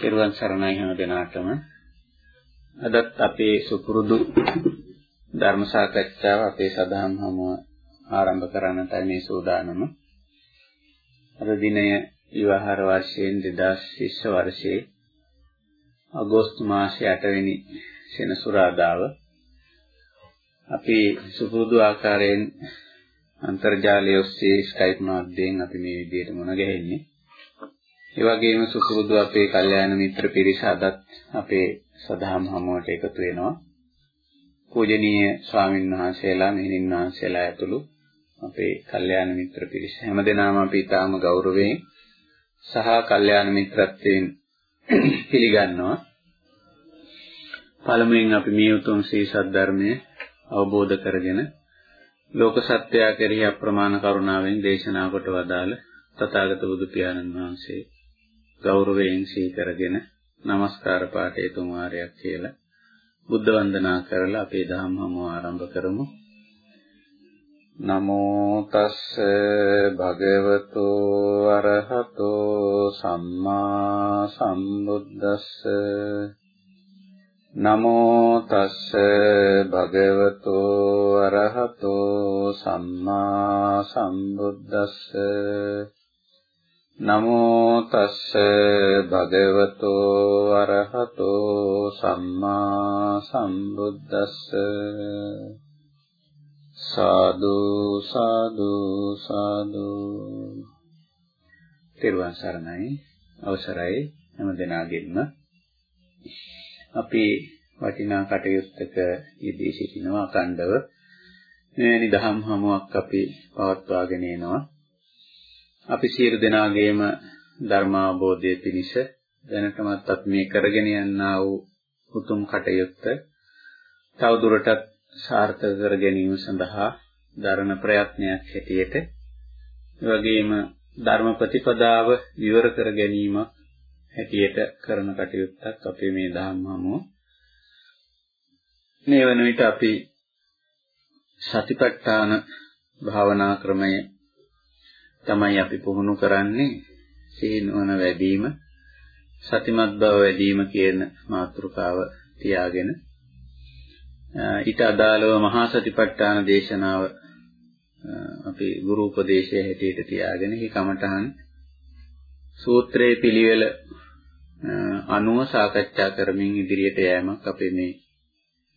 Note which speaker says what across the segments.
Speaker 1: පෙරවන් සරණයි හැම දිනාටම අදත් අපේ සුපුරුදු ධර්ම සාකච්ඡාව අපේ සදහම් හමුව ආරම්භ කරන්නටයි මේ සූදානම. අද දිනය විවාහාර වර්ෂයෙන් 2020 වර්ෂයේ අගෝස්තු මාසයේ 8 වෙනි සෙනසුරාදාව අපි සුපුරුදු ආකාරයෙන් අන්තර්ජාලය ඔස්සේ ස්කයිප් මාධ්‍යයෙන් අපි මේ විදිහට මුණ ගැහෙන්නේ. ඒ වගේම සුපුරුදු අපේ කල්යාණ මිත්‍ර පිරිස අදත් අපේ සදහම් හමුවට එකතු වෙනවා. පූජනීය ස්වාමින් වහන්සේලා මෙහෙණින් වහන්සේලා ඇතුළු අපේ කල්යාණ මිත්‍ර පිරිස හැමදෙනාම අපි ඊටාම ගෞරවයෙන් සහ කල්යාණ මිත්‍රත්වයෙන් පිළිගන්නවා. පළමුවෙන් අපි මේ උතුම් සී සද්ධර්මයේ අවබෝධ කරගෙන ලෝක සත්‍යය කෙරෙහි අප්‍රමාණ කරුණාවෙන් දේශනා කොට වදාළ තථාගත බුදු පියාණන් වහන්සේ ගෞරවයෙන් සීකරගෙන নমස්කාර පාඨය තුමාරයක් කියලා බුද්ධ වන්දනා කරලා අපේ ධම්ම හමුව ආරම්භ කරමු. නමෝ තස්ස භගවතු අරහතෝ සම්මා සම්බුද්දස්ස නමෝ තස්ස භගවතු අරහතෝ සම්මා සම්බුද්දස්ස නමෝ තස්ස භගවතු අරහතෝ සම්මා සම්බුද්දස්ස සාදු සාදු සාදු. තෙරුවන් සරණයි. අවසරයි. හැම දිනාගෙම අපි වටිනා කටයුත්තක යෙදී සිටිනවා අකණ්ඩව මෙවැනි දහම් හමුවක් අපි පවත්වාගෙන යනවා අපි සියලු දෙනාගේම ධර්මාබෝධය පිණිස දැනටමත් අපි මේ කරගෙන යන්නා වූ උතුම් කටයුත්ත තවදුරටත් සාර්ථක කර ගැනීම සඳහා දරණ ප්‍රයත්නයක් හැටියට ඒ වගේම ධර්ම ප්‍රතිපදාව විවර කර ගැනීමක් හැටියට කරන කටයුත්තක් අපේ මේ ධම්ම හමුව මේ වන විට අපි සතිපට්ඨාන භාවනා ක්‍රමය තමයි අපි පුහුණු කරන්නේ සීනුවන වැඩිම සතිමත් බව වැඩිම කියන මාතෘකාව තියාගෙන ඊට අදාළව මහා සතිපට්ඨාන දේශනාව අපි ගුරු උපදේශය හැටියට තියාගෙන මේ කමඨහන් සූත්‍රයේ පිළිවෙල අනුව සාකච්ඡා කරමින් ඉදිරියට යෑමක් අපේ මේ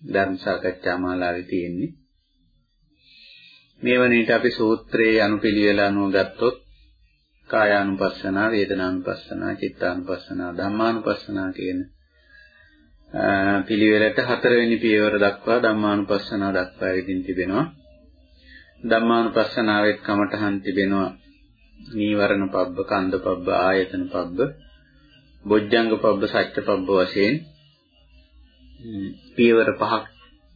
Speaker 1: ධර්ම සාකච්ඡා මාලාවේ තියෙන්නේ. මේ වනිට අපි සූත්‍රයේ අනුපිළිවෙල අනුව ගත්තොත් කායානුපස්සනා, වේදනානුපස්සනා, චිත්තානුපස්සනා, ධම්මානුපස්සනා කියන පිළිවෙලට හතරවෙනි පියවර දක්වා ධම්මානුපස්සනා දක්වා ඉදින් තිබෙනවා. ධම්මානුපස්සනාවෙත් කමඨහන් තිබෙනවා නීවරණ පබ්බ, කන්ද පබ්බ, ආයතන පබ්බ, බොජ්ජංග පබ්බ, සත්‍ය පබ්බ වශයෙන් පියවර පහක්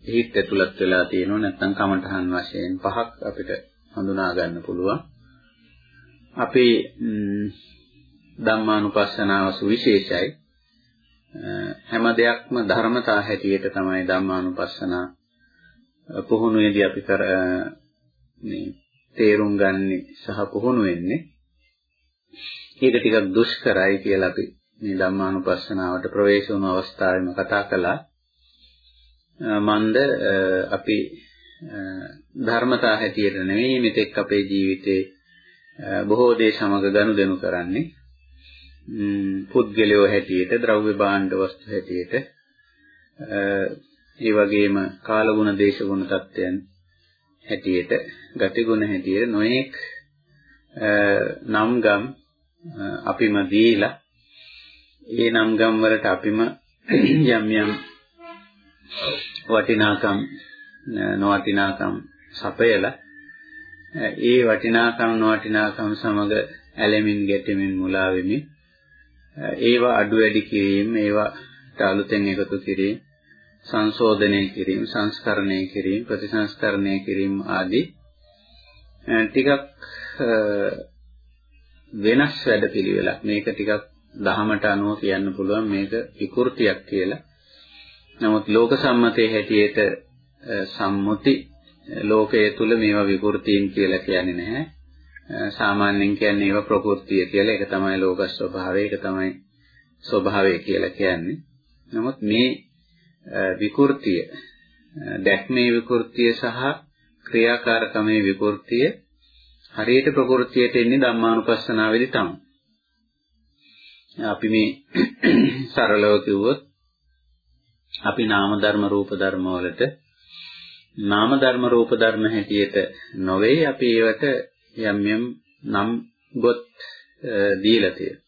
Speaker 1: හිත ඇතුළත් වෙලා තියෙනවා නැත්නම් කමඨහන් වශයෙන් පහක් අපිට හඳුනා ගන්න පුළුවන්. අපේ ධම්මානුපස්සනාව සුවිශේෂයි. හැම දෙයක්ම ධර්මතා හැටියට තමයි ධම්මානුපස්සනා පුහුණුවේදී අපි කර මේ තේරුම් ගන්නේ සහ පුහුණු වෙන්නේ. ඒක ටිකක් දුෂ්කරයි කියලා අපි මේ ධම්මානුපස්සනාවට ප්‍රවේශ වුණු අවස්ථාවේම කතා කළා. මන්ද අපි ධර්මතා හැටියට නෙවෙයි මෙතෙක් අපේ ජීවිතේ බොහෝ දේ සමග ගනුදෙනු කරන්නේ. පුද්ගලයෝ හැටියට, ද්‍රව්‍ය භාණ්ඩ වස්තු හැටියට, ඒ වගේම කාලගුණ දේශගුණ තත්ත්වයන් හැටියට ගතිගුණ හැටියට නොඑක් නම් ගම් අපිම දීලා ඒ නම් ගම් වලට අපිම යම් යම් වටිනාකම් නොවටිනාකම් සපයලා ඒ වටිනාකම් නොවටිනාකම් සමග ඇලෙමින් ගැටෙමින් මුලා වෙමින් ඒවා අඩු වැඩි කිරීම ඒවා අලුතෙන් එකතු කිරීම සංශෝධනය කිරීම, සංස්කරණය කිරීම, ප්‍රතිසංස්කරණය කිරීම ආදී ටිකක් වෙනස් වැඩපිළිවෙලක්. මේක ටිකක් දහමට අනුව කියන්න පුළුවන් මේක විකෘතියක් කියලා. නමුත් ලෝක සම්මතයේ හැටියට සම්මුති ලෝකයේ තුල මේවා විකෘතීන් කියලා කියන්නේ නැහැ. සාමාන්‍යයෙන් කියන්නේ ඒවා ප්‍රകൃතිය කියලා. ඒක තමයි ලෝක ස්වභාවය. ඒක තමයි ස්වභාවය කියලා කියන්නේ. නමුත් මේ විකෘතිය දැක්මේ විකෘතිය සහ ක්‍රියාකාරකමේ විකෘතිය හරියට ප්‍රകൃතියට එන්නේ ධම්මානුපස්සනාවේදී තමයි. අපි මේ සරලව කිව්වොත් අපි නාම ධර්ම රූප ධර්ම වලට නාම ධර්ම රූප ධර්ම හැටියට නොවේ අපි ඒවට යම් යම් නම් ගොත් දීලා තියෙනවා.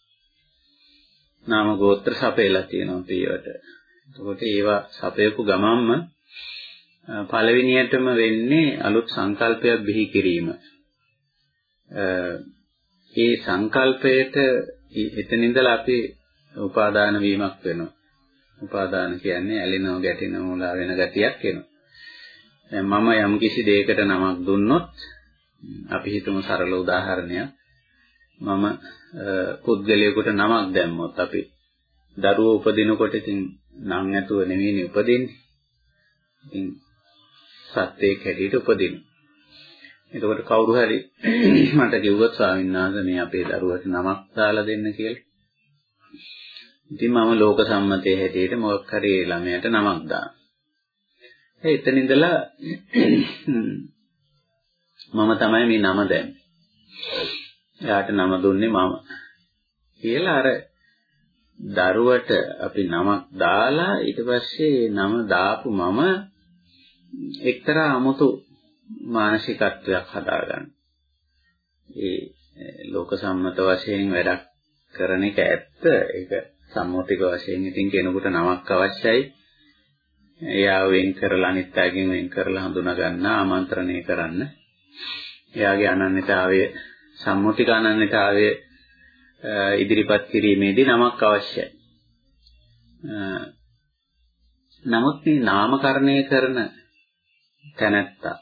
Speaker 1: නාම ගෝත්‍ර සපයලා තියෙනවා අපි ඒවට. එතකොට ඒවා සපයපු ගමන්ම පළවෙනියටම වෙන්නේ අලුත් සංකල්පයක් බිහි කිරීම. ඒ සංකල්පයට එතන ඉඳලා අපි උපාදාන වීමක් වෙනවා. උපාදාන කියන්නේ ඇලෙනව ගැටෙනව මුලා වෙන ගතියක් එනවා. දැන් මම යම් කිසි දෙයකට නමක් දුන්නොත් අපි හිතමු සරල උදාහරණයක් මම පුද්ගලයෙකුට නමක් දැම්මොත් අපි දරුවෝ උපදිනකොට ඉතින් නම් නැතුව නෙවෙයිනේ උපදින්නේ. ඉතින් සත්‍යයක් හැටියට උපදිනවා. එතකොට කවුරු හරි මට කිව්වොත් ස්වාමීන් වහන්සේ මේ අපේ දරුවට නමක් දාලා දෙන්න කියලා. ඉතින් මම ලෝක සම්මතයේ හැටියට මොකක් හරි ළමයට නමක් දානවා. ඒ එතන ඉඳලා මම තමයි මේ නම දැම්මේ. එයාට නම දුන්නේ මම. කියලා අර දරුවට අපි නමක් දාලා ඊට පස්සේ නම දාපු මම එක්තරා 아무තු මානසිකත්වයක් හදාගන්න. ඒ ලෝක සම්මත වශයෙන් වැඩක් කරන එක ඇත්ත. ඒක සම්මුතික වශයෙන් ඉතින් කෙනෙකුට නමක් අවශ්‍යයි. එයා වෙන් කරලා අනිත් අයගෙන් වෙන් කරලා හඳුනා ගන්න ආමන්ත්‍රණය කරන්න. එයාගේ අනන්‍යතාවය සම්මුතික අනන්‍යතාවය ඉදිරිපත් කිරීමේදී නමක් අවශ්‍යයි. නමුත් මේ නාමකරණය කරන තැනැත්තා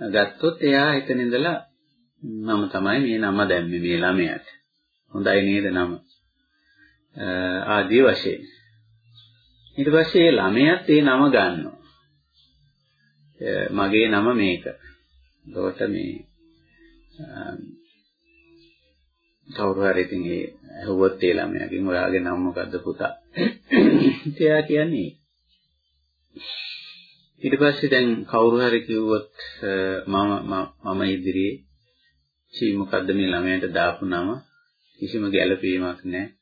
Speaker 1: ගත්තොත් එයා එතන ඉඳලා මම තමයි මේ නම දැම්මේ මේ ළමයාට. හොඳයි නේද නම? ආදී වශයෙන්. ඊට පස්සේ ඒ ළමයාත් ඒ නම ගන්නවා. මගේ නම මේක. එතකොට මේ කවුරු හරි ඉතින් ඒ ඇහුවොත් ඒ ළමයාගෙන් ඔයාගේ නම මොකද්ද පුතා? එයා කියන්නේ ඊට පස්සේ දැන් කවුරු හරි කිව්වොත් මම මම ඉදිරියේ චී මොකද්ද මේ ළමයාට දාපු නම කිසිම ගැළපීමක් නැහැ.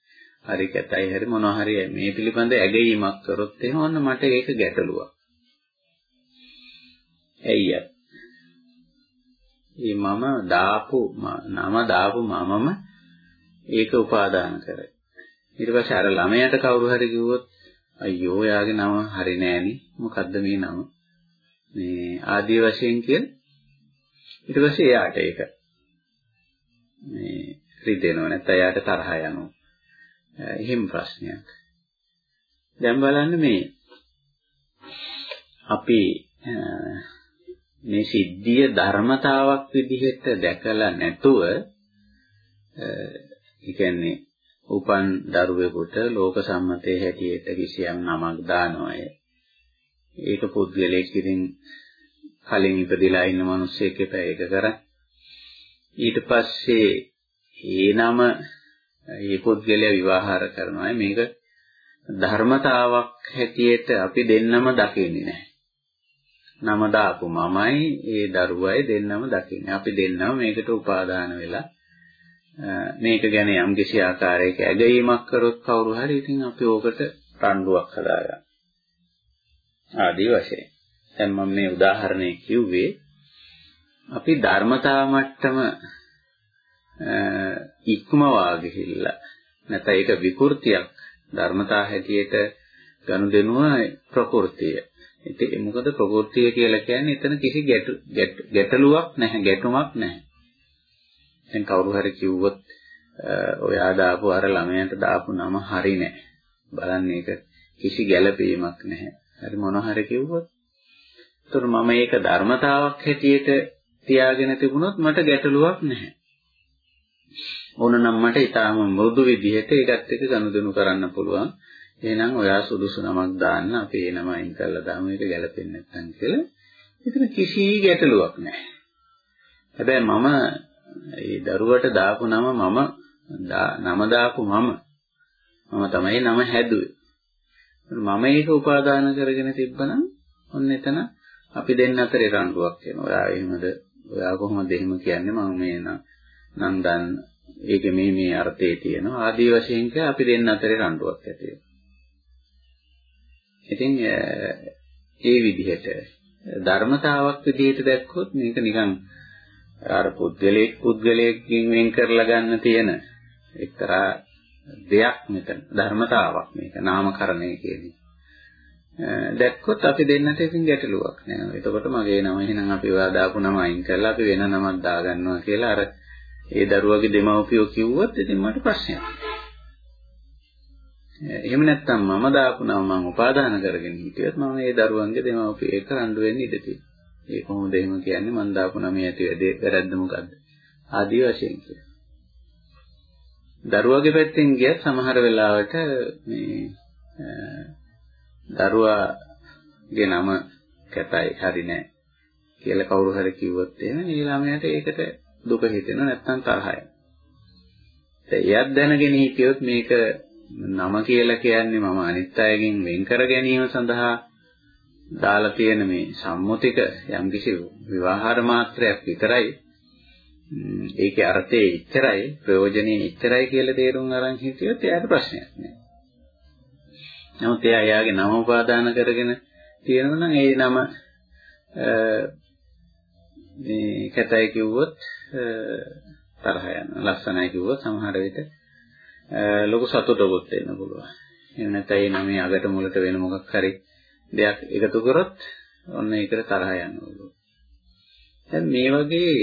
Speaker 1: හරි කැතයි හරි මොනවා හරි මේ පිළිබඳ ඇගීමක් කරොත් එහෙනම් ඔන්න මට ඒක ගැටලුවක්. ඇයි ඒ මම දාපු නම දාපු මමම ඒක උපාදාන කරයි. ඊට පස්සේ අර ළමයාට කවුරු හරි කිව්වොත් අයියෝ යාගේ නම හරි නෑනේ. මොකද්ද මේ නම? මේ ආදී වශයෙන් කියන ඊට පස්සේ එයාට ඒක මේ රිදෙනව නැත්නම් එයාට තරහ යනවා. එහෙම ප්‍රශ්නයක්. දැන් බලන්න මේ අපි මේ සිද්ධිය ධර්මතාවක් විදිහට දැකලා නැතුව ඒ කියන්නේ උපන් දරුවෙකුට ලෝක සම්මතයේ හැටියට කිසියම් නමක් දානවා ඒක පුද්ගලයෙක් ඉතින් කලින් ඉපදිලා ඉන්න මිනිස්සෙක් එපා ඒක කරා ඊට පස්සේ ඒ නම මේ පුද්ගලයා විවාහාර කරනවා මේක ධර්මතාවක් හැටියට අපි දෙන්නම දකින්නේ නැහැ. නම දාපු මමයි ඒ දරුවයි දෙන්නම දකින්නේ. අපි දෙන්නම මේකට උපාදාන වෙලා මේක ගැන යම් කිසි ආකාරයක ඇගීමක් කරොත් කවුරු හරි ඉතින් අපි ඕකට රණ්ඩුවක් හදාගන්න. ආදී වශයෙන්. දැන් මම මේ උදාහරණය කිව්වේ අපි ධර්මතාව මට්ටම ඉක්මවා ගිහිල්ලා නැත්නම් ඒක විකෘතියක් ධර්මතා හැටියට ගනුදෙනුව ප්‍රകൃතිය. ඉතින් මොකද ප්‍රകൃතිය කියලා කියන්නේ එතන කිසි ගැටලුවක් නැහැ ගැටුමක් නැහැ. දැන් කවුරු හරි කිව්වොත් ඔයා දාපු අර ළමයාට දාපු නම හරි නෑ. බලන්න ඒක කිසි ගැළපීමක් නැහැ. හරි මොන හරි කිව්වොත්. ඒතර මම ඒක ධර්මතාවක් හැටියට තියාගෙන තිබුණොත් මට ගැටලුවක් නැහැ. ඕනනම් මට ඊටාම මෘදු විදිහට ඒකත් එක්ක ගනුදෙනු කරන්න පුළුවන්. එහෙනම් ඔයා සුදුසු නමක් දාන්න අපි ඒ නම අයින් කරලා දාමු ඒක ගැලපෙන්නේ නැත්නම් කියලා. එතන කිසි ගැටලුවක් නැහැ. හැබැයි මම මේ දරුවට දාපු නම මම නම දාපු මම මම තමයි නම හැදුවේ. මම ඒක උපාදාන කරගෙන තිබ්බනම් ඔන්න එතන අපි දෙන්න අතරේ රණ්ඩුවක් වෙනවා. ඔයා එහෙමද? ඔයා කොහොමද එහෙම කියන්නේ? මම මේ නම් දන්න ඒක මේ මේ අර්ථයේ තියෙනවා. ආදී වශයෙන් කිය අපි දෙන්න අතරේ රණ්ඩුවක් ඇති වෙනවා. ඉතින් ඒ විදිහට ධර්මතාවක් විදිහට දැක්කොත් මේක නිකන් අර පුද්ගලයෙක් පුද්ගලයෙක්ගෙන් වෙන් කරලා ගන්න තියෙන එක්තරා දෙයක් මෙතන ධර්මතාවක් මේක නාමකරණය කියන්නේ. දැක්කොත් අපි දෙන්නට ඉතින් ගැටලුවක් නෑ. එතකොට මගේ නම එහෙනම් අපි ඔයා දාපු නම අයින් කරලා අපි වෙන නමක් දාගන්නවා කියලා අර ඒ දරුවගේ දෙමව්පියෝ කිව්වොත් ඉතින් මට ප්‍රශ්නයක්. එහෙම නැත්නම් මම දාපු නම මම උපාදාන කරගෙන හිටියොත් මම ඒ දරුවන්ගේ දෙමව්පිය එක රණ්ඩු වෙන්න ඉඩ තියෙනවා. ඒ කොහොමද එහෙම කියන්නේ මම දාපු නම ඇති වැරද්ද මොකද්ද? ආදී වශයෙන් කියලා. දරුවගේ පැත්තෙන් ගියත් සමහර වෙලාවට මේ දරුවාගේ නම කැතයි හරි නෑ කියලා කවුරු හරි කිව්වොත් එහෙම ඒ ළමයාට ඒකට දුක හිතෙන නැත්නම් තරහයි. එයත් දැනගෙන හිටියොත් මේක නම කියලා කියන්නේ මම අනිත් අයගෙන් වෙන් කර ගැනීම සඳහා දාලා තියෙන මේ සම්මුතික යම්කිසි විවාහාර මාත්‍රයක් විතරයි ඒකේ අර්ථය ඉච්චරයි ප්‍රයෝජනෙයි ඉච්චරයි කියලා තේරුම් අරන් හිටියොත් එයාට ප්‍රශ්නයක් නෑ. නමුත් එයා එයාගේ නම උපාදාන කරගෙන තියෙනවා නම් ඒ නම මේ කැතයි කිව්වොත් තරහ යනවා. ලස්සනයි කිව්වොත් සමහර විට ලොකු සතුටකුත් එන්න පුළුවන්. එහෙම නැත්නම් ඒ නමේ අගට මුලට වෙන මොකක් හරි දෙයක් එකතු කරොත් ඔන්න ඒකට තරහ යන්න පුළුවන්. දැන් මේ වගේ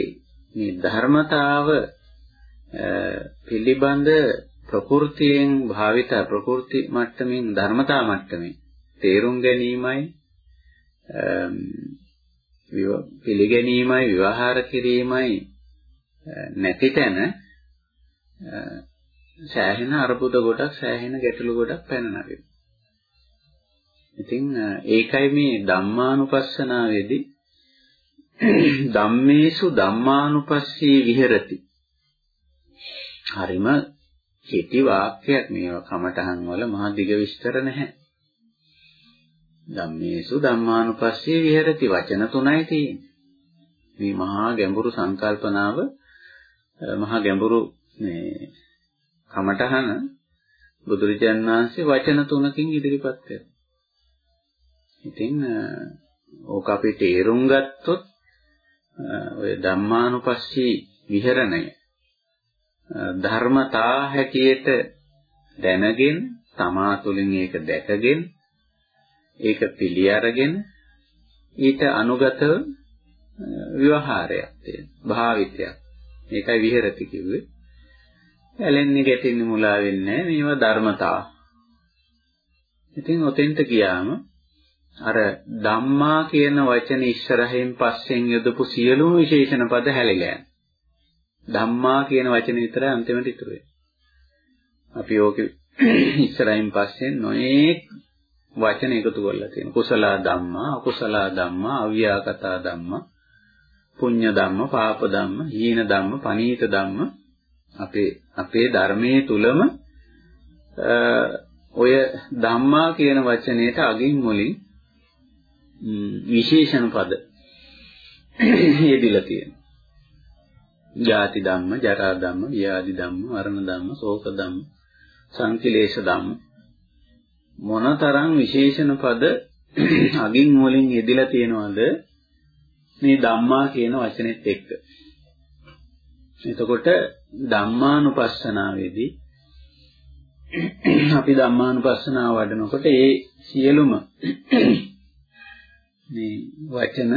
Speaker 1: මේ ධර්මතාව පිළිබඳ ප්‍රകൃතියෙන් භාවිත ප්‍රകൃති මට්ටමින් ධර්මතා මට්ටමින් තේරුම් ගැනීමයි පිළිගැනීමයි විවහාර කිරීමයි නැති තැන සෑහෙන අරුබුද ගොඩක් සෑහෙන ගැටලු ගොඩක් පැන නගිනවා. ඉතින් ඒකයි මේ ධම්මානුපස්සනාවේදී ධම්මේසු ධම්මානුපස්සී විහෙරති. හරිම කෙටි වාක්‍යයක් මේවා කමඨහන් වල මහා දිග විස්තර නැහැ. ධම්මේසු ධම්මානුපස්සී විහෙරති වචන තුනයි තියෙන්නේ. මේ මහා ගැඹුරු සංකල්පනාව මහා ගැඹුරු මේ කමඨහන බුදුරජාණන් වහන්සේ වචන තුනකින් ඉදිරිපත් කරනවා. ඉතින් ඕක අපි තේරුම් ගත්තොත් ඔය ධම්මානුපස්සී විහරණය ධර්මතා හැටියට දැනගෙන තමා තුළින් ඒක දැකගෙන ඒක පිළි අරගෙන ඊට අනුගතව විවහාරයක් තියෙන භාවිතයක්. මේකයි විහෙරති කිව්වේ. ඇලෙන්නේ ගැටෙන්නේ මුලා වෙන්නේ මේවා ධර්මතා. ඉතින් ඔතෙන්ට ගියාම අර ධම්මා කියන වචනේ ඉස්සරහින් පස්සෙන් යොදපු සියලුම විශේෂණ පද හැලිලා ධම්මා කියන වචනේ විතරයි අන්තිමට ඉතුරු වෙන්නේ. අපි ඕකේ ඉස්සරහින් පස්සෙන් නොයේ වචන එකතු කරලා තියෙනවා. කුසල ධම්මා, අකුසල ධම්මා, අව්‍යාකතා ධම්මා, පුඤ්ඤ ධම්ම, පාප ධම්ම, හීන ධම්ම, පනීත ධම්ම අපේ අපේ ධර්මයේ තුලම ඔය ධම්මා කියන වචනයට අගින් මුලින් විශේෂණ පද යෙදিলা තියෙනවා. ජාති ධම්ම, ජරා ධම්ම, ව්‍යාධි ධම්ම, මරණ ධම්ම, ශෝක ධම්ම, සංකිලේශ ධම්ම මොනතරම් විශේෂණ පද අගින් වලින් යෙදিলা තියෙනවද මේ ධම්මා කියන වචනේත් එක්ක. එතකොට ධම්මානුපස්සනාවේදී අපි ධම්මානුපස්සනාව වඩනකොට ඒ සියලුම මේ වචන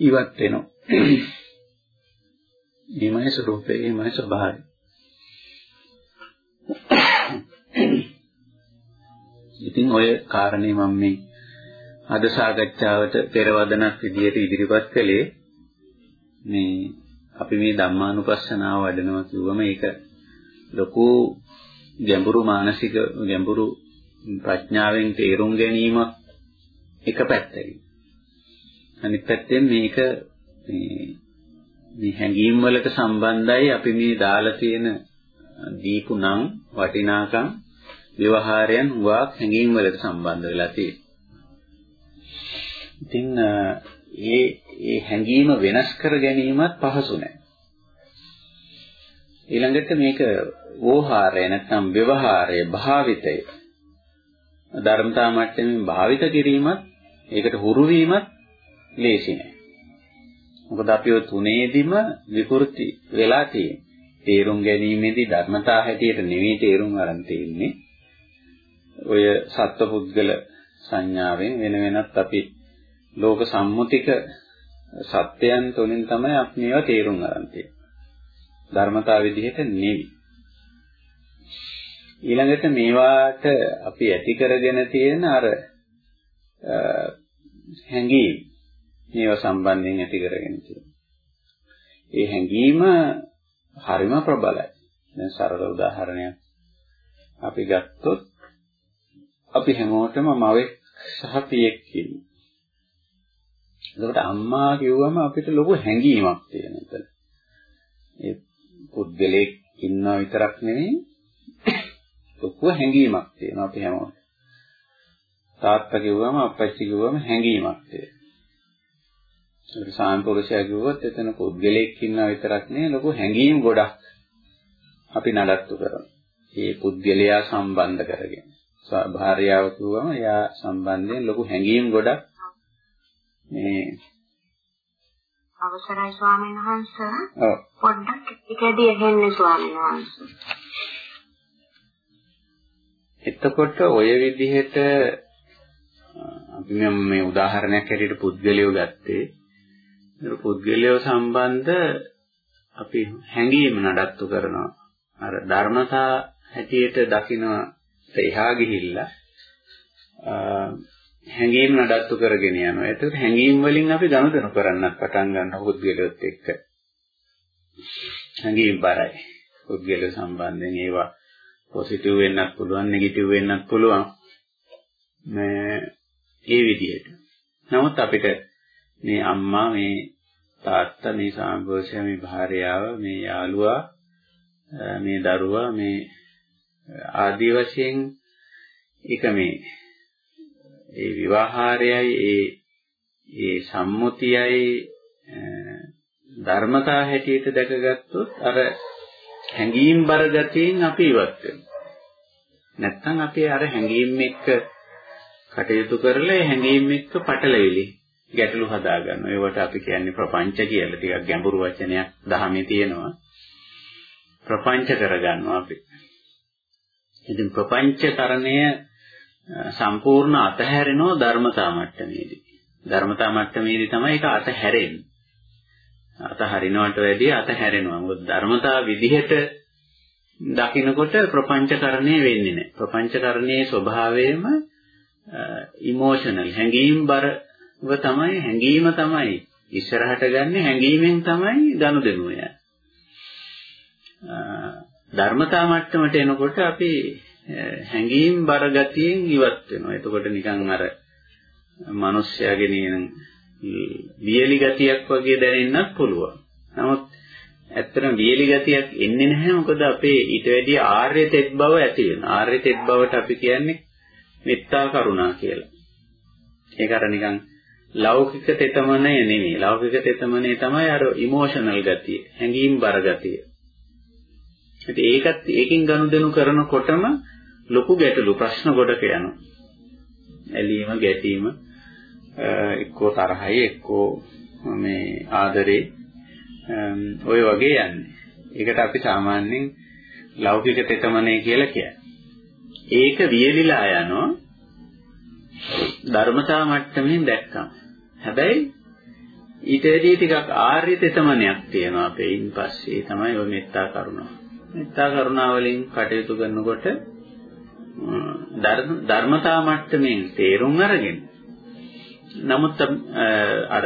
Speaker 1: ඉවත් වෙනවා. ඊමයි ස්වરૂපේ ඊමයි ස්වභාවය. ඉතින් ඔය කාරණේ මම මේ අද සාකච්ඡාවට පෙරවදනක් විදිහට ඉදිරිපත් කළේ මේ අපි මේ ධම්මානුපස්සනාව වඩනවා කිව්වම ඒක ලොකු ගැඹුරු මානසික ගැඹුරු ප්‍රඥාවෙන් තේරුම් ගැනීමක් එක පැත්තකින් අනිත් පැත්තෙන් මේක මේ මේ හැඟීම් වලට සම්බන්ධයි අපි මේ දාලා තියෙන දීපු නම් වටිනාකම් ව්‍යවහාරයන් වාක් හැඟීම් වලට සම්බන්ධ වෙලා තියෙනවා. ඉතින් ඒ ඒ හැඟීම වෙනස් කර ගැනීමත් පහසු නෑ. ඊළඟට මේක වෝහාරය නැත්නම් ව්‍යවහාරය භාවිතය ධර්මතා මට්ටමින් භාවිත කිරීමත් ඒකට හුරු වීමත් ලේසි නෑ. මොකද අපි ඔය තුනේදිම විකෘති වෙලා තියෙන්නේ. තේරුම් ගැනීමේදී ධර්මතා හැටියට නෙවෙයි තේරුම් අරන් තියෙන්නේ. ඔය සත්පුද්ගල සංඥාවෙන් වෙන වෙනත් අපි ලෝක සම්මුතික සත්‍යයන් තුලින් තමයි අපි මේවා තේරුම් ගන්න තියෙන්නේ. ධර්මතාව විදිහට නෙවෙයි. ඊළඟට මේවාට අපි ඇති කරගෙන තියෙන අර හැඟීම් මේවා සම්බන්ධයෙන් ඇති කරගෙන තියෙනවා. ඒ හැඟීම හරිම ප්‍රබලයි. දැන් සරල උදාහරණයක් අපි ගත්තොත් අපි හැමෝටම මවෙක් සහ පියෙක් ඉන්නවා. එතකොට අම්මා කිව්වම අපිට ලොකු හැඟීමක් තියෙන එතන. ඒ පුද්ගලෙක් ඉන්නවා විතරක් නෙවෙයි ලොකු හැඟීමක් තියෙනවා අපි හැමෝටම. තාත්තා කිව්වම අප්පච්චි කිව්වම හැඟීමක් තියෙනවා. ඒක සාම්පුරුෂයා කිව්වොත් එතන පුද්ගලෙක් ඉන්නවා විතරක් නෙවෙයි ලොකු හැඟීම් ගොඩක් අපි නඩත්තු කරනවා. මේ පුද්ගලයා සම්බන්ධ කරගෙන. භාර්යාව කිව්වම එයා සම්බන්ධයෙන් ලොකු හැඟීම් ගොඩක් මේ
Speaker 2: අවසරයි ස්වාමීන් වහන්සේ. ඔව්. පොඩ්ඩක් එකදී ඇහෙන්නේ ස්වාමීන් වහන්සේ.
Speaker 1: එතකොට ඔය විදිහට අපි මේ උදාහරණයක් හැටියට පුද්ගලයෝ ගත්තේ. ඒ පුද්ගලයෝ සම්බන්ධ අපි හැඟීම් නඩත්තු කරනවා. අර ධර්මතා හැටියට දකින්න එහා ගිහිල්ලා හැඟීම් නඩත්තු කරගෙන යනවා. ඒකට හැඟීම් වලින් අපි ගනුදෙනු කරන්නත් පටන් ගන්නවා පුද්ගලයොත් එක්ක. හැඟීම් බරයි. පුද්ගලය සම්බන්ධයෙන් ඒවා පොසිටිව් වෙන්නත් පුළුවන්, නෙගටිව් වෙන්නත් පුළුවන්. මේ ඒ විදිහට. නමුත් අපිට මේ අම්මා මේ තාත්තා මේ සාම්පෝෂය මේ භාර්යාව මේ යාළුවා මේ දරුවා මේ ආදී වශයෙන් එක මේ ඒ විවාහාරයයි ඒ ඒ සම්මුතියයි ධර්මතා හැටියට දැකගත්තොත් අර හැඟීම් බර ගතියෙන් අපි ඉවත් වෙනවා. නැත්තම් අපි අර හැඟීම් එක්ක කටයුතු කරලා ඒ හැඟීම් එක්ක පටලවිලි ගැටලු හදා ගන්නවා. ඒවට අපි කියන්නේ ප්‍රපංච කියලා. ටිකක් ගැඹුරු වචනයක් දහමේ තියෙනවා. ප්‍රපංච කරගන්නවා අපි. ඉතින් ප්‍රපංචකරණය සම්පූර්ණ අතහැරෙනවා ධර්මතා මට්ටමේදී. ධර්මතා මට්ටමේදී තමයි ඒක අතහැරෙන්නේ. අතහරිනවට වැඩිය අතහැරෙනවා. මොකද ධර්මතා විදිහට දකිනකොට ප්‍රපංචකරණය වෙන්නේ නැහැ. ප්‍රපංචකරණයේ ස්වභාවයම ඉමෝෂනල් හැඟීම් බරව තමයි හැඟීම තමයි ඉස්සරහට ගන්න හැඟීමෙන් තමයි ගනුදෙනුව යන්නේ. ධර්මතා මට්ටමට එනකොට අපි හැඟීම් බර ගතියෙන් ඉවත් වෙනවා. එතකොට නිකන් අර මිනිස්යාගේ නිකන් වියලි ගතියක් වගේ දැනෙන්නත් පුළුවන්. නමුත් ඇත්තටම වියලි ගතියක් එන්නේ නැහැ මොකද අපේ ඊට වැඩිය ආර්ය තෙත් බව ඇති වෙනවා. ආර්ය තෙත් බවට අපි කියන්නේ මෙත්තා කරුණා කියලා. ඒක අර නිකන් ලෞකික තෙතමනය නෙමෙයි. ලෞකික තෙතමනේ තමයි අර ඉමෝෂනල් ගතිය, හැඟීම් බර ගතිය. ඉතින් ඒකත් ඒකෙන් ගනුදෙනු කරනකොටම ලොකු ගැටලු ප්‍රශ්න ගොඩක යනවා. ඇලීම ගැටීම එක්කෝ තරහයි එක්කෝ මේ ආදරේ ඔය වගේ යන්නේ. ඒකට අපි සාමාන්‍යයෙන් ලෞකික තෙතමනේ කියලා කියන්නේ. ඒක වියලිලා යනවා ධර්මතා මට්ටමින් දැක්කම. හැබැයි ඊට වැඩි ටිකක් ආර්ය තෙතමනයක් තියෙනවා අපේ ඉන් පස්සේ තමයි ඔය මෙත්තා කරුණාව. මෙත්තා කරුණාව වලින් කටයුතු කරනකොට ධර්මතා මට්ටමින් තේරුම් අරගෙන නමුත් අර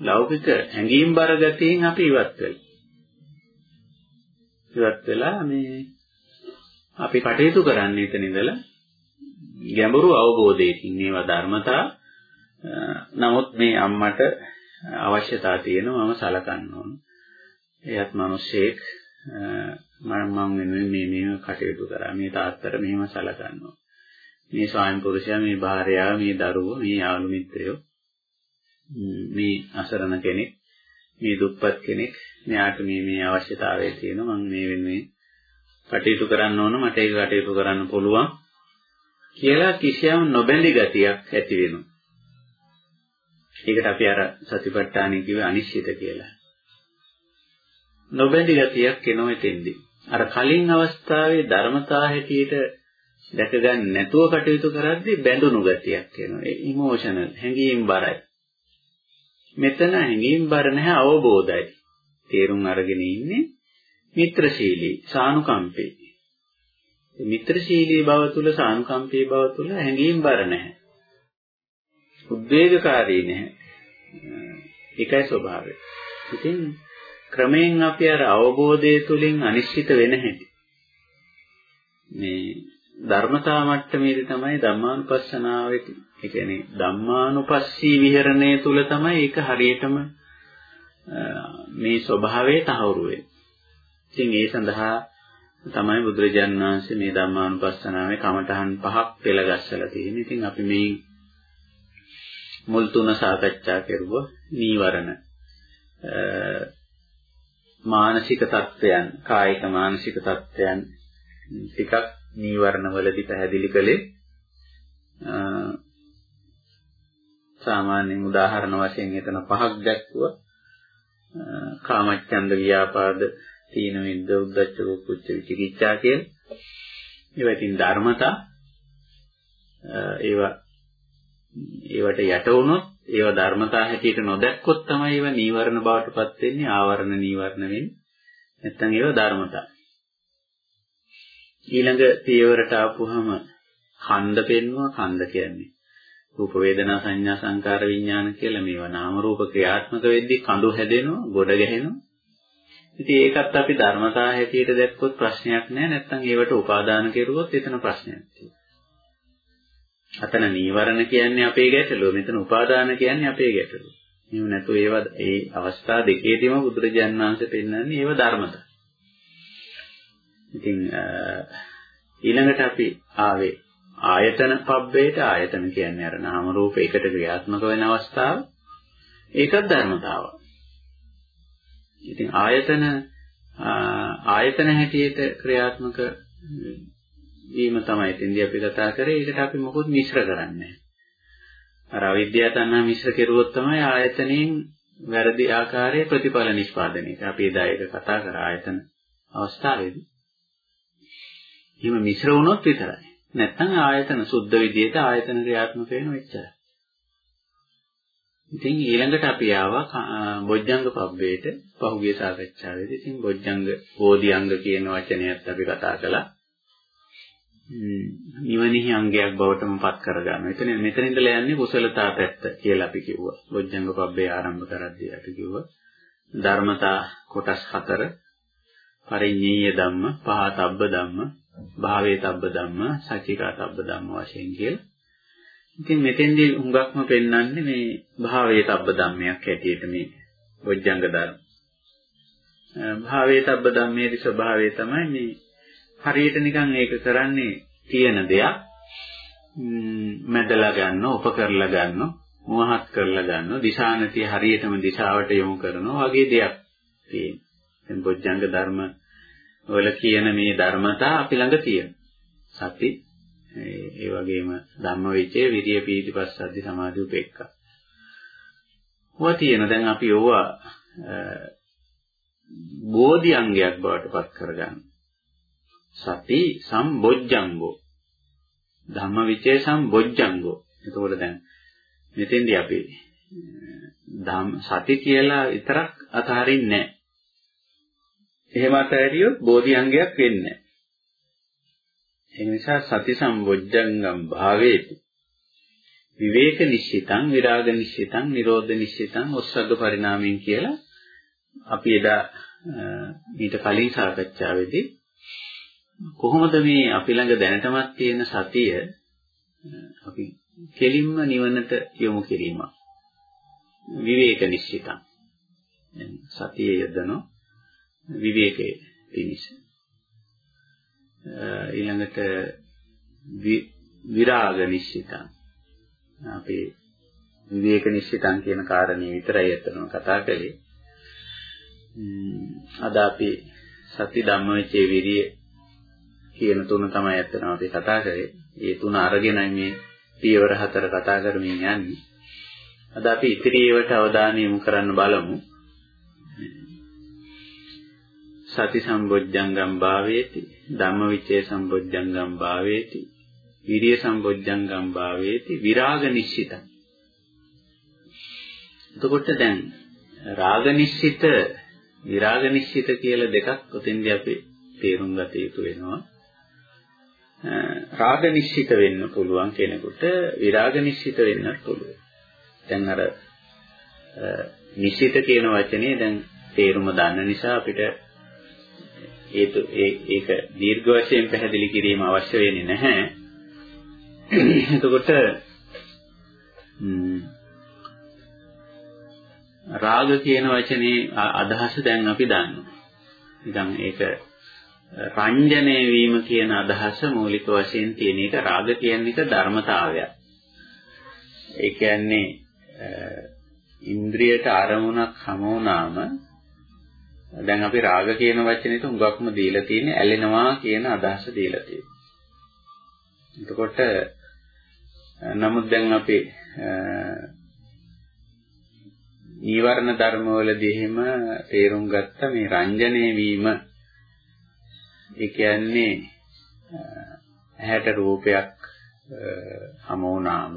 Speaker 1: ලෞකික හැඟීම් බර ගතියෙන් අපි ඉවත් වෙලා ඉවත් වෙලා මේ අපි කටයුතු කරන්නේ එතන ඉඳලා ගැඹුරු අවබෝධයකින් මේවා ධර්මතා නමුත් මේ අම්මට අවශ්‍යතාව තියෙනවා මම සලකන්න ඕන එයත් මිනිසෙක් මම මම වෙනුවෙන් මේ මේව කටයුතු කරා. මේ තාත්තට මෙහෙම සලකනවා. මේ ස්වාමි පුරුෂයා, මේ භාර්යාව, මේ දරුවෝ, මේ යාළු මිත්‍රයෝ මේ අසරණ කෙනෙක්, මේ දුප්පත් කෙනෙක්, මෙයාට මේ මේ අවශ්‍යතාවය තියෙනවා. මම මේ වෙනුවෙන් කටයුතු කරන්න ඕන, මට ඒක කටයුතු කරන්න පුළුවන් කියලා කිසියම් නොබැඳි ගතියක් ඇති වෙනවා. ඒකට අපි අර සතිපට්ඨානෙ කිව්වේ අනිශ්චිත කියලා. නොබැඳි ගතියක් එනවා එතෙන්දී. අර කලින් අවස්ථාවේ ධර්මතා හැටියට දැක ගන්න නැතුව කටයුතු කරද්දී බැඳුණු ගතියක් එනවා. ඒ ඉමෝෂනල් හැඟීම් බරයි. මෙතන හැඟීම් බර නැහැ අවබෝධයි. තේරුම් අරගෙන ඉන්නේ මිත්‍රශීලී සානුකම්පේ. මිත්‍රශීලී බව තුල සානුකම්පී බව තුල හැඟීම් බර නැහැ. උද්වේගකාරී නැහැ. ඒකයි ස්වභාවය. ඉතින් ක්‍රමයෙන් අපි අර අවබෝධය තුලින් අනිශ්චිත වෙන හැටි. මේ ධර්මතා මට්ටමේදී තමයි ධම්මානුපස්සනාවේ ඒ කියන්නේ ධම්මානුපස්සී විහරණය තුල තමයි ඒක හරියටම මේ ස්වභාවය තහවුරු වෙන්නේ. ඉතින් ඒ සඳහා තමයි බුදුරජාණන් වහන්සේ මේ ධම්මානුපස්සනාවේ කමඨහන් පහක් පෙළගස්සලා තියෙන්නේ. ඉතින් අපි මේ මුල් තුන සාකච්ඡා කරුවා නීවරණ. මානසික තත්ත්වයන් කායික මානසික තත්ත්වයන් ටිකක් නීවරණ වලදී පැහැදිලි කළේ. සාමාන්‍යයෙන් උදාහරණ වශයෙන් එතන පහක් දැක්වුවා. කාමච්ඡන්ද ව්‍යාපාද තීන විද්ද උද්දච්ච කුච්ච විචිකිච්ඡා කියන ඒවා ඉතින් ධර්මතා ඒවා ඒවට යට වුණොත් ඒව ධර්මතා හැටියට නොදැක්කොත් තමයි ඒව නීවරණ බවට පත් වෙන්නේ ආවරණ නීවරණ වෙන්නේ. නැත්නම් ඒව ධර්මතා. ඊළඟ පියවරට ආපුහම ඛණ්ඩ පෙන්වුවා. ඛණ්ඩ කියන්නේ රූප වේදනා සංඥා සංකාර විඥාන කියලා මේවා නාම රූප ක්‍රියාත්මක වෙද්දී කඳු හැදෙනවා ගොඩ ගැහෙනවා. ඉතින් ඒකත් අපි ධර්මතා හැටියට දැක්කොත් ප්‍රශ්නයක් නෑ. නැත්නම් ඒවට උපාදාන කෙරුවොත් එතන ප්‍රශ්නයක් තියෙනවා. අතන නීවරණ කියන්නේ අපේ ගැටලුව. මෙතන උපාදාන කියන්නේ අපේ ගැටලුව. එහෙම නැතු ඒවා ඒ අවස්ථා දෙකේදීම බුදුරජාණන් වහන්සේ පෙන්වන්නේ ඒව ධර්මතා. ඉතින් ඊළඟට අපි ආවේ ආයතන පබ්බේට ආයතන කියන්නේ අර නාම රූප එකට ක්‍රියාත්මක වෙන අවස්ථාව. ඒකත් ධර්මතාවක්. ඉතින් ආයතන ආයතන හැටියට ක්‍රියාත්මක වීම තමයි එතෙන්දී අපි කතා කරේ. ඒකට අපි මොකොත් මිශ්‍ර කරන්නේ අර අවිද්‍යාව තණ්හා මිශ්‍ර කෙරුවොත් තමයි ආයතනයෙන් වැරදි ආකාරයේ ප්‍රතිඵල නිෂ්පාදනය. අපි එදා ඒක කතා කරා ආයතන අවස්ථාවේදී. එහෙම මිශ්‍ර වුණොත් විතරයි. නැත්නම් ආයතන සුද්ධ විදියට ආයතන ක්‍රියාත්මක වෙනවා එච්චරයි. ඉතින් ඊළඟට අපි ආවා බොජ්ජංග පබ්බේට පහුගිය සාකච්ඡාවේදී. ඉතින් බොජ්ජංග බෝධිඅංග කියන වචනයත් අපි කතා කළා. නිවනෙහි අංගයක් බවටම පත් කරගන්නවා. එතන මෙතන ඉඳලා යන්නේ කුසලතා පැත්ත කියලා අපි කිව්වා. බොජ්ජංග පබ්බේ ආරම්භ කරද්දී අපි කිව්වා ධර්මතා කොටස් හතර පරිඤ්ඤීය ධම්ම, පහතබ්බ ධම්ම, භාවේතබ්බ ධම්ම, සචිකාතබ්බ ධම්ම වශයෙන් කියලා. ඉතින් මෙතෙන්දී හුඟක්ම පෙන්වන්නේ මේ භාවේතබ්බ ධම්මයක් හැටියට මේ බොජ්ජංග ධර්ම. භාවේතබ්බ ධම්මේදී ස්වභාවය තමයි මේ හරියට නිකන් ඒක කරන්නේ තියෙන දෙයක් මැදලා ගන්න, උප කරලා ගන්න, මොහත් කරලා ගන්න, දිශානතිය හරියටම දිශාවට යොමු කරනවා වගේ දෙයක් තියෙනවා. දැන් බොජ්ජංග ධර්ම වල කියන මේ ධර්මතා අපි ළඟ තියෙනවා. සති ඒ වගේම ධම්මවිචේ විරිය පීති පස්සද්ධි සමාධි උපේක්ඛා. ඔවා තියෙන දැන් අපි ඕවා බෝධි අංගයක් බවට පත් කරගන්න. සති සම්බොජ්ජංගෝ ධම්මවිචේ සම්බොජ්ජංගෝ එතකොට දැන් මෙතෙන්දී අපි ධම් සති කියලා විතරක් අතහරින්නේ නැහැ. එහෙම අතහැරියොත් බෝධිඅංගයක් වෙන්නේ නැහැ. ඒ නිසා සති සම්බොජ්ජංගම් භාවේති විවේක නිශ්චිතං විරාග නිශ්චිතං නිරෝධ නිශ්චිතං ඔස්සග්ග පරිණාමයෙන් කියලා අපි එදා ඊට කලින් සාකච්ඡාවේදී කොහොමද මේ අපි ළඟ දැනටමත් තියෙන සතිය අපි කෙලින්ම නිවනට යොමු කිරීමක් විවේක නිශ්චිතං සතිය යදනෝ විවේකයේ පිණිස. ඊළඟට විරාග නිශ්චිතං. අපි විවේක නිශ්චිතං කියන කාරණේ විතරයි අතනම කතා කළේ. අද අපි සති ධම්මවිචේ විරිය කියන තුන තමයි අතන අපි කතා කරේ. ඒ තුන අරගෙනයි මේ පියවර හතර කතා කරමින් යන්නේ. අද අපි ඉතිරි ඒවට අවධානය යොමු කරන්න බලමු. සති සම්බොජ්ජංගම් භාවේති ධම්මවිචේ සම්බොජ්ජංගම් භාවේති විරිය සම්බොජ්ජංගම් භාවේති විරාග නිශ්චිතං එතකොට දැන් රාග නිශ්චිත විරාග නිශ්චිත කියලා දෙකක් උතෙන්දී අපි තේරුම් ගත යුතු වෙනවා රාග නිශ්චිත වෙන්න පුළුවන් කෙනෙකුට විරාග නිශ්චිත වෙන්නත් පුළුවන් දැන් අර නිශ්චිත කියන වචනේ දැන් තේරුම දන්න නිසා අපිට ඒක ඒක දීර්ඝ වශයෙන් පැහැදිලි කිරීම අවශ්‍ය වෙන්නේ නැහැ. එතකොට රාග කියන වචනේ අදහස දැන් අපි දන්නවා. නිකන් ඒක රංජනය වීම කියන අදහස මූලික වශයෙන් තියෙන එක රාග කියන්නේ එක ධර්මතාවයක්. ඒ කියන්නේ ඉන්ද්‍රියට අරමුණක් හමු වුණාම දැන් අපි රාග කියන වචනෙට හුඟක්ම දීලා තියෙන්නේ ඇලෙනවා කියන අදහස දීලා තියෙනවා. එතකොට නමුත් දැන් අපි නීවරණ ධර්ම වලදී එහෙම තේරුම් ගත්ත මේ රංජනය වීම ඒ කියන්නේ ඇහැට රූපයක් හමු වුණාම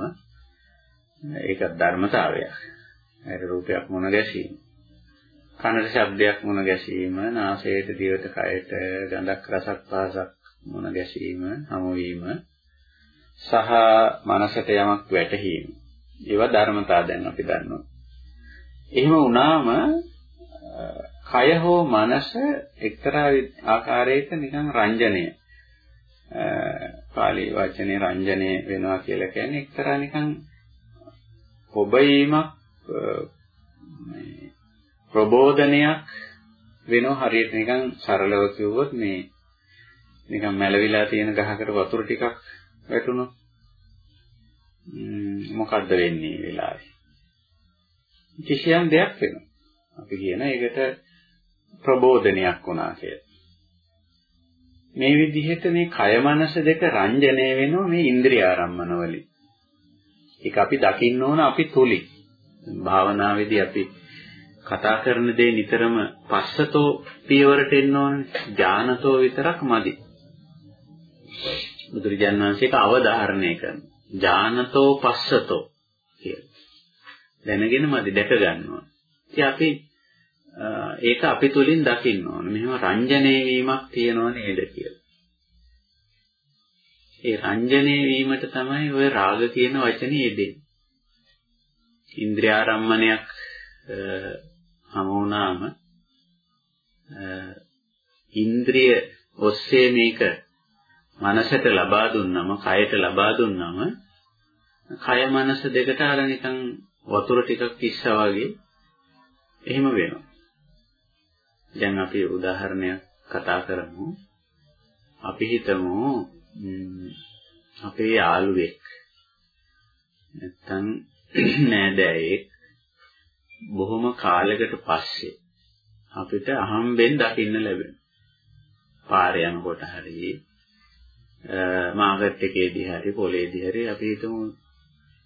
Speaker 1: ඒක ධර්මතාවයක්. ඇහැට රූපයක් මුණ ගැසීම. කනට ශබ්දයක් මුණ ගැසීම, නාසයට දිවට කයට ගඳක් රසක් පහසක් මුණ ගැසීම, හමු වීම සහ මනසට යමක් වැටහීම. ඒවා ධර්මතා දැන් අපි දන්නවා. එහෙම වුණාම කය හෝ මනස එක්තරා ආකාරයක නිකන් රංජනය. පාලි වචනේ රංජනය වෙනවා කියලා කියන්නේ එක්තරා නිකන් ඔබීමක් ප්‍රබෝධනයක් වෙනවා හරියට නිකන් සරලව කිව්වොත් මේ නිකන් මැලවිලා තියෙන ගහකට වතුර ටිකක් වැටුණොත් මොකද්ද වෙන්නේ මේ වෙලාවේ? කිසියම් දෙයක් වෙනවා. අපි කියන එකට ප්‍රබෝධනයක් වුණා කියලා මේ විදිහට මේ කය මනස දෙක රංජනය වෙනවා මේ ඉන්ද්‍රිය ආරම්මන වලින් ඒක අපි දකින්න ඕන අපි තුලින් භාවනාවේදී අපි කතා කරන දේ නිතරම පස්සතෝ පියවරට එන්න ඕනේ. ඥානතෝ විතරක් මදි. බුදුරජාණන් වහන්සේක අවධාරණය කරන. ඥානතෝ පස්සතෝ කියලා. දැනගෙන මදි දැක ගන්නවා. ඉතින් අපි ඒක අපි තුලින් දකින්න ඕනේ. මෙහෙම රංජනීය වීමක් තියෙනව නේද කියලා. ඒ රංජනීය වීමට තමයි ওই රාග කියන වචනේ යෙදෙන්නේ. ඉන්ද්‍රියාරම්මණයක් හමු වුණාම ඉන්ද්‍රිය ඔස්සේ මේක මනසට ලබා දුන්නම කයට ලබා දුන්නම කය මනස දෙකට අර නිකන් වතුර ටිකක් ඉස්සා වගේ එහෙම වෙනවා. දැන් අපි උදාහරණයක් කතා කරමු. අපි හිතමු අපේ යාළුවෙක් නැත්තම් නෑදෑයෙක් බොහොම කාලයකට පස්සේ අපිට අහම්බෙන් දකින්න ලැබෙනවා. පාරේ යනකොට හරි මාකට් එකේදී හරි පොලේදී හරි අපි හිතමු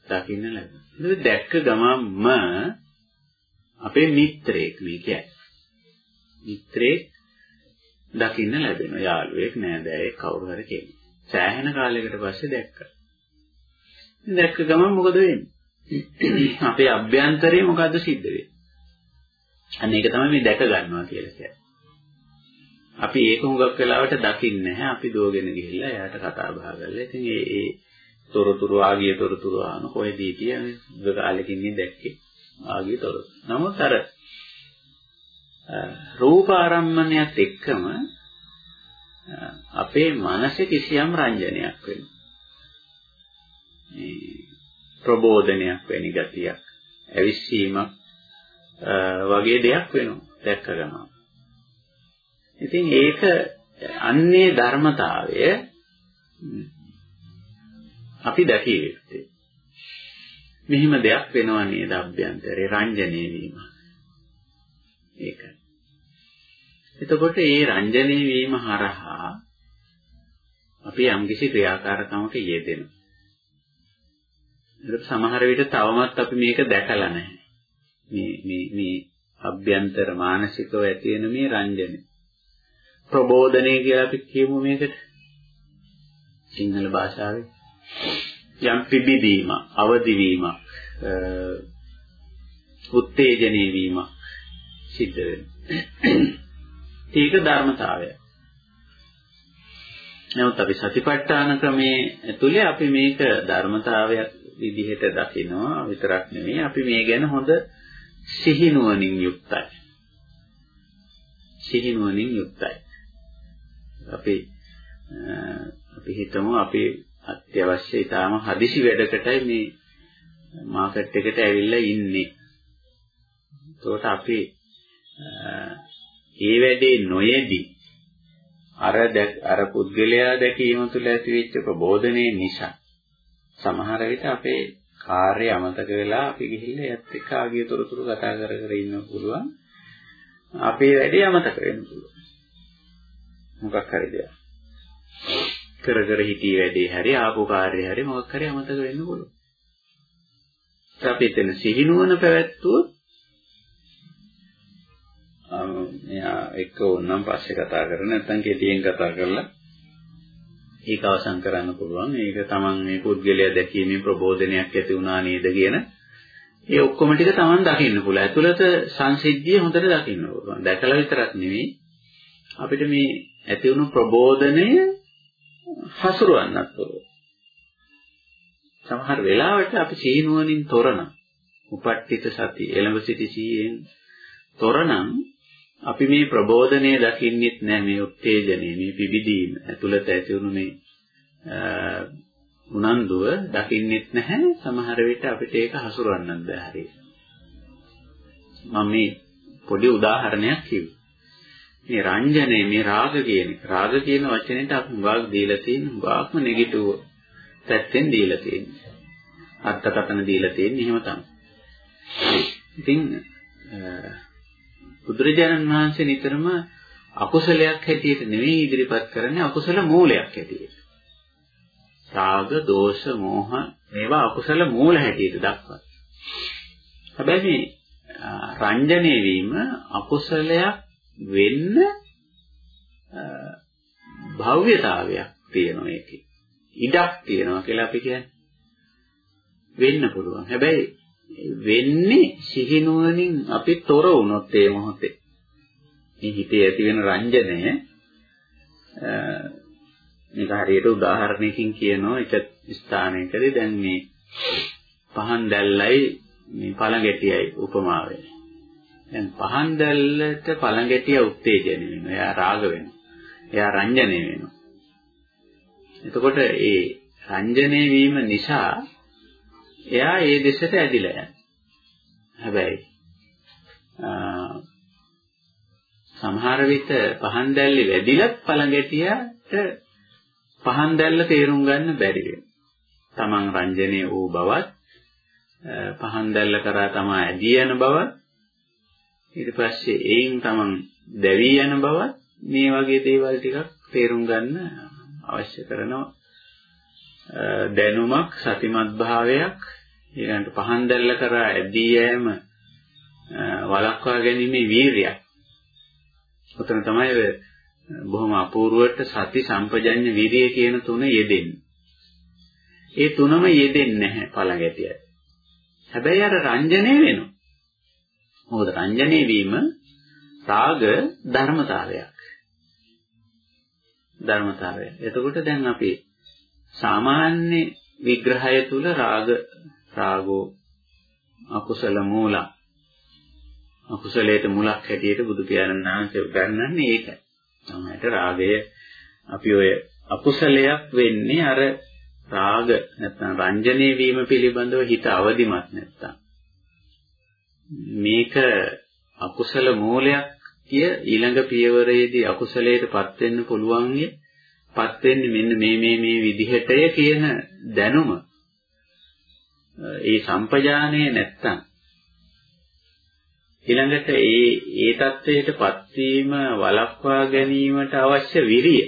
Speaker 1: දකින්න ලැබෙනවා. දැක්ක ගමන්ම අපේ මිත්‍රයෙක් මේ කියන්නේ. මිත්‍රයෙක් දකින්න ලැබෙනවා. යාළුවෙක් නෑදෑයෙක් කවුරු හරි කෙනෙක්. සෑහෙන කාලයකට පස්සේ දැක්කා. දැක්ක ගමන් මොකද වෙන්නේ? අපේ අභ්‍යන්තරේ මොකද්ද සිද්ධ වෙන්නේ? අන්න ඒක තමයි මේ දැක ගන්නවා කියලා කියන්නේ. අපි ඒක හුඟක් වෙලාවට දකින්නේ නැහැ. අපි දෝගෙන ගිහිල්ලා එයාට කතා බහ කරලා ඉතින් ඒ ඒ තොරතුරු ආගිය තොරතුරු ආන කොහෙදී කියන්නේ උග කාලෙකින් ඉන්නේ දැක්කේ ආගිය තොරතුරු. නමුත් අර රූප ආරම්මණයත් එක්කම අපේ මනසේ කිසියම් රංජනයක් වෙනවා. ප්‍රබෝධනයක් වැනි ගතියක් ඇවිස්සීමක් වගේ දෙයක් වෙනවා දැක්ක ගමන් ඉතින් ඒක අන්නේ ධර්මතාවය අපි දැකිය යුත්තේ. මෙහිම දෙයක් වෙනව නේද අභ්‍යන්තරේ රංජනීය වීම. ඒකයි. එතකොට මේ රංජනීය වීම හරහා අපි යම්කිසි ක්‍රියාකාරකමක යෙදෙනවා. ඒක සමහර විට තවමත් අපි මේක දැකලා නැහැ. මේ මේ මේ අභ්‍යන්තර මානසිකව ඇති වෙන මේ රංජනය. ප්‍රබෝධනය කියලා අපි කියමු මේකට. සිංහල භාෂාවේ යම් පිබිදීම, අවදිවීම, උත්තේජනීය වීම සිද්ධ වෙනවා. ඒක ධර්මතාවය. නමුත් අපි සතිපට්ඨාන ක්‍රමයේ ඇතුලේ අපි මේක ධර්මතාවයක් විදිහට දකිනවා විතරක් නෙමෙයි අපි මේ ගැන හොඳ සිහිනුවණින් යුක්තයි. සිහිනුවණින් යුක්තයි. අපි අපි හිතමු අපි අත්‍යවශ්‍ය ඊටාම හදිසි වැඩකටයි මේ මාකට් එකට ඇවිල්ලා ඉන්නේ. ඒකට අපි ඒ වැඩේ නොයෙදී අර අර පුද්ගලයා දැකීම තුළ ඇතිවෙච්ච ප්‍රබෝධනයේ නිසා සමහර විට අපේ කාර්ය අමතක වෙලා අපි ගිහිල්ලා එයත් එක්ක ආගිය තොරතුරු කතා කර කර ඉන්න පුළුවන්. අපේ වැඩේ අමතක වෙන්න පුළුවන්. මොකක් හරි දෙයක්. කර කර හිටියේ වැඩේ හැරි ආපු කාර්යය හැරි මොකක් හරි අමතක වෙන්න පුළුවන්. අපි එතන සිහිනුවන පැවැත්වුවොත් මෙයා එක්ක ඕනනම් පස්සේ කතා කරන නැත්නම් කෙටියෙන් කතා කරලා ඒක අවසන් කරන්න පුළුවන්. ඒක තමන් මේ පුද්ගලයා දැකීමේ ප්‍රබෝධනයක් ඇති වුණා නේද කියන ඒ ඔක්කොම ටික තමන් දකින්න පුළුවන්. ඇතුළත සංසිද්ධිය හොඳට දකින්න පුළුවන්. දැකලා විතරක් නෙවෙයි අපිට මේ ඇති වුණු ප්‍රබෝධනය හසුරවන්නත් පුළුවන්. සමහර වෙලාවට අපි සීනුවණින් තොරන උපට්ඨිත සති එළඹ සිටි සීයෙන් තොරනම් අපි මේ ප්‍රබෝධනය දකින්නෙත් නෑ මේ උත්තේජනේ මේ පිබිදීම ඇතුළත ඇති වුණු මේ උනන්දුව දකින්නෙත් නැහැ. සමහර විට අපිට ඒක හසුරවන්නත් බෑ හරියට. මම මේ පොඩි උදාහරණයක් කිව්වා. මේ රංජනේ මේ රාග කියන රාග කියන වචනෙට අපි හුඟක් දීලා තියෙන හුඟක්ම නෙගටිව් පැත්තෙන් දීලා තියෙන්නේ. අර්ථකථන දීලා තියෙන්නේ එහෙම තමයි. ඉතින් බුදුරජාණන් වහන්සේ නිතරම අකුසලයක් හැටියට නෙවෙයි ඉදිරිපත් කරන්නේ අකුසල මූලයක් හැටියට. රාග, දෝෂ, මෝහ මේවා අකුසල මූල හැටියට දක්වනවා. හැබැයි මේ රංජනීය වීම අකුසලයක් වෙන්න භව්‍යතාවයක් තියෙනවා ඒකේ. ඉඩක් තියෙනවා කියලා අපි කියන්නේ. වෙන්න පුළුවන්. හැබැයි වෙන්නේ සිහිනුවණින් අපි තොර වුණොත් ඒ මොහොතේ. මේ හිතේ ඇති වෙන රංජනය මේක හරියට උදාහරණයකින් කියනවා එක ස්ථානයකදී දැන් මේ පහන් දැල්ලයි මේ පළඟැටියයි උපමා වෙන්නේ. දැන් පහන් දැල්ලට පළඟැටිය උත්තේජනය වෙනවා. එයා රාග වෙනවා. එයා රංජනය වෙනවා. එතකොට ඒ රංජනය වීම නිසා එයා ඒ දෙසට ඇදිලා යනවා. හැබැයි සමහර විට පහන් දැල්ලේ වැඩිලත් පළඟැටියට පහන් දැල්ල තේරුම් ගන්න බැරි වෙනවා. තමන් රංජනීය වූ බවත් පහන් දැල්ල කරා තමා ඇදී යන බවත් ඊට පස්සේ ඒයින් තමන් දැවි යන බවත් මේ වගේ දේවල් ටිකක් තේරුම් ගන්න අවශ්‍ය කරනවා දැනුමක් සතිමත් භාවයක් ඊළඟට පහන් දැල්ල කරා ඇදී යෑම වළක්වා ගැනීමේ වීරියක්. උතන තමයි බොහොම අපූර්වට සති සම්පජඤ්ඤ විරිය කියන තුන යෙදෙන්නේ. ඒ තුනම යෙදෙන්නේ නැහැ පළඟැටියට. හැබැයි අර රංජනේ වෙනවා. මොකද රංජනේ වීම රාග ධර්මතාවයක්. ධර්මතාවය. එතකොට දැන් අපි සාමාන්‍ය විග්‍රහය තුල රාග රාගෝ අකුසල මූල. අකුසලයට මුලක් හැටියට බුදු පියාණන් වහන්සේ ගන්නන්නේ ඒකයි. තමයි රාගය. අපි ඔය අකුසලයක් වෙන්නේ අර රාග නැත්නම් රංජනීය වීම පිළිබඳව හිත අවදිමත් නැත්නම්. මේක අකුසල මූලයක් ඊළඟ පියවරේදී අකුසලයටපත් වෙන්න පුළුවන්ගේ පත් වෙන්නේ මෙන්න මේ මේ මේ විදිහටය කියන දැනුම. ඒ සම්පජානය නැත්තම් ඊළඟට ඒ ඒ தത്വයටපත් වීම වළක්වා ගැනීමට අවශ්‍ය විරිය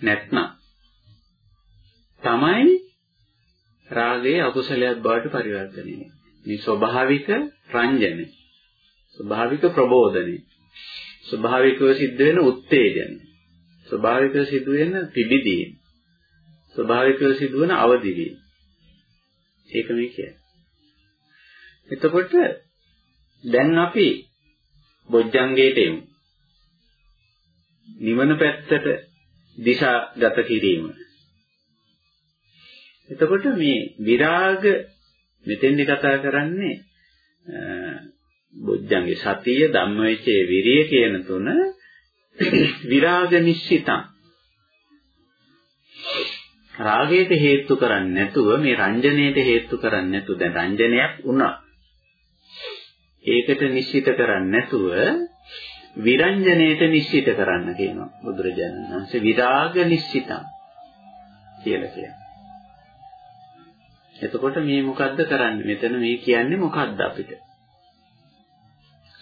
Speaker 1: නැත්නම් තමයි රාගයේ අකුසලයක් බවට පරිවර්තනය වෙන්නේ. මේ ස්වභාවික රංජනය. ස්වභාවික ප්‍රබෝධනය. ස්වභාවිකව සිද්ධ වෙන උත්තේජනය. ස්වභාවිකව සිදුවෙන පිබිදීම. ස්වභාවිකව සිදුවන අවදිවීම. ඒක මේ කියන්නේ. එතකොට දැන් අපි බොජ්ජංගයට එමු. නිවන පැත්තට දිශාගත කිරීම. එතකොට මේ විරාග මෙතෙන්දි කතා කරන්නේ බොජ්ජංගේ සතිය ධම්මවිචේ විරිය කියන තුන විරාග නිශ්චිතං රාගයට හේතු කරන්නේ නැතුව මේ රංජනයට හේතු කරන්නේ නැතුව දැන් රංජනයක් වුණා ඒකට නිශ්චිත කරන්නේ නැතුව විරංජනයට නිශ්චිත කරන්න කියනවා බුදුරජාණන් වහන්සේ විරාග නිශ්චිතං කියලා කියනවා. එතකොට මේ මොකද්ද කරන්නේ? මෙතන මේ කියන්නේ මොකද්ද අපිට?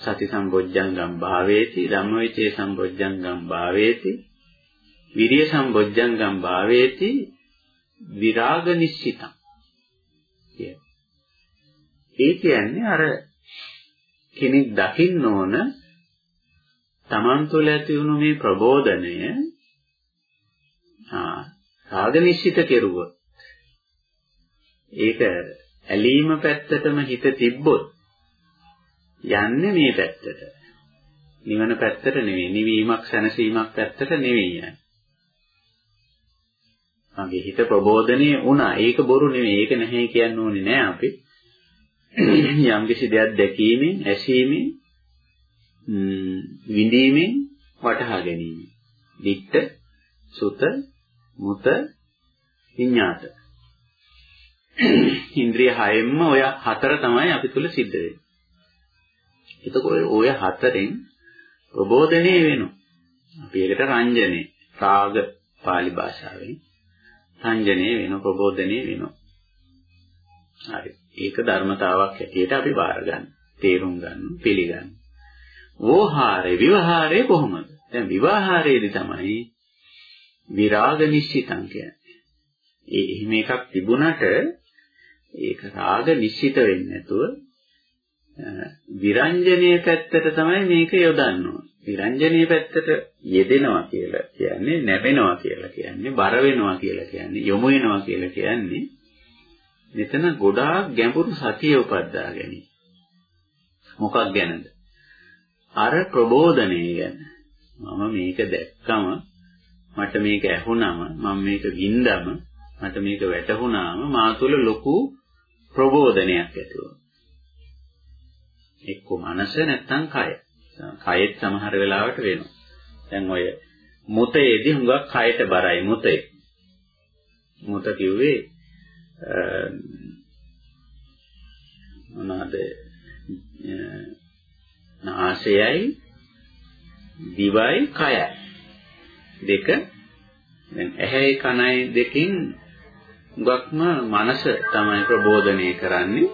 Speaker 1: සති සම්බොජ්ජංගම් භාවේති ධම්මවිචේ සම්බොජ්ජංගම් භාවේති විරිය සම්බොජ්ජංගම් භාවේති විරාග නිශ්චිතං. ඒ කියන්නේ අර කෙනෙක් දකින්න ඕන තමන් තුළ ඇති වුණු මේ ප්‍රබෝධනය ආ රාග නිශ්චිත කෙරුවොත් ඒක ඇලීම පැත්තටම හිත තිබ්බොත් යන්නේ මේ පැත්තට. නිවන පැත්තට නෙවෙයි නිවීමක් සැනසීමක් පැත්තට නෙවෙයි යන්නේ. මගේ හිත ප්‍රබෝධනීය වුණා ඒක බොරු නෙවෙයි ඒක නැහැ කියන්න ඕනේ නෑ අපි යම්කිසි දෙයක් දැකීමෙන්, ඇසීමෙන්, විඳීමෙන් වටහා ගැනීම. දිට්ඨ, සුත, මුත, විඤ්ඤාත. ඉන්ද්‍රිය හයෙන්ම ඔය හතර තමයි අපි තුල සිද්ධ වෙන්නේ. එතකොට ඔය හතරෙන් ප්‍රබෝධනේ වෙනවා. අපි ඒකට රංජනේ, රාග පාලි භාෂාවෙන් රංජනේ වෙන ප්‍රබෝධනේ වෙනවා. හරි. ඒක ධර්මතාවක් හැටියට අපි බාර ගන්න. තේරුම් ගන්න, පිළිගන්න. වෝහාරේ විවහාරේ කොහොමද? දැන් විවාහාරයේදී තමයි විරාග නිශ්චිතං කියන්නේ. ඒ එහෙම එකක් තිබුණට ඒක රාග නිශ්චිත වෙන්නේ නැතුව විරංජනීය පැත්තට තමයි මේක යොදන්න ඕනේ. විරංජනීය පැත්තට යෙදෙනවා කියලා කියන්නේ නැවෙනවා කියලා කියන්නේ බර වෙනවා කියලා කියන්නේ යොමු වෙනවා කියලා කියන්නේ මෙතන ගොඩාක් ගැඹුරු සතිය උපද්දා ගැනීම. මොකක් ගැනද? අර ප්‍රබෝධනය ගැන. මම මේක දැක්කම මට මේක ඇහුණම මම මේක වින්දම මට මේක වැටහුණාම මා තුළ ලොකු ප්‍රබෝධනයක් ඇති වුණා. එක්ක මනස නැත්තම් කය. කයෙත් සමහර වෙලාවට වෙනවා. දැන් ඔය මුතේදී හුඟක් කයට බරයි මුතේ. මුත කිව්වේ මොනවාද නාසයයි දිවයි කයයි දෙක දැන් ඇහැයි කනයි දෙකින් ගක්ම මනස තමයි ප්‍රබෝධනය කරන්නේ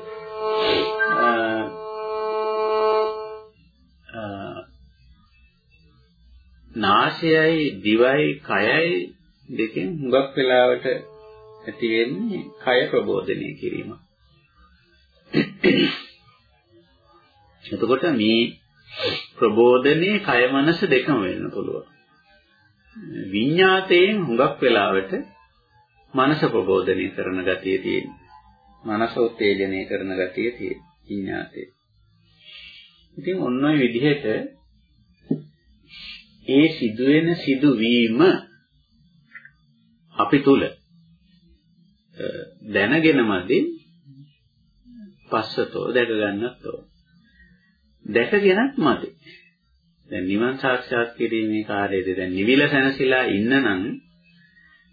Speaker 1: නාසයයි දිවයි කයයි දෙකෙන් හුඟක් වෙලාවට ඇති වෙන්නේ කය ප්‍රබෝධනය කිරීම. එතකොට මේ ප්‍රබෝධනයේ කය මනස දෙකම වෙන්න පුළුවන්. විඤ්ඤාතයෙන් හුඟක් වෙලාවට මනස ප්‍රබෝධනය කරන ගතිය තියෙනවා. මනස උත්තේජනය කරන ගතිය තියෙනවා විඤ්ඤාතේ. ඉතින් ඔන්න ඔය විදිහට ඒ සිදුවෙන සිදුවීම අපි තුල දැනගෙනමදි පස්සතෝ දැක ගන්නත් ඕන. දැකගෙනත් මදි. දැන් නිවන් සාක්ෂාත් කිරීමේ කාර්යයේදී දැන් නිවිල සැනසීලා ඉන්නනම්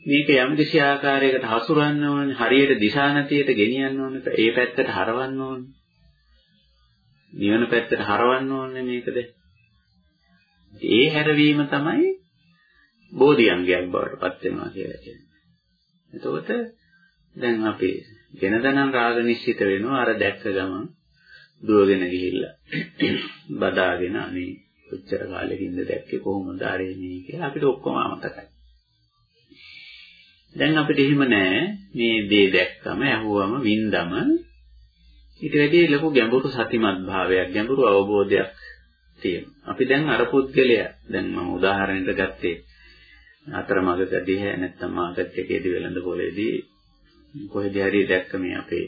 Speaker 1: මේක යම් කිසි ආකාරයකට හසුරවන්න ඕනේ හරියට දිශානතියට ගෙනියන්න ඕනේ ඒ පැත්තට හරවන්න ඕනේ නිවන පැත්තට හරවන්න ඕනේ මේකද? ඒ හැරවීම තමයි බෝධිඅංගයක් බවට පත් වෙනවා කියලා කියන්නේ. එතකොට දැන් අපි වෙනදනම් රාග නිශ්චිත වෙනවා අර දැක්ක ගමන් දුවගෙන ගිහිල්ලා බදාගෙන අනේ කොච්චර කාලෙකින්ද දැක්කේ කොහොමද ආරේ මේ කියලා අපිට ඔක්කොම අමතකයි. දැන් අපිට එහෙම නෑ මේ දේ දැක්කම ඇහුවම වින්දම ඊට වැඩි ලොකු ගැඹුරු සතිමත් භාවයක් ගැඹුරු අවබෝධයක් තියෙනවා. අපි දැන් අර පුද්ගලයා දැන් මම උදාහරණයක් ගත්තේ අතරමඟකදී නැත්නම් මාකට් එකේදී වෙළඳ පොලේදී කොහෙද හරි දැක්ක මේ අපේ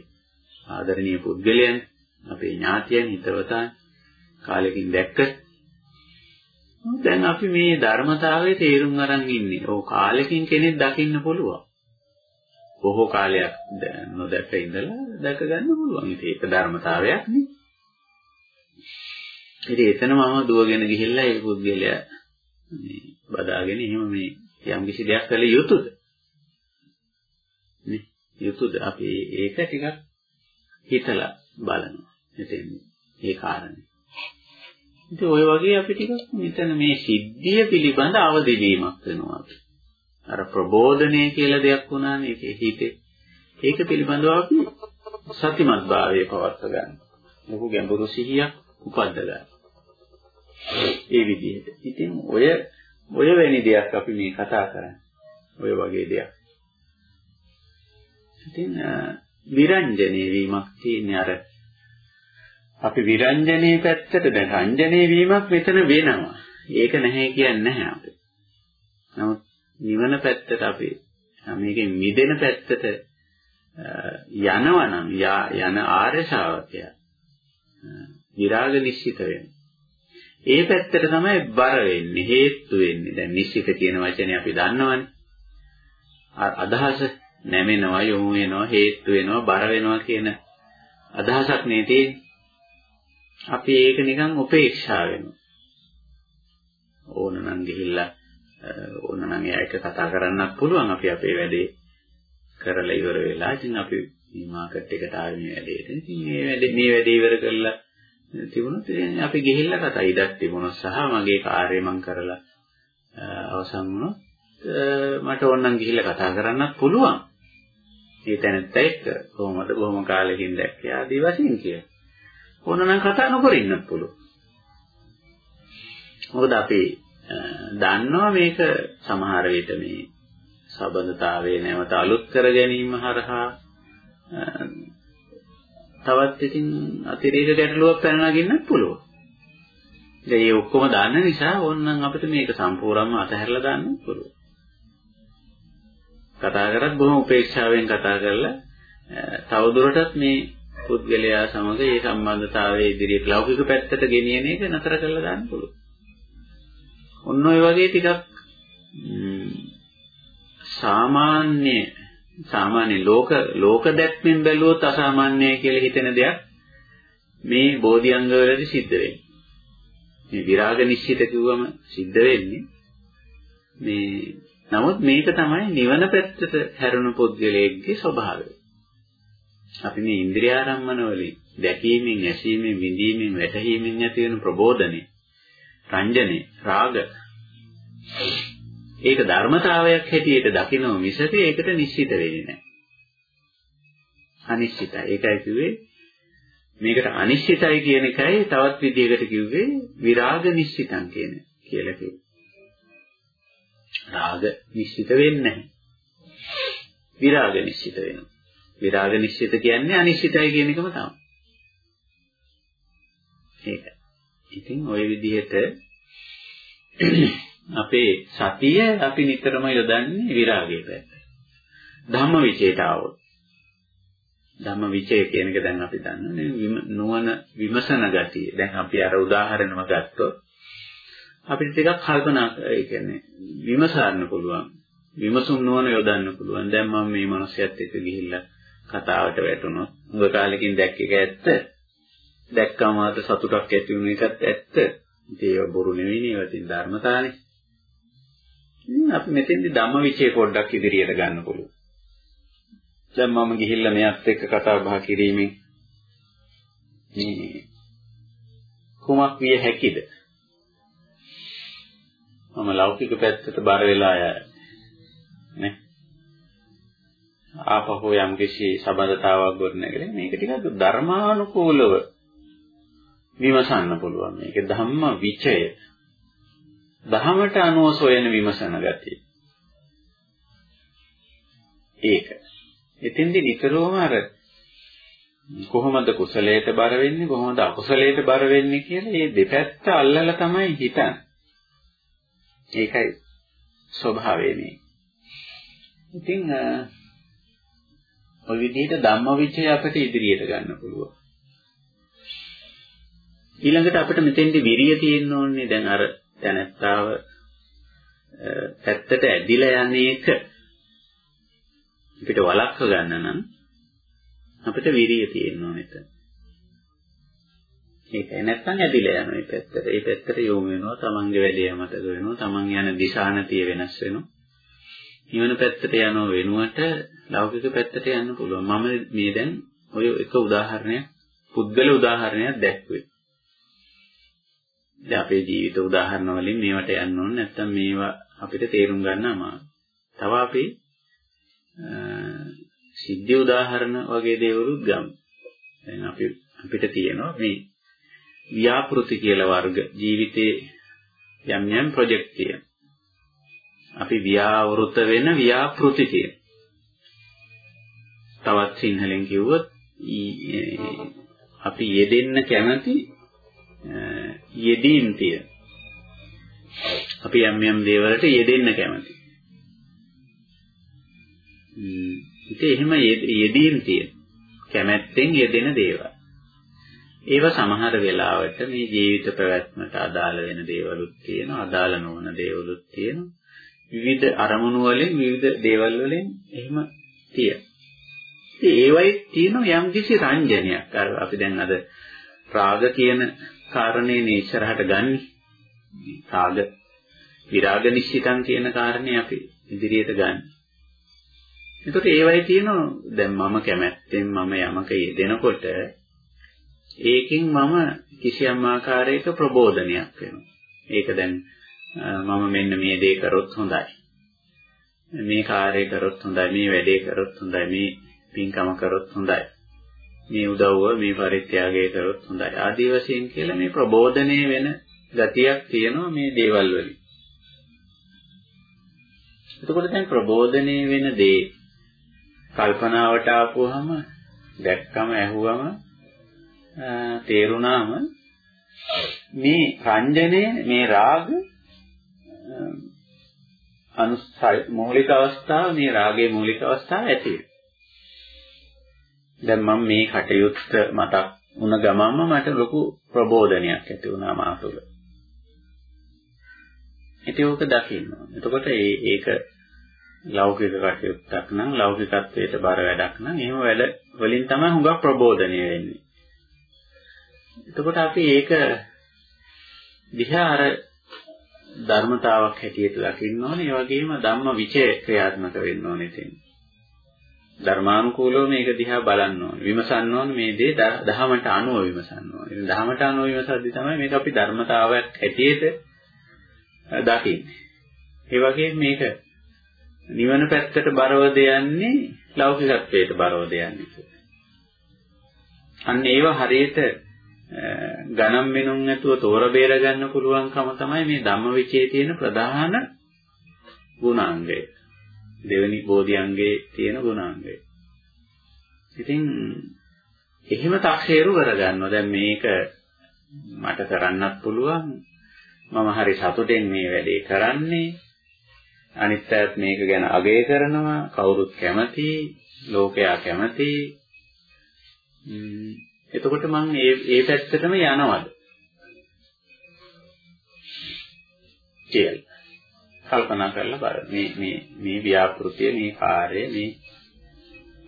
Speaker 1: ආදරණීය පුද්ගලයන් අපේ ඥාතියන් හිතවතන් කාලෙකින් දැක්ක දැන් අපි මේ ධර්මතාවයේ තේරුම් අරන් ඉන්නේ. ඕ කාලෙකින් කෙනෙක් දකින්න පුළුවන්. බොහෝ කාලයක් නොදැක ඉඳලා දැක ගන්න පුළුවන්. ඉතින් ඒක ධර්මතාවයක් නේ. ඉතින් එතන මම දුවගෙන ගිහිල්ලා ඒ පුද්ගලයා මේ බදාගෙන එහෙම මේ යම් කිසි දෙයක් කළ යුතුද? නේ යුතුද? අපි ඒක ටිකක් හිතලා බලනවා. එතෙන් ඒ කාරණේ. ඉතින් ওই වගේ අපි ටිකක් මෙතන මේ සිද්ධිය පිළිබඳ අවදි වීමක් වෙනවා අපි. අර ප්‍රබෝධනය කියලා දෙයක් වුණානේ ඒකේ හිතේ. ඒක පිළිබඳව අපි සතිමත් භාවයේ පවත්ව ගන්න. ලොකු ගැඹුරු සිහියක් උපද්ද ගන්න. ඒ විදිහට. ඉතින් ඔය ඔය වැනි දෙයක් අපි මේ කතා කරන්නේ. ඔය වගේ දෙයක්. ඉතින් විරංජනේ වීමක් තියෙන්නේ අර අපි විරංජනේ පැත්තට දැන් රංජනේ වීමක් මෙතන වෙනවා. ඒක නැහැ කියන්නේ නැහැ අපි. නමුත් නිවන පැත්තට අපි මේකෙන් මිදෙන පැත්තට යනවා නම් යන ආර්ය ශාවකය විරාග නිශ්චිත වෙනවා. ඒ පැත්තට තමයි බර වෙන්නේ හේතු වෙන්නේ. දැන් නිශ්චිත කියන වචනේ අපි දන්නවනේ. අදහස නැමෙනවා යොමු වෙනවා හේතු වෙනවා බර වෙනවා කියන අදහසක් නේ තියෙන්නේ. අපි ඒක නිකන් උපේක්ෂා වෙනවා. ඕනනම් ගිහිල්ලා ඕනනම් එයාට කතා කරන්නත් පුළුවන් අපි අපේ වැඩේ කරලා ඉවර වෙලා ඉතින් අපි මේ මාකට් එකට ආවේ මේ වැඩේට. ඉතින් මේ වැඩේ මේ වැඩේ ඉවර කරලා තිබුණොත් ඉතින් අපි ගිහිල්ලා කතා ඉදක් තිබුණොත් සහ මගේ කාර්යය මම කරලා අවසන් වුණොත් මට ඕනනම් ගිහිල්ලා කතා කරන්නත් පුළුවන්. මේ තැනත් එක්ක කොහොමද කොහොම කාලෙකින් දැක්කේ ආදී වශයෙන් කියලා. ඕනනම් කතා නොකර ඉන්නත් පුළුවන්. මොකද අපි දන්නවා මේක සමහර විට මේ සබඳතාවයේ නැවත අලුත් කර ගැනීම හරහා තවත් ඉතින් අතිරේක ගැටලුවක් පැන නගින්නත් පුළුවන්. දැන් මේ ඔක්කොම දන්න නිසා ඕනනම් අපිට මේක සම්පූර්ණයෙන්ම අතහැරලා දාන්න පුළුවන්. කතා කරත් බොහොම උපේක්ෂාවෙන් කතා කරලා තවදුරටත් මේ පුද්ගලයා සමග මේ සම්බන්ධතාවයේ ඉදිරියට ලෞකික පැත්තට ගෙනියන එක නතර කරලා දාන්න පුළුවන්. ඔන්න ඔය වගේ ටිකක් සාමාන්‍ය සාමාන්‍ය ලෝක ලෝක දැක්මෙන් බැලුවොත් අසාමාන්‍යයි කියලා හිතෙන දෙයක් මේ බෝධිඅංග වලදී සිද්ධ වෙන්නේ. මේ විරාග නිශ්චිත කිව්වම සිද්ධ වෙන්නේ මේ නමුත් මේක තමයි නිවන පැත්තට හැරුණු පුද්ගලයෙක්ගේ ස්වභාවය. අපි මේ ඉන්ද්‍රියාරම්මන වලින් දැකීමෙන්, ඇසීමෙන්, විඳීමෙන්, වැටහීමෙන් ඇති වෙන ප්‍රබෝධනේ, රංජනේ, රාග ඒක ධර්මතාවයක් හැටියට දකිනව මිසක ඒකට නිශ්චිත වෙන්නේ නැහැ. අනිශ්චිතයි. ඒකයි කිව්වේ මේකට අනිශ්චිතයි කියන එකයි තවත් විදිහකට කිව්වේ විරාග නිශ්චිතං කියන කියලා කිව්වේ. රාග නිශ්චිත වෙන්නේ නැහැ. විරාග නිශ්චිත වෙනවා. විරාග නිශ්චිත කියන්නේ අනිශ්චිතයි කියන එකම තමයි. ඒක. ඉතින් ওই විදිහට අපේ සතිය අපි නිතරම යොදන්නේ විරාගයේ පැත්ත. ධම්ම විචේට આવොත්. ධම්ම විචේ කියන එක දැන් අපි දන්නනේ නුවණ විමසන ගතිය. දැන් අපි අර උදාහරණයක් ගත්තොත් අපිට ටිකක් කල්පනා ඒ කියන්නේ විමසන්න පුළුවන්. විමසුම් නුවණ යොදන්න පුළුවන්. දැන් මම මේ මිනිහයත් එක්ක ගිහිල්ලා කතාවට වැටුණොත් මුග කාලෙකින් දැක්ක එක ඇත්ත. දැක්කම මාත සතුටක් ඇති වුණ එකත් ඇත්ත. ඉතින් ඒක බොරු නෙවෙයිනේ ඒක ඉතින් ධර්මතාවනේ. ඉතින් අපි මෙතෙන්දි ධම්මවිචේ පොඩ්ඩක් ඉදිරියට ගන්න පුළුවන්. දැන් මම ගිහිල්ලා මෙයත් එක්ක කතා බහ කිරීමෙන් මේ කුමක් විය හැකිද? මම ලෞකික පැත්තට බර වෙලා නේ. ආපහු යම් කිසි සබඳතාවක් ගොඩනගලා මේක ටිකක් ධර්මානුකූලව විමසන්න පුළුවන්. මේක ධම්ම විචය. දහමට අනුව සොයන විමසන ගතිය. ඒක. එතෙන්දි නිතරම අර කොහොමද කුසලයට බර වෙන්නේ කොහොමද අකුසලයට බර වෙන්නේ කියලා මේ දෙපැත්ත අල්ලලා තමයි හිතන්නේ. ඒකයි ස්වභාවය මේ. ඉතින් ඔය විදිහට ධම්මවිචය අපිට ඉදිරියට ගන්න පුළුවන්. ඊළඟට අපිට මෙතෙන්දි විරිය තියෙන්න ඕනේ දැන් අර දැනත්තාව පැත්තට ඇදිලා යන්නේ එක අපිට වළක්ව ගන්න නම් අපිට විරිය තියෙන්න ඕනේ එතන. ඒකයි නැත්තම් ඇදිලා යනවා මේ පැත්තට. ඒ පැත්තට යොමු වෙනවා තමන්ගේ වැඩේ මතක වෙනවා. තමන් යන දිශානතිය වෙනස් වෙනවා. නිවන පැත්තට යනව වෙනුවට ලෞකික පැත්තට යන්න පුළුවන්. මම මේ දැන් ඔය එක උදාහරණයක් පුද්ගල උදාහරණයක් දැක්ුවේ. දැන් අපේ ජීවිත උදාහරණ වලින් මේවට යන්න ඕනේ නැත්තම් මේවා අපිට තේරුම් ගන්න අමාරුයි. තව අපි සිද්ධි උදාහරණ වගේ දේවලුත් ගමු. දැන් අපි අපිට තියෙනවා මේ ව්‍යාපෘති කියලා වර්ග ජීවිතේ යම් යම් ප්‍රොජෙක්ට් තියෙනවා. අපි ව්‍යාවෘත වෙන ව්‍යාපෘති තියෙනවා. තවත් සිංහලෙන් කිව්වොත් අපි යෙදෙන්න කැමති යෙදීම් තියෙන. අපි යම් යම් දේවල්ට යෙදෙන්න කැමති. ඉතින් එහෙම යෙදීම් තියෙන. කැමැත්තෙන් යෙදෙන දේවල්. ඒව සමහර වෙලාවට මේ ජීවිත පැවැත්මට අදාළ වෙන දේවලුත් තියෙනවා, අදාළ නොවන දේවලුත් තියෙනවා. විවිධ අරමුණු වලින් විවිධ දේවල් වලින් එහෙම තියෙනවා. ඉතින් ඒවයි තියෙන යම් කිසි රංජනයක්. අර අපි දැන් අද රාග කියන කාරණේ ඉස්සරහට ගන්න. රාග විරාග නිශ්චිතං කියන කාරණේ අපි ඉදිරියට ගන්න. එතකොට ඒවයි තියෙනවා දැන් මම කැමැත්තෙන් මම යමක යෙදෙනකොට ඒකෙන් මම කිසියම් ආකාරයක ප්‍රබෝධනයක් වෙනවා. ඒක දැන් මම මෙන්න මේ දේ කරොත් හොඳයි. මේ කාර්යය කරොත් හොඳයි, මේ වැඩේ කරොත් හොඳයි, මේ පින්කම කරොත් හොඳයි. මේ උදව්ව, මේ පරිත්‍යාගය කරොත් හොඳයි. ආදී වශයෙන් කියලා මේ ප්‍රබෝධනයේ වෙන ගතියක් තියෙනවා මේ දේවල් වලින්. එතකොට දැන් ප්‍රබෝධනයේ වෙන දේ කල්පනාවට ආපුවහම දැක්කම ඇහුවම තේරුණාම මේ රංජනය මේ රාග අනුස්සය මූලික අවස්ථාව මේ රාගයේ මූලික අවස්ථාව ඇති දැන් මම මේ කටයුත්ත මතක් වුණ ගමන්ම මට ලොකු ප්‍රබෝධනයක් ඇති වුණා මා තුළ. ඉතින් ඕක දකින්න. එතකොට ඒක ලෞකික කටයුත්තක් නම් ලෞකිකත්වයට බර වැඩක් නම් එහෙම වැඩ වලින් තමයි හුඟක් ප්‍රබෝධනය වෙන්නේ. එතකොට අපි ඒක දිහා අර ධර්මතාවක් හැටියට දකින්න ඕනේ. ඒ වගේම ධම්ම විචය ක්‍රියාත්මක වෙන්න ඕනේ එතෙන්. ධර්මානුකූලව මේක දිහා බලන්න ඕනේ. විමසන්න ඕනේ මේ දේ දහමට අනුව විමසන්න ඕනේ. ඉතින් දහමට අනුව විමසද්දී තමයි මේක අපි ධර්මතාවයක් හැටියට දකින්නේ. ඒ වගේම මේක නිවන පැත්තට බරවද යන්නේ ලෞකිකත්වයට බරවද යන්නේ. අන්න ඒව හරියට ගණන් වෙනුම් නැතුව තෝර බේර ගන්න පුළුවන්කම තමයි මේ ධම්මවිචයේ තියෙන ප්‍රධාන ගුණාංගය. දෙවෙනි බෝධිඅංගයේ තියෙන ගුණාංගය. ඉතින් එහෙම තක්සේරු කරගන්නවා. දැන් මේක මට කරන්නත් පුළුවන්. මම හරි සතුටෙන් මේ වැඩේ කරන්නේ. අනිත් අයත් මේක ගැන අගය කරනවා. කවුරුත් කැමති, ලෝකයා කැමති. එතකොට මම ඒ ඒ පැත්තටම යනවද? කියලා. කල්පනා කරලා බලන්න. මේ මේ මේ ව්‍යාපෘතිය, මේ කාර්යය, මේ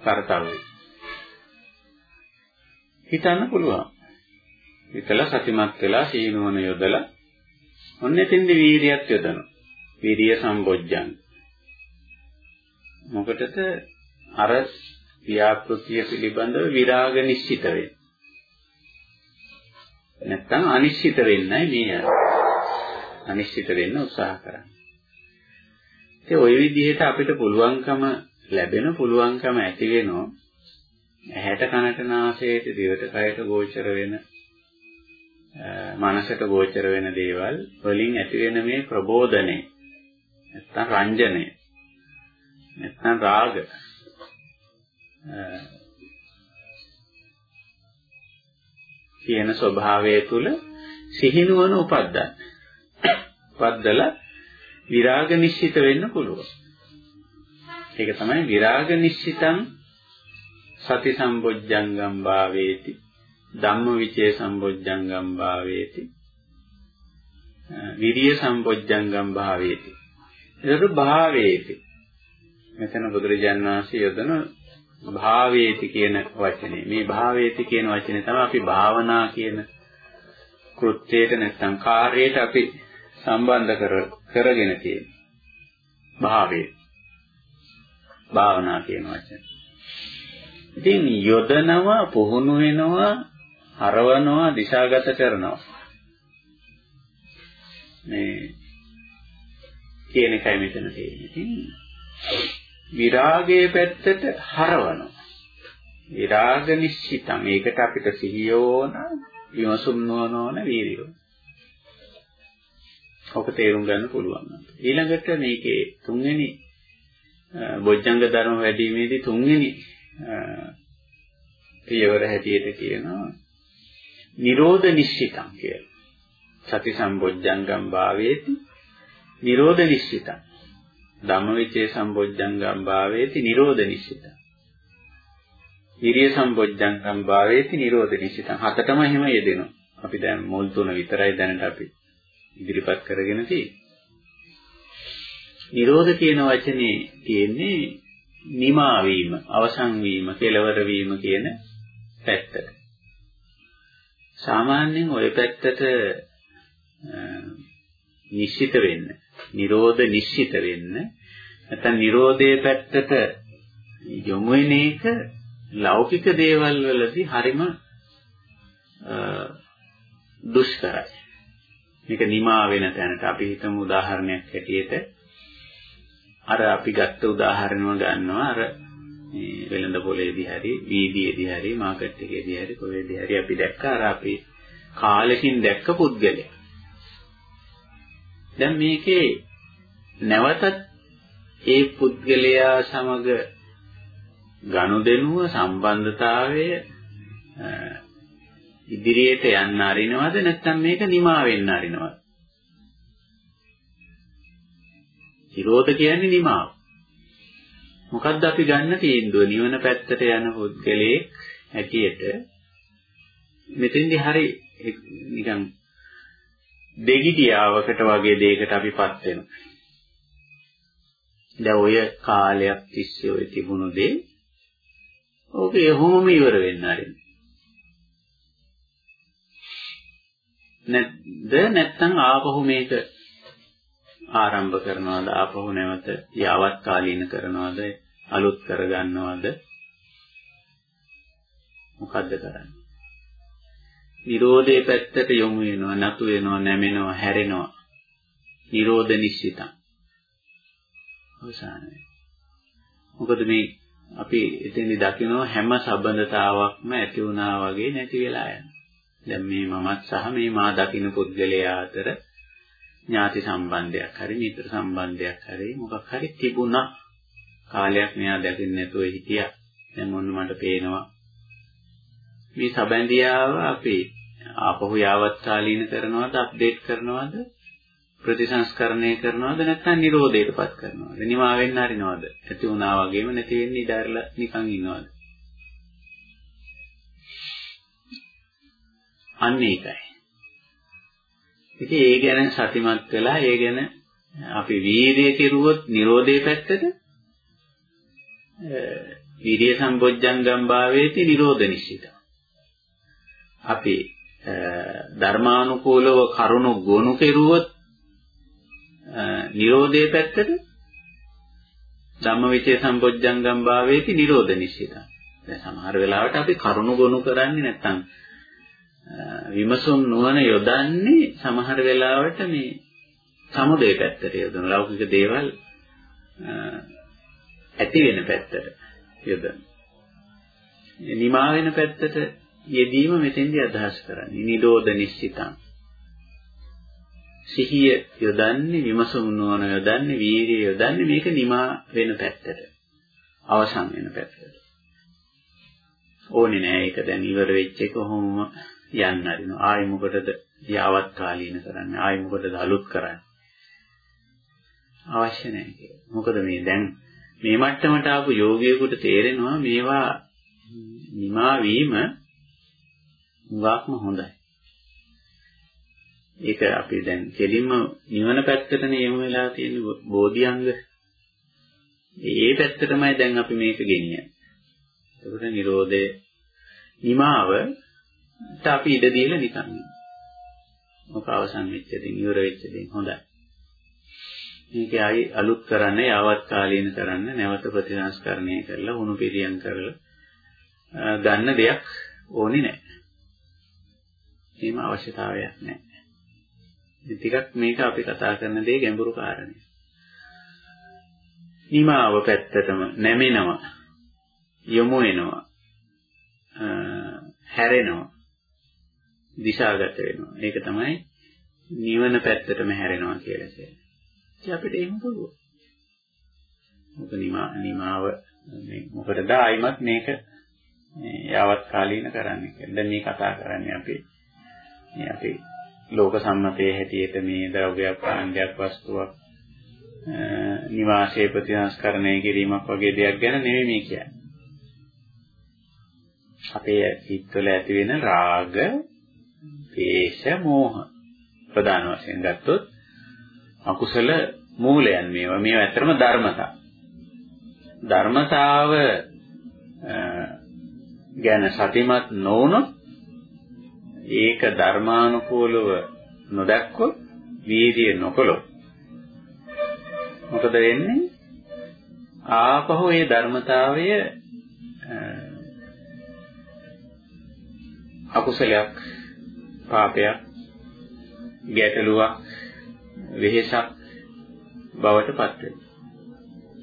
Speaker 1: කාර්යය. හිතන්න පුළුවන්. හිතලා සතිමත් වෙලා සීනුවන යොදලා ඔන්න එතින්දි වීරියක් යොදනවා. වීරිය සම්බොජ්ජං. මොකටද අර ව්‍යාපෘතිය පිළිබඳව විරාග නිශ්චිත වෙන්නේ. නැත්තම් අනිශ්චිත වෙන්නයි මේ අනිශ්චිත වෙන්න උත්සාහ කරන්නේ. ඒ ওই විදිහට අපිට පුළුවන්කම ලැබෙන පුළුවන්කම ඇති වෙනවා. ඇහැට කනට නාසයට දිවට කයට ගෝචර වෙන මනසට ගෝචර වෙන දේවල් වලින් ඇති වෙන මේ ප්‍රබෝධනේ නැත්නම් රංජනය. නැත්නම් රාග. කියන ස්වභාවය තුල සිහිනුවන උපද්දන්න. උපද්දලා විරාග නිශ්චිත වෙන්න පුළුවන්. ඒක තමයි විරාග නිශ්චිතං සති සම්බොජ්ජංගම් භාවේති ධම්මවිචේ සම්බොජ්ජංගම් භාවේති විරිය සම්බොජ්ජංගම් භාවේති. එතකොට භාවේති. මෙතන බුදුරජාණන් වහන්සේ යොදන භාවේති කියන වචනේ. මේ භාවේති කියන වචනේ තමයි අපි භාවනා කියන කෘත්‍යයට නැත්නම් කාර්යයට අපි සම්බන්ධ කර කරගෙන තියෙන්නේ භාවයේ භාවනා කියන වචනේ ඉතින් යොදනවා පුහුණු වෙනවා හරවනවා දිශාගත කරනවා මේ කියන එකයි මෙතන තියෙන්නේ. ඉතින් විරාගයේ පැත්තට හරවනවා. විරාග නිශ්චිතම්. ඒකට අපිට සිහිය ඕන, විමසුම් නොවන ඕන වීර්යය. ඔක තේරුම් ගන්න පුළුවන්. ඊළඟට මේකේ තුන්වෙනි බොජ්ජංග ධර්ම වැඩිීමේදී තුන්වෙනි පියවර හැටියට කියනවා නිරෝධ නිශ්චිතං කියලා. සති සම්බොජ්ජංගම් භාවේති නිරෝධ නිශ්චිතං. ධම්මවිචේ සම්බොජ්ජංගම් භාවේති නිරෝධ නිශ්චිතං. ඉරිය සම්බොජ්ජංගම් භාවේති නිරෝධ නිශ්චිතං. හතටම එහෙම යෙදෙනවා. අපි දැන් මුල් තුන විතරයි දැනට අපි ඉදිරිපත් කරගෙන තියෙන්නේ. නිරෝධ කියන වචනේ තියෙන්නේ නිමා වීම, අවසන් වීම, කෙලවර වීම කියන පැත්තට. සාමාන්‍යයෙන් ওই පැත්තට නිශ්චිත වෙන්න, Nirodha නිශ්චිත වෙන්න, නැත්නම් Nirodhaye පැත්තට යොමු වෙන එක ලෞකික දේවල් වලදී හරිම දුෂ්කරයි. මේක නිමා වෙන තැනට අපි හිතමු උදාහරණයක් හැටියට අර අපි ගත්ත උදාහරණව ගන්නවා අර මේ වෙළඳ පොලේදී හරි වීදියේදී හරි මාකට් එකේදී හරි කොහෙදී හරි අපි දැක්ක අර අපි කාලෙකින් දැක්ක පුද්ගලයා. දැන් මේකේ නැවතත් ඒ පුද්ගලයා සමග ගනුදෙනුව සම්බන්ධතාවය ඉදිරියට යන්න අරිනවද නැත්නම් මේක නිමා වෙන්න අරිනවද? නිරෝධ කියන්නේ නිමාව. මොකද්ද අපි ගන්න තීන්දුව නිවන පැත්තට යන පුද්ගලයේ හැටියට මෙතෙන්දි හරි නිකන් දෙගිඩියාවකට වගේ දෙයකට අපිපත් වෙනවා. දැන් ඔය කාලයක් තිස්සේ ඔය තිබුණු දේ ඕක එහෙමම ඉවර වෙන්න ආරින්න. නැද්ද? නැත්නම් ආපහු මේක ආරම්භ කරනවද? ආපහු නැවත යාවත් කාලීන කරනවද? අලුත් කරගන්නවද? මොකද්ද කරන්නේ? නිරෝධයේ පැත්තට යොමු වෙනවා නතු වෙනවා නැමෙනවා හැරෙනවා. නිරෝධ නිශ්චිතං අවසානයි. මොකද මේ අපි එතෙන්දි දකිනවා හැම සම්බන්ධතාවක්ම ඇති වුණා වගේ නැති වෙලා යනවා. දැන් මේ මමත් සහ මේ මා දකින්න පුද්ගලයා අතර ඥාති සම්බන්ධයක් හරි මිත්‍ර සම්බන්ධයක් හරි මොකක් හරි තිබුණා. කාලයක් මෙයා දැකින්න නැතුව හිටියා. දැන් මොන්න මට පේනවා. මේ සබැඳියාව අපි ආපහු යාවත් කාලීන කරනවද අප්ඩේට් කරනවද ප්‍රතිසංස්කරණය කරනවද නැත්නම් නිරෝධයටපත් කරනවද නිමා වෙන්න හරිනවද ඇති වුණා වගේම නැති වෙන්න ඉඩරලා නිකන් ඉන්නවද? අන්න ඒකයි ඉතින් ඒ ගැන සතිමත් වෙලා ඒ ගැන අපි වීර්යය කෙරුවොත් Nirodhe පැත්තට වීර්ය සම්බොජ්ජංගම් භාවේති Nirodha නිශ්චිත. අපි ධර්මානුකූලව කරුණු ගොනු කෙරුවොත් Nirodhe පැත්තට ධම්මවිචේ සම්බොජ්ජංගම් භාවේති Nirodha නිශ්චිත. දැන් සමහර වෙලාවට අපි කරුණු ගොනු කරන්නේ නැත්නම් විමසුම් නුවණ යොදන්නේ සමහර වෙලාවට මේ සමුදේ පැත්තට යොදන ලෞකික දේවල් ඇති වෙන පැත්තට යොදන. නිමා වෙන පැත්තට යෙදීම මෙතෙන්දී අදහස් කරන්නේ. නිරෝධ නිශ්චිතං. සිහිය යොදන්නේ විමසුම් නුවණ යොදන්නේ වීර්යය යොදන්නේ මේක නිමා වෙන පැත්තට. අවසන් වෙන පැත්තට. ඕනේ නෑ ඒක දැන් ඉවර වෙච්ච එක කොහොම යන්න හරිනවා. ආයෙ මොකටද යාවත් කාලීන කරන්නේ? ආයෙ මොකටද අලුත් කරන්නේ? අවශ්‍ය නැහැ කියලා. මොකද මේ දැන් මේ මට්ටමට ආපු යෝගියෙකුට තේරෙනවා මේවා නිමා වීම හුඟක්ම හොඳයි. ඒක අපි දැන් කෙලින්ම නිවන පැත්තටනේ යමු වෙලා තියෙන බෝධිඅංග. ඒ පැත්තටමයි දැන් අපි මේක ගෙනියන්නේ. ඒකට Nirodhe නිමාවට අපි ඉඩ දීලා නිකන්. මොක අවසන් වෙච්ච දේ ඉවර වෙච්ච දේ හොඳයි. මේක ආයි අලුත් කරන්න, යාවත් කාලීන කරන්න, නැවත ප්‍රතිසංස්කරණය කරලා, වුණු පිළියම් කරලා ගන්න දෙයක් ඕනේ නැහැ. එහෙම අවශ්‍යතාවයක් නැහැ. ටිකක් මේක අපි කතා කරන දේ ගැඹුරු කාරණේ. නිමාව පැත්තටම නැමෙනවා. යොමු වෙනවා. හැරෙනවා. දිශාගත වෙනවා. ඒක තමයි නිවන පැත්තටම හැරෙනවා කියලා කියන්නේ. ඉතින් අපිට එහෙම පුළුවන්. මොකද නිමා නිමාව මේ මොකටද ආයිමත් මේක යාවත් කාලීන කරන්නේ කියලා. දැන් මේ කතා කරන්නේ අපි මේ අපි ලෝක සම්මතයේ හැටියට මේ ද්‍රව්‍යයක් කාණ්ඩයක් වස්තුවක් නිවාසයේ ප්‍රතිසංස්කරණය කිරීමක් වගේ දෙයක් ගැන නෙමෙයි මේ කියන්නේ. අපේ හිතවල ඇති වෙන රාග, ද්වේෂ, මෝහ ප්‍රධාන වශයෙන් ගත්තොත් අකුසල මූලයන් මේවා. මේවා ඇත්තම ධර්මතා. ධර්මතාව ගැන සතිමත් නොවුනොත් ඒක ධර්මානුකූලව නොදැක්කොත් වීර්ය නොකළොත් මොකද වෙන්නේ? ආපහු ඒ ධර්මතාවය අකුසලයක් පාපයක් ගැටලුවක් වෙහෙසක් බවට පත් වෙනවා.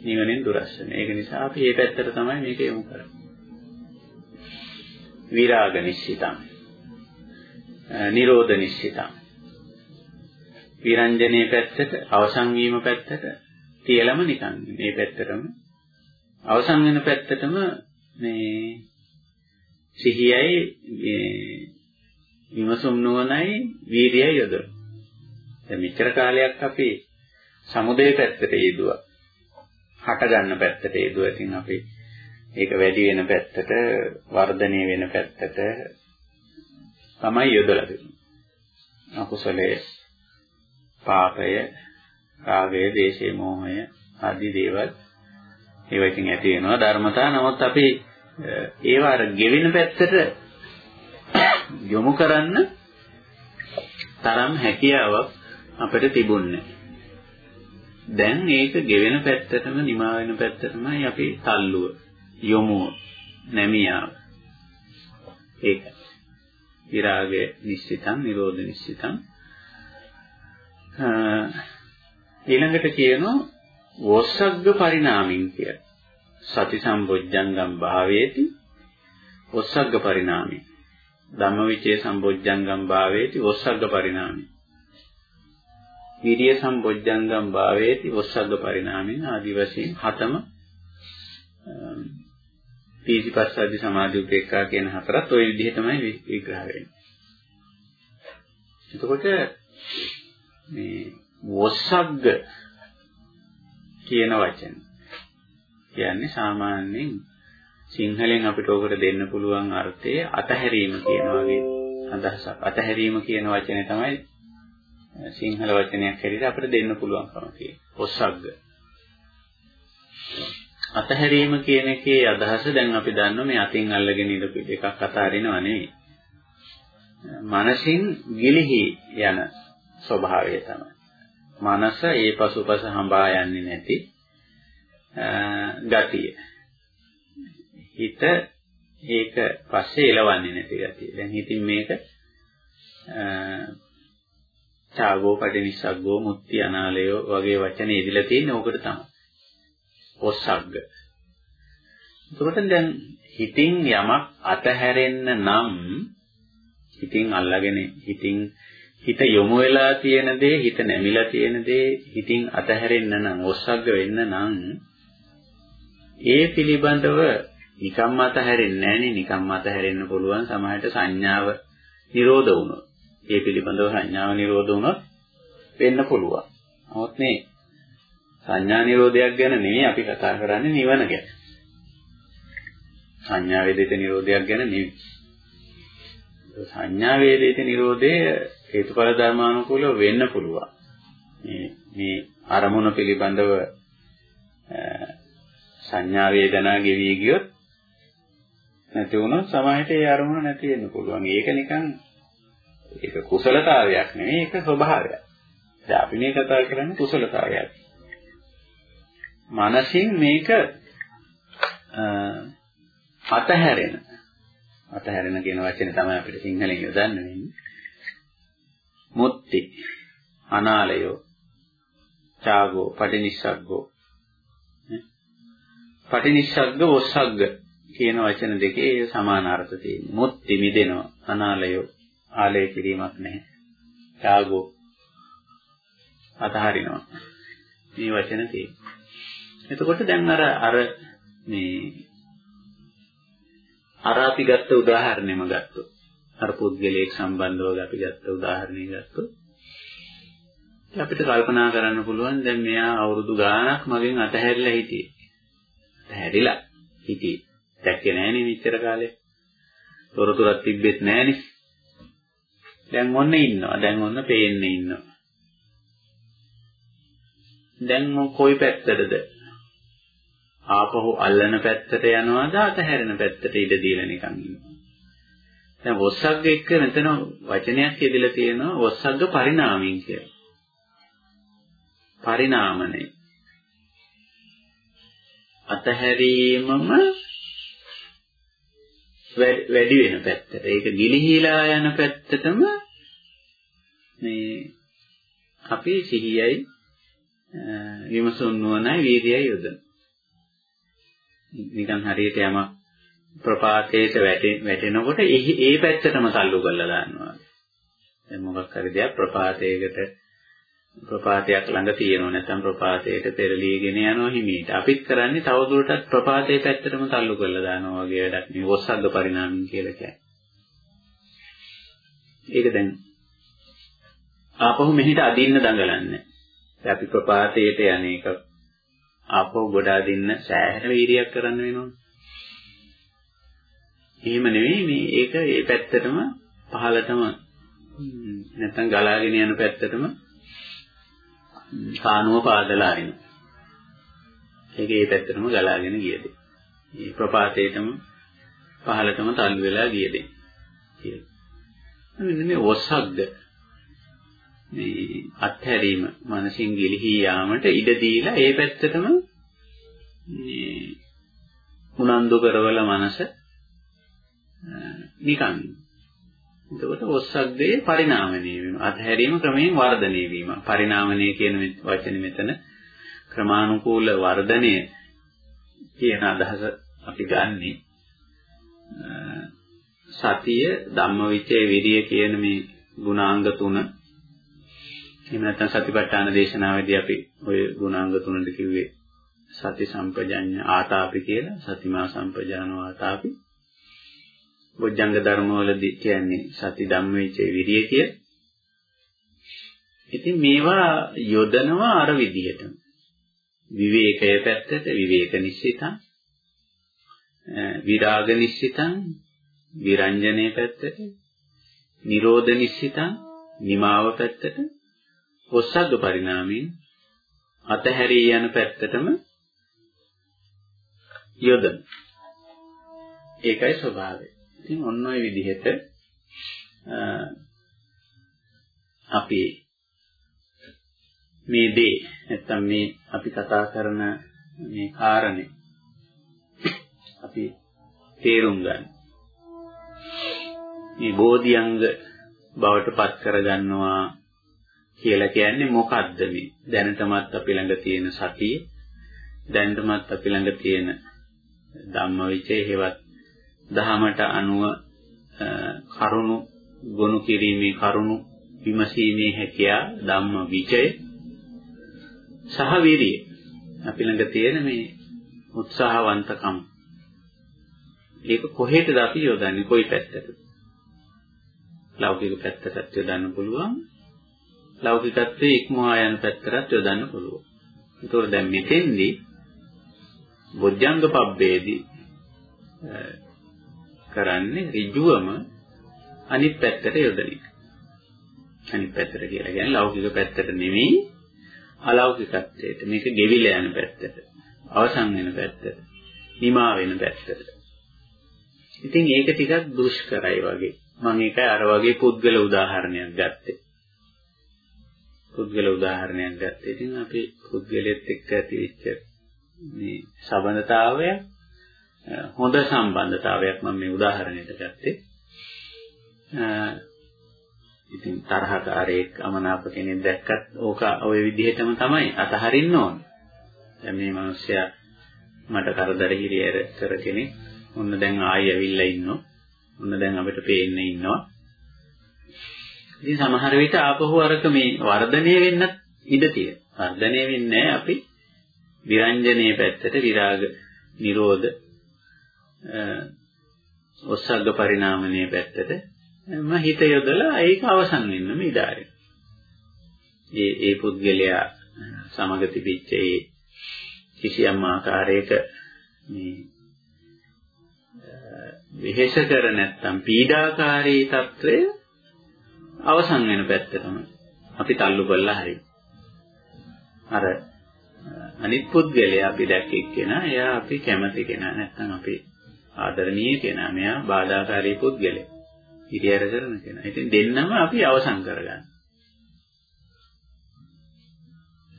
Speaker 1: නිවනෙන් දුරස් වෙන. ඒක නිසා අපි මේ පැත්තට තමයි මේක යොමු කරන්නේ. විරාග නිශ්චිතං. නිරෝධ නිශ්චිතං. විරංජනේ පැත්තට අවසන් වීම පැත්තට තියලම නිකන් මේ පැත්තටම අවසන් වෙන පැත්තටම මේ සිහියයි විමසුම් නුවණයි වීර්යය යොදවන. දැන් මෙච්චර කාලයක් අපි සමුදේ පැත්තට යෙදුවා. හට ගන්න පැත්තට යෙදුවා. ඉතින් අපි ඒක වැඩි වෙන පැත්තට, වර්ධනය වෙන පැත්තට තමයි යොදලා දෙන්නේ. අකුසලයේ පාපය, රාගය, දේශය, මෝහය ආදී දේවල් ඒවා ඉතින් ඇති වෙනවා ධර්මතා. නමුත් අපි ඒවා අර ගෙවෙන පැත්තට යොමු කරන්න තරම් හැකියාවක් අපිට තිබුණේ දැන් ඒක ගෙවෙන පැත්තටම නිමා වෙන පැත්තටමයි අපි තල්ලුව යොමුව නැමියාව. ඒක විරාගය නිශ්චිතං නිරෝධ නිශ්චිතං. ඊළඟට කියනවා වොස්සග්ග පරිණාමින් කියලා. සති සම්බොජ්ජංගම් භාවේති. ඔස්සග්ග පරිණාමි. ධම්මවිචේ සම්බොජ්ජංගම් භාවේති ඔස්සග්ග පරිණාමි විරිය සම්බොජ්ජංගම් භාවේති ඔස්සග්ග පරිණාමෙන් ආදි වශයෙන් හතම පීතිපස්සද්දි සමාධි උපේක්ඛා කියන හතරත් ওই විදිහටමයි විග්‍රහ වෙන්නේ. එතකොට මේ වොස්සග්ග කියන වචනේ කියන්නේ සාමාන්‍යයෙන් සිංහලෙන් අපිට ඕකට දෙන්න පුළුවන් අර්ථය අතහැරීම කියන වගේ අදහසක්. අතහැරීම කියන වචනේ තමයි සිංහල වචනයක් හැටියට අපිට දෙන්න පුළුවන්කම තියෙන්නේ. ඔස්සග්ග. අතහැරීම කියන එකේ අදහස දැන් අපි දන්නවා මේ අතින් අල්ලගෙන ඉඳපු එකක් අතහරිනව නෙවෙයි. මනසින් ගිලිහි යන ස්වභාවය තමයි. මනස ඒ පසුපස හඹා යන්නේ නැති ගතිය. හිත ඒක පස්සේ එලවන්නේ නැති ගතිය. දැන් හිතින් මේක චාගෝ පටිනිස්සග්ගෝ මුත්‍ති අනාලයෝ වගේ වචන ඉදිලා තියෙන්නේ ඕකට තමයි. ඔස්සග්ග. එතකොට දැන් හිතින් යමක් අතහැරෙන්න නම් හිතින් අල්ලාගෙන හිතින් හිත යොමු වෙලා තියෙන දේ හිත නැමිලා තියෙන දේ හිතින් අතහැරෙන්න නම් ඔස්සග්ග වෙන්න නම් ඒ පිළිබඳව නිකම්ම අතහැරෙන්නේ නැහනේ නිකම්ම අතහැරෙන්න පුළුවන් සමහරට සංඥාව නිරෝධ වුණොත් ඒ පිළිබඳව සංඥාව නිරෝධ වුණොත් වෙන්න පුළුවන්. නමුත් මේ සංඥා නිරෝධයක් ගැන නෙවෙයි අපි කතා කරන්නේ නිවන ගැන. සංඥා වේදිත නිරෝධයක් ගැන නෙවෙයි. සංඥා වේදිත නිරෝධය හේතුඵල ධර්මානුකූලව වෙන්න පුළුවන්. මේ මේ අරමුණ පිළිබඳව සංඥා වේදනා ගෙවි ගියොත් නැති වුණොත් සමාහයට ඒ අරමුණ නැති වෙන්න පුළුවන්. ඒක නිකන් ඒක කුසලතාවයක් නෙවෙයි ඒක ස්වභාවයක්. දැන් අපි මේ කතා කරන්නේ කුසලතාවයක්. මනසින් මේක අතහැරෙන අතහැරෙන කියන වචනේ තමයි අපිට සිංහලෙන් යොදන්න වෙන්නේ. මුත්‍ති අනාලයෝ චාගෝ පටිනිස්සග්ගෝ පටිනිස්සග්ග ඔස්සග්ග කියන වචන දෙකේ සමාන අර්ථ තියෙනවා. මුත්‍ති මිදෙනවා අනාලයෝ ආලය කිරීමක් නැහැ. ත්‍යාගෝ අතහරිනවා. මේ වචන තියෙනවා. එතකොට දැන් අර අර මේ අර අපි ගත්ත උදාහරණෙම ගත්තොත් අර පුද්ගලයෙක් සම්බන්ධව අපි ගත්ත උදාහරණය ගත්තොත් අපිට කල්පනා කරන්න පුළුවන් දැන් මෙයා අවුරුදු ගාණක් මගෙන් අතහැරිලා හිටියේ. අතහැරිලා හිටියේ. දැක්කේ නෑනේ මෙච්චර කාලෙ. තොරතුරක් තිබ්බෙත් නෑනේ. දැන් ඔන්න ඉන්නවා. දැන් ඔන්න පේන්න ඉන්නවා. දැන් කොයි පැත්තටද? ආපහු අල්ලන පැත්තට යනවාද අතහැරෙන පැත්තට ඉඩ දීලා නිකන් ඉන්නවා. දැන් වොස්සග්ග එක්ක මෙතන වචනයක් යෙදලා තියෙනවා වොස්සග්ග පරිණාමයෙන් කියලා. පරිණාමණය. අතහැරීමම වැඩි වෙන පැත්තට. ඒක ගිලිහිලා යන පැත්තටම මේ අපි සිහියයි විමසුන් නුවණයි වීර්යයයි යොදන. නිකන් හරියට යම ප්‍රපාතයට වැටෙනකොට ඒ පැත්තටම තල්ලු කරලා දානවා. දැන් මොකක් හරි දෙයක් ප්‍රපාතයකට ප්‍රපාතයක් ළඟ තියෙනවා නැත්නම් ප්‍රපාතයට පෙරලීගෙන යනවා හිමීට. අපිත් කරන්නේ තවදුරටත් ප්‍රපාතයේ පැත්තටම තල්ලු කරලා දානවා වගේ වැඩක් මේ ඔස්සග්ග පරිණාමය කියලා කියන්නේ. ඒක දැන් ආපහු මෙහිට අදින්න දඟලන්නේ. දැන් අපි ප්‍රපාතයට යන එක ආපහු ගොඩ අදින්න සෑහෙන වීර්යයක් කරන්න වෙනවා. එහෙම නෙවෙයි මේ ඒක ඒ පැත්තටම පහළටම නැත්නම් ගලාගෙන යන පැත්තටම කානුව පාදලා අරිනවා. ඒක ඒ පැත්තටම ගලාගෙන ගියද. මේ ප්‍රපාතයටම පහළටම තල්ලු වෙලා ගියද. කියලා. මෙන්න මේ ඔසක්ද මේ අත්හැරීම මනසින් ගිලිහී යාමට ඉඩ දීලා ඒ පැත්තටම මේ උනන්දු කරවල මනස නිකන් එතකොට ඔස්සග්ගේ පරිණාමණය වෙනවා. අත්හැරීම ක්‍රමයෙන් වර්ධනය වීම. පරිණාමණය කියන වචනේ මෙතන ක්‍රමානුකූල වර්ධනය කියන අදහස අපි ගන්නෙ. සතිය ධම්මවිචේ විරිය කියන මේ ගුණාංග තුන එහෙම නැත්නම් සතිපට්ඨාන දේශනාවේදී අපි ওই ගුණාංග තුනට කිව්වේ සති සම්පජඤ්ඤ ආතාපි කියලා සතිමා සම්පජානෝ ආතාපි බොජ්ජංග ධර්මවලදී කියන්නේ සති ධම්මවිචේ විරිය කිය. ඉතින් මේවා යොදනවා අර විදිහටම. විවේකයේ පැත්තට විවේක නිශ්චිතං විරාග නිශ්චිතං විරංජනේ පැත්තට නිරෝධ නිශ්චිතං නිමාව පැත්තට ඔස්සග්ග පරිණාමයෙන් අතහැරී යන පැත්තටම යොදන. ඒකයි ස්වභාවය. ඉතින් ඔන්න ඔය විදිහට අපි මේ දේ නැත්තම් මේ අපි කතා කරන මේ කාරණේ අපි තේරුම් ගන්න. මේ බෝධිඅංග බවට පත් කරගන්නවා කියලා කියන්නේ මොකද්ද මේ? දැනටමත් අපි ළඟ තියෙන සතිය, දැනටමත් අපි ළඟ තියෙන ධම්මවිචේ හේවත් දහමට අනුව කරුණු ගොනු කිරීමේ කරුණු විමසීමේ හැකියාව ධම්ම විචය සහ විරිය අපි ළඟ තියෙන මේ උත්සාහවන්තකම. ඒක කොහෙටද අපි යොදන්නේ? කොයි පැත්තටද? ලෞකික පැත්තටත් යොදන්න පුළුවන්. ලෞකිකත්වයේ ඉක්මවා යන පැත්තටත් යොදන්න පුළුවන්. ඒතකොට දැන් මෙතෙන්දී බොජ්ජංග පබ්බේදී කරන්නේ ඍජුවම අනිත් පැත්තට යොදන එක. අනිත් පැත්තට කියලා කියන්නේ ලෞකික පැත්තට නෙමෙයි අලෞකිකත්වයට. මේක ගෙවිලා යන පැත්තට. අවසන් වෙන පැත්තට. නිමා වෙන පැත්තට. ඉතින් ඒක ටිකක් දුෂ්කරයි වගේ. මම ඒකයි අර වගේ පුද්ගල උදාහරණයක් ගත්තේ. පුද්ගල උදාහරණයක් ගත්තේ. ඉතින් අපි පුද්ගලෙත් එක්ක ඇතිවෙච්ච මේ සබඳතාවය හොඳ සම්බන්ධතාවයක් මම මේ උදාහරණයට ගත්තේ. ඉතින් තරහකාරයෙක් අමනාප කෙනෙක් දැක්කත් ඕක ওই විදිහටම තමයි අතහරින්න ඕන. දැන් මේ මිනිස්සයා මට කරදර හිරියර කර කෙනෙක්. ඔන්න දැන් ආයෙ ඇවිල්ලා ඉන්නෝ. ඔන්න දැන් අපිට පේන්න ඉන්නවා. ඉතින් සමහර විට ආපහු අරක මේ වර්ධනය වෙන්නත් ඉඩ තියෙනවා. වර්ධනය වෙන්නේ අපි විරංජනයේ පැත්තට විරාග නිරෝධ ඔස්සග්ග පරිණාමනයේ පැත්තට මම හිත යොදලා ඒක අවසන් වෙන්න මේ ඉදාරේ. ඒ ඒ පුද්ගලයා සමග තිබිච්ච ඒ කිසියම් ආකාරයක මේ විහෙස කර නැත්තම් පීඩාකාරී తත්වය අවසන් වෙන පැත්තටම අපි තල්ලු කරලා හරි. අර අනිත් පුද්ගලයා අපි දැක්කේ කෙනා එයා අපි කැමති කෙනා නැත්තම් අපි ආදරණීය කෙනා මෙයා බාධාකාරී පුද්ගලයා. හිරියර කරන කෙනා. ඉතින් දෙන්නම අපි අවසන් කරගන්න.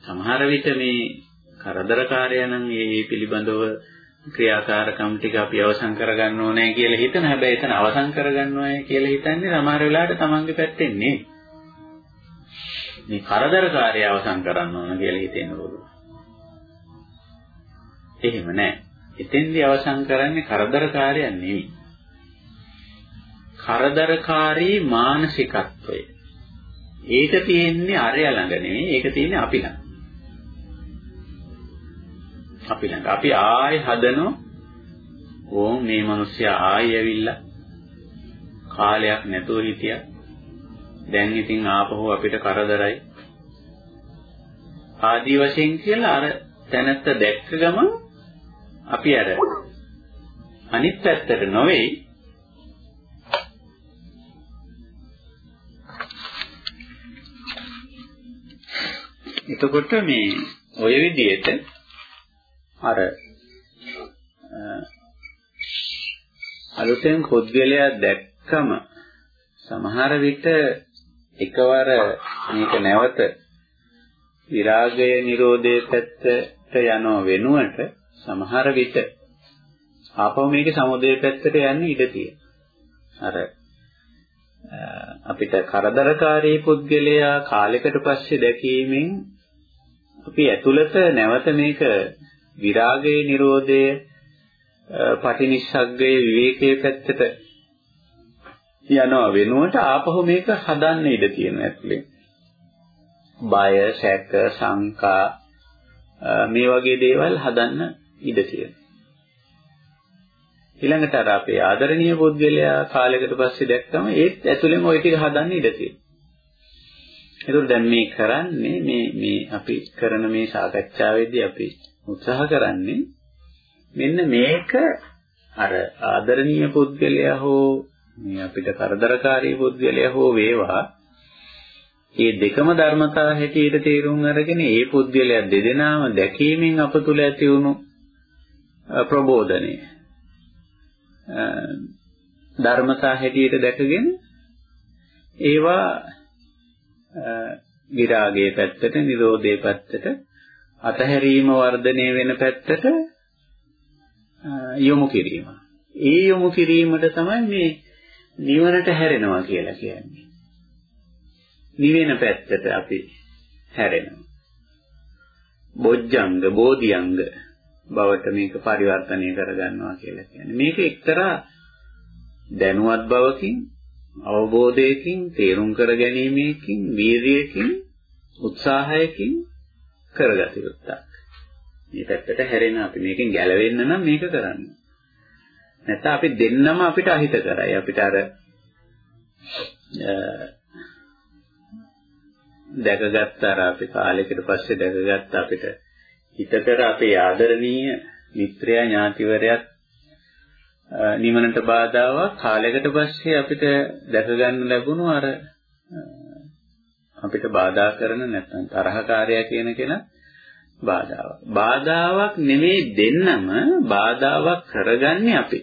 Speaker 1: සමහර විට මේ කරදරකාරයනම් මේ පිළිබඳව ක්‍රියාකාරකම් ටික අපි අවසන් කරගන්න ඕනේ කියලා හිතන හැබැයි එතන අවසන් කරගන්න ඕනේ කියලා හිතන්නේ සමහර වෙලාවට තමන්ගේ පැත්තෙන් නේ. මේ කරදරකාරය අවසන් කරන්න ඕන කියලා හිතෙන්න පුළුවන්. එහෙම නැහැ. එතෙන්දී අවසන් කරන්නේ කරදරකාරයක් නෙවෙයි. කරදරකාරී මානසිකත්වය. ඒක තියෙන්නේ අරය ළඟ නෙවෙයි ඒක තියෙන්නේ අපි ළඟ. අපි ළඟ. අපි ආයෙ හදනෝ ඕම් මේ මිනිස්සයා ආයෙ ඇවිල්ලා කාලයක් නැතුව හිටියා. දැන් ඉතින් ආපහු අපිට කරදරයි. ආදි වශයෙන් කියලා අර තැනත්ත දැක්ක ගමන් අපි අර අනිත් පැත්තට නොවේයි. එතකොට මේ ඔය විදිහට අර අලුතෙන් පුද්ගලයා දැක්කම සමහර විට එකවර මේක නැවත විරාගය නිරෝධයේ පැත්තට යනව වෙනුවට සමහර විට ආපහු මේක සමුදේ පැත්තට යන්න ඉඩ තියෙනවා. අර අපිට කරදරකාරී පුද්ගලයා කාලයකට පස්සේ දැකීමෙන් අපි ඇතුළත නැවත මේක විරාගයේ නිරෝධයේ පටිනිස්සග්ගයේ විවේකයේ පැත්තට යනවා වෙනුවට ආපහු මේක හදන්න ඉඩ තියෙනවා ඇතුලේ. බය, සැක, සංකා මේ වගේ දේවල් හදන්න ඉඩ තියෙනවා. ඊළඟට අර අපේ ආදරණීය පුද්ගලයා කාලයකට පස්සේ දැක්කම ඒත් ඇතුලෙම ওই ටික හදන්න ඉඩ තියෙනවා. ඒකෝ දැන් මේ කරන්නේ මේ මේ අපි කරන මේ සාකච්ඡාවේදී අපි උත්සාහ කරන්නේ මෙන්න මේක අර ආදරණීය පුද්ගලයා හෝ මේ අපිට කරදරකාරී පුද්ගලයා හෝ වේවා මේ දෙකම ධර්මතා හැටියට තේරුම් අරගෙන ඒ පුද්ගලයා දෙදෙනාම දැකීමෙන් අප තුල ඇති වුණු ප්‍රබෝධනය ධර්මතා හැටියට දැකගෙන ඒවා විරාගයේ පැත්තට, නිරෝධයේ පැත්තට, අතහැරීම වර්ධනය වෙන පැත්තට යොමු කිරීම. ඒ යොමු කිරීමට තමයි මේ නිවනට හැරෙනවා කියලා කියන්නේ. නිවෙන පැත්තට අපි හැරෙනවා. බොජ්ජංග, බෝධිඅංග බවට මේක පරිවර්තනය කරගන්නවා කියලා කියන්නේ. මේක එක්තරා දැනුවත් බවකින්, අවබෝධයකින්, තේරුම් කර ගැනීමකින්, වීරියකින්, උත්සාහයකින් කරගත යුත්තක්. මේ පැත්තට හැරෙන අපි මේකෙන් ගැලවෙන්න නම් මේක කරන්න. නැත්නම් අපි දෙන්නම අපිට අහිත කරයි. අපිට අර දැකගත්ත අර අපි කාලයකට පස්සේ දැකගත්ත අපිට හිතකර අපේ ආදරණීය මිත්‍රයා ඥාතිවරයාත් නිවනට බාධාවක් කාලයකට පස්සේ අපිට දැක ගන්න ලැබුණු අර අපිට බාධා කරන නැත්නම් තරහකාරයා කියන කෙනා බාධාවක්. බාධාවක් නෙමෙයි දෙන්නම බාධාවක් කරගන්නේ අපි.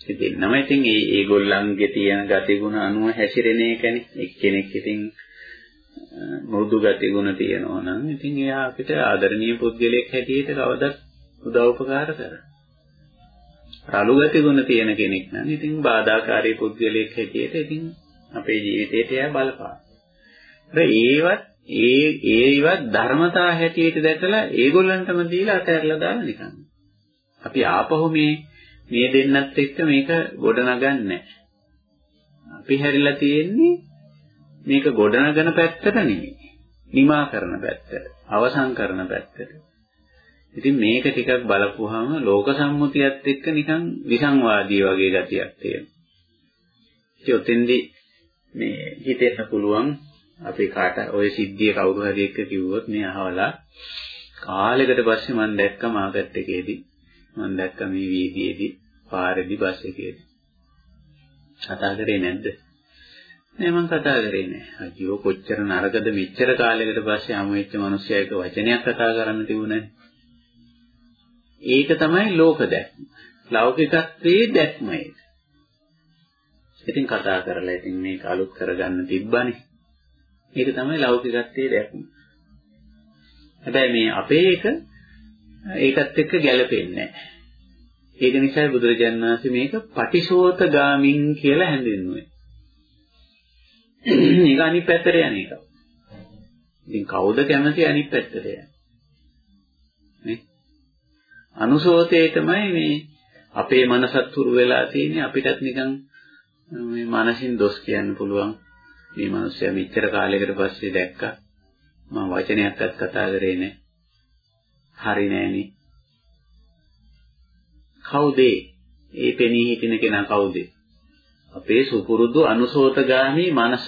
Speaker 1: ඒ දෙන්නම ඉතින් ඒ ඒගොල්ලන්ගේ තියෙන ගතිගුණ අනුව හැසිරෙන එකනේ. එක්කෙනෙක් ඉතින් මෘදු ගතිගුණ තියෙනවා නම් ඉතින් එයා අපිට ආදරණීය පුද්ගලයෙක් හැටියට කවදත් උදව් උපකාර කරනවා. රළු ගතිගුණ තියෙන කෙනෙක් නම් ඉතින් බාධාකාරී පුද්ගලයෙක් හැටියට ඉතින් අපේ ජීවිතේට එයා බලපාන. ඒවත් ඒ ඒවත් ධර්මතා හැටියට දැකලා ඒගොල්ලන්ටම දීලා අතහැරලා දාලා නිකන්. අපි ආපහු මේ මේ දෙන්නත් එක්ක මේක ගොඩනගන්නේ අපි හැරිලා තියෙන්නේ මේක ගොඩනගන පැත්තට නෙමෙයි. නිමා කරන පැත්තට, අවසන් කරන පැත්තට. ඉතින් මේක ටිකක් බලපුවාම ලෝක සම්මුතියත් එක්ක නිකන් විසංවාදී වගේ ගතියක් තියෙනවා. ඉතින් ඔතෙන්දී මේ හිතෙන්න පුළුවන් අපි කාට ওই සිද්ධිය කවුරු හරි එක්ක කිව්වොත් මේ අහවලා කාලයකට පස්සේ මම දැක්ක මාකට් එකේදී මම දැක්ක මේ වීදියේදී පාරේදී බස් එකේදී කතා කරේ නැද්ද නෑ මම කතා කරේ නෑ අයියෝ කොච්චර නරකද මෙච්චර කාලයකට පස්සේ හමු වෙච්ච මිනිස්සයා එක වචනයක් කතා කරන්න තිබුණේ ඒක තමයි ලෝක දැක්ම ලෞකිකත්වයේ දැක්ම ඒක ඉතින් කතා කරලා ඉතින් මේක අලුත් කරගන්න තිබ්බනේ ඒක තමයි ලෞකිකත්වයේ දැක්ම. හැබැයි මේ අපේ එක ඒකත් එක්ක ගැලපෙන්නේ නැහැ. ඒක නිසා බුදුරජාණන් වහන්සේ මේක පටිශෝතගාමින් කියලා හැඳින්වුවේ. ඒක අනිත් පැත්තට යන එක. ඉතින් කවුද කැමති අනිත් පැත්තට යන්නේ? නේ? අනුසෝතේ තමයි මේ අපේ මනසත් තුරු වෙලා තියෙන්නේ අපිටත් නිකන් මේ මනසින් දොස් කියන්න පුළුවන් මේ මිනිස්සයා මෙච්චර කාලයකට පස්සේ දැක්කා මම වචනයක්වත් කතා කරේ නැහැ. හරි නෑනේ. කවුද ඒ පෙනී හිටින කෙනා කවුද? අපේ සුපුරුදු අනුසෝතගාමී මනස.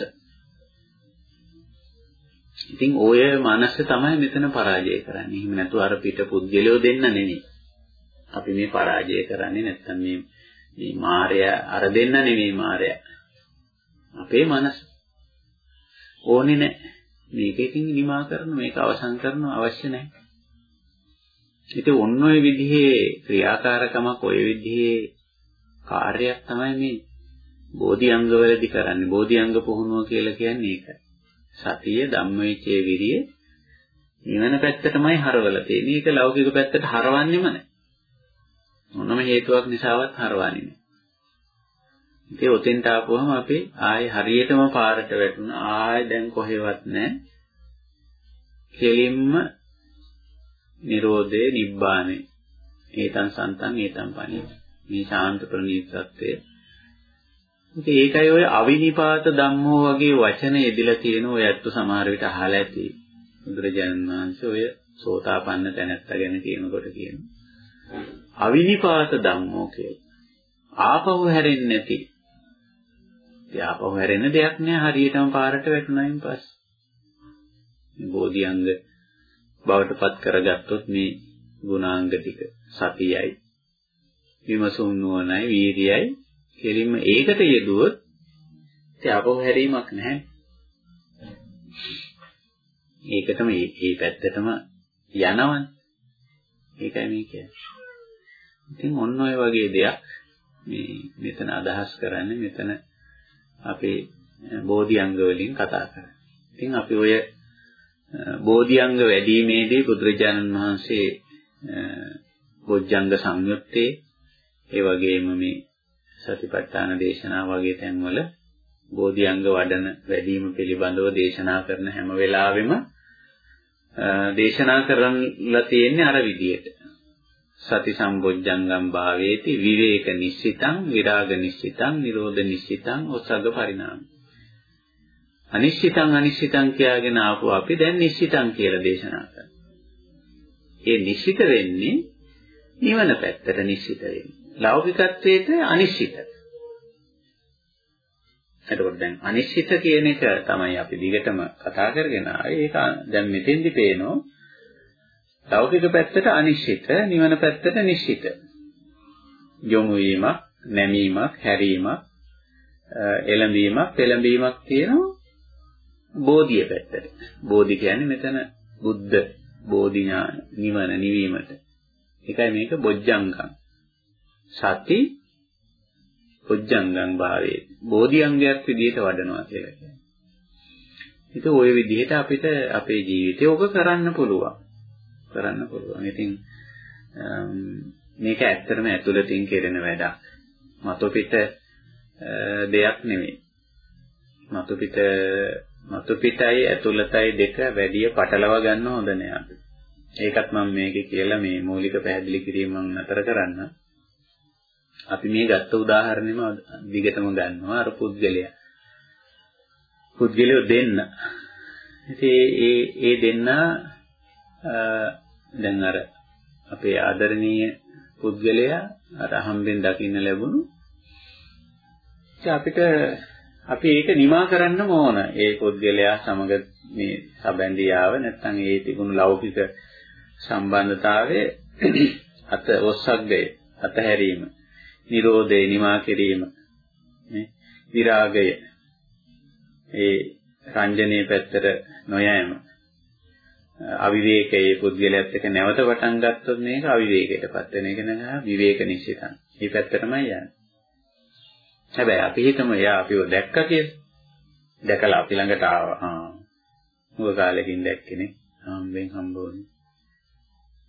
Speaker 1: ඉතින් ඔය මනස තමයි මෙතන පරාජය කරන්නේ. එහෙම නැතු අර පිට පුද්ගලයෝ දෙන්න නෙමෙයි. අපි මේ පරාජය කරන්නේ නැත්තම් මේ මේ මායя අර දෙන්න නෙමෙයි මායя. අපේ මනස. ඕනේ නැහැ. මේකකින් නිමා කරන මේක අවසන් කරන අවශ්‍ය නැහැ. ඉතින් ඔන්න ඔය විදිහේ ක්‍රියාකාරකමක් ඔය විදිහේ කාර්යයක් තමයි මේ බෝධිඅංග වලදී කරන්නේ. බෝධිඅංග පුහුණුව කියලා කියන්නේ ඒක. සතිය ධම්මවිචේ විරිය නිවන පැත්තටමයි හරවලා තියෙන්නේ. ඒක ලෞකික පැත්තට හරවන්නේම නැහැ. මොනම හේතුවක් නිසාවත් හරවන්නේ නැහැ. ඉතින් ඔතෙන්ට ආපුවම අපි ආයේ හරියටම පාරට වැටුණා. ආයේ දැන් කොහෙවත් නැහැ. කෙලින්ම Nirodhe Nibbane. ඒතං සන්තං ඒතං පණි. මේ ශාන්ත ප්‍රණීතත්වය. ඉතින් ඒකයි ඔය අවිනිපාත ධම්මෝ වගේ වචන යෙදিলা තියෙන ඔය ඇත්ත සමහර විට අහලා ඇති. බුදුරජාණන් වහන්සේ ඔය සෝතාපන්න තැනැත්ත ගැන කියනකොට කියනවා. අවිනිපාත ධම්මෝ කියලා. ආපහු හැරෙන්නේ නැති ඉතින් ආපහු හැරෙන්න දෙයක් නෑ හරියටම පාරට වැටුණායින් පස්සේ. මේ බෝධිඅංග බවට පත් කරගත්තොත් මේ ගුණාංග ටික සතියයි විමසුම් නුවණයි වීර්යයයි කෙලින්ම ඒකට යෙදුවොත් ඉතින් ආපහු හැරීමක් නැහැ. ඒකටම මේ පැත්තටම යනවනේ. ඒකයි මේ කියන්නේ. ඉතින් ඔන්න ඔය වගේ දෙයක් මේ මෙතන අදහස් කරන්නේ මෙතන අපේ බෝධිඅංග වලින් කතා කරන්නේ. ඉතින් අපි ඔය බෝධිඅංග වැඩිීමේදී බුදුරජාණන් වහන්සේ බොජ්ජංග සංයුත්තේ ඒ වගේම මේ සතිපට්ඨාන දේශනා වගේ තැන්වල බෝධිඅංග වඩන වැඩිම පිළිබඳව දේශනා කරන හැම වෙලාවෙම දේශනා කරලා තියෙන්නේ අර විදියට. සති සම්බොජ්ජංගම් භාවේති විවේක නිස්සිතං විරාග නිස්සිතං නිරෝධ නිස්සිතං ඔසග්ග පරිණාම. අනිශ්චිතං අනිශ්චිතං කියාගෙන ආපු අපි දැන් නිශ්චිතං කියලා දේශනා කරනවා. ඒ නිශ්චිත වෙන්නේ නිවන පැත්තට නිශ්චිත වෙන්නේ. ලෞකිකත්වයට අනිශ්චිත. එතකොට දැන් අනිශ්චිත කියන එක තමයි අපි දිගටම කතා කරගෙන ආවේ. ඒක දැන් මෙතෙන්දි පේනවා ලෞකික පැත්තට අනිශ්චිත, නිවන පැත්තට නිශ්චිත. යොමු වීමක්, නැමීමක්, හැරීමක්, එළඹීමක්, පෙළඹීමක් තියෙනවා බෝධිය පැත්තට. බෝධි කියන්නේ මෙතන බුද්ධ බෝධි ඥාන, නිවන නිවීමට. ඒකයි මේක බොජ්ජංගම්. සති බොජ්ජංගම් භාවයේ බෝධි අංගයක් විදිහට වඩනවා කියලා කියන්නේ. ඉතින් ওই විදිහට අපිට අපේ ජීවිතේ ඔබ කරන්න පුළුවන්. කරන්න පුළුවන්. ඉතින් මේක ඇත්තටම ඇතුළතින් කෙරෙන වැඩක්. මතු පිට දෙයක් නෙමෙයි. මතු පිට මතු පිටයි ඇතුළතයි දෙක වැඩි පටලව ගන්න හොඳ නෑ. ඒකත් මම මේකේ කියලා මේ මූලික පැහැදිලි කිරීම නතර කරන්න. අපි මේ ගත්ත උදාහරණෙම දිගටම ගන්නවා අර පුද්ගලයා. පුද්ගලයෝ දෙන්න. ඉතින් ඒ ඒ දෙන්න දැන් අර අපේ ආදරණීය පුද්ගලයා අර හම්බෙන් දකින්න ලැබුණු අපිට අපි ඒක නිමා කරන්න ඕන. ඒ පුද්ගලයා සමග මේ සබැඳියාව නැත්නම් ඒ තිබුණු ලෞකික සම්බන්ධතාවයේ අත ඔස්සග්ගය අතහැරීම, Nirodhe නිමා කිරීම, නේ විරාගය ඒ රංජනීය පැත්තට නොයෑම අවිවේකයේ පුද්ගලයාත් එක්ක නැවත පටන් ගත්තොත් මේක අවිවේකයටපත් වෙන එක නෑ විවේක නිශ්චිතං. මේ පැත්තටමයි යන්නේ. හැබැයි අපි හිතමු එයා අපිව දැක්ක කියලා. දැකලා අපි ළඟට ආවා. ආ. මුව කාලෙකින් දැක්කනේ. හම්බෙන් හම්බුනේ.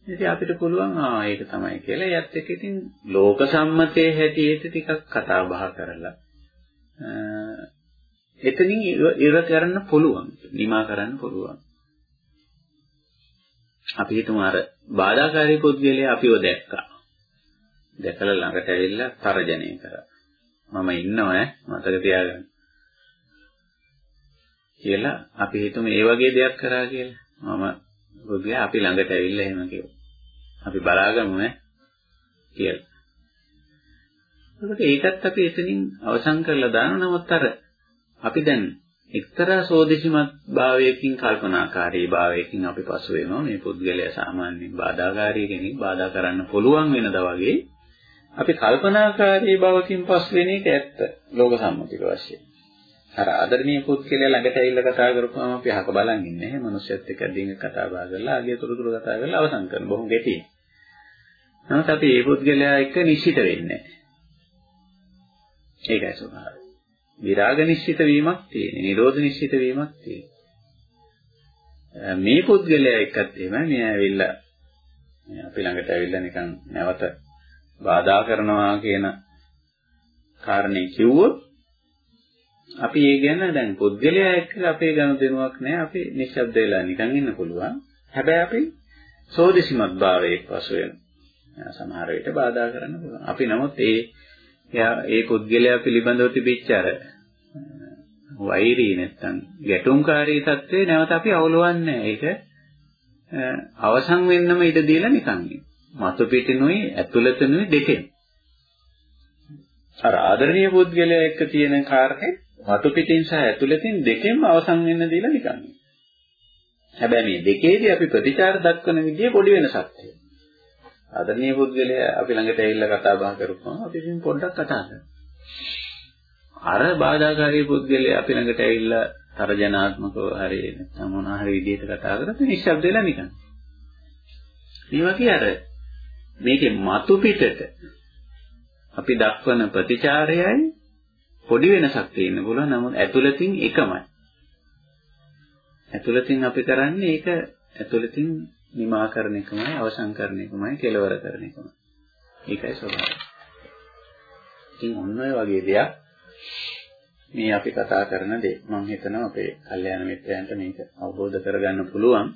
Speaker 1: ඉතින් අපිට පුළුවන් ආ ඒක තමයි කියලා එයත් එක්ක ඉතින් ලෝක සම්මතයේ හැටියට ටිකක් කතා බහ කරලා එතනින් ඉර කරන්න පුළුවන්. නිමා කරන්න පුළුවන්. අපි හිතමු අර බාධාකාරී පුද්ගලයා අපිව දැක්කා. දැකලා ළඟට ඇවිල්ලා තරජනය කරා. මම ඉන්නවා ඈ මතක තියාගන්න. කියලා අපි හිතමු ඒ වගේ දෙයක් කරා කියලා. මම බුද්ධයා අපි ළඟට ඇවිල්ලා එහෙම කිව්වා. අපි බලාගමු ඈ කියලා. ඒකට ඒකත් අපි එතනින් අවසන් කරලා දාන නමුත් අර අපි දැන් එක්තරා සෝදිසිමත් භාවයකින් කල්පනාකාරී භාවයකින් අපි පසු වෙනවා මේ පුද්ගලයා සාමාන්‍යයෙන් බාධාකාරී කෙනෙක් බාධා කරන්න පුළුවන් වෙනදා වගේ අපි කල්පනාකාරී බවකින් පස් වෙන එක ඇත්ත ලෝක සම්මුතික වශයෙන්. අර ආදරණීය පුද්ගලයා ළඟට ඇවිල්ලා කතා කරපුවම අපි අහක බලන් ඉන්නේ නැහැ. මනුස්සයත් එක්ක දින කතා බහ කරලා ආගේ තුරුතුරු කතා කරලා අවසන් කරන බොහොම ගැටි. නමුත් අපි මේ පුද්ගලයා එක්ක නිශ්චිත වෙන්නේ නැහැ. ඒකයි ස්වභාවය. විරාග නිශ්චිත වීමක් තියෙනවා. නිරෝධ නිශ්චිත වීමක් තියෙනවා. මේ පුද්ගලයා එක්කත් එහෙමයි. මෙයා ඇවිල්ලා අපි ළඟට ඇවිල්ලා නිකන් නැවත බාධා කරනවා කියන කාරණේ කිව්වොත් අපි ඒ ගැන දැන් පුද්ගලයා එක්ක අපේ ගනුදෙනුවක් නැහැ අපි නිශ්ශබ්ද වෙලා නිකන් ඉන්න පුළුවන්. හැබැයි අපි සෝදිසිමත් භාවයේ පසු වෙනවා සමහර විට බාධා කරන්න පුළුවන්. අපි නමුත් ඒ ඒ පුද්ගලයා පිළිබඳව තිබිච්ච අර වෛරී නැත්තම් ගැටුම්කාරී තත්ත්වේ නැවත අපි අවලවන්නේ ඒක අවසන් වෙන්නම ඉඩ දීලා නිකන් ඉන්න. මතු පිටිනුයි ඇතුළතනුයි දෙකෙන්. අර ආදරණීය පුද්ගලයා එක්ක තියෙන කාර්යය මතු පිටින් සහ ඇතුළතින් දෙකෙන්ම අවසන් වෙන්න දීලා නිකන්. හැබැයි මේ දෙකේදී අපි ප්‍රතිචාර දක්වන විදිය පොඩි වෙනසක් තියෙනවා. ආදරණීය පුද්ගලයා අපි ළඟට ඇවිල්ලා කතා බහ කරපුවම අපි ඉතින් පොඩ්ඩක් කතා කරනවා. අර බාධාකාරී පුද්ගලයා අපි ළඟට ඇවිල්ලා තරජනාත්මකව හරි නැත්නම් මොන හරි විදිහට කතා කරත් නිශ්ශබ්ද වෙලා නිකන්. මේ වගේ අර මේකේ මතු පිටට අපි දක්වන ප්‍රතිචාරයයි පොඩි වෙනසක් තියෙන්න පුළුවන් නමුත් ඇතුළතින් එකමයි. ඇතුළතින් අපි කරන්නේ ඒක ඇතුළතින් නිමා කරන එකමයි අවසන් කරන එකමයි කෙලවර කරන එකමයි. ඒකයි ස්වභාවය. ඉතින් ඔන්න ඔය වගේ දෙයක් මේ අපි කතා කරන දේ. මම හිතනවා අපේ කල්යාණ මිත්‍රයන්ට මේක අවබෝධ කරගන්න පුළුවන්.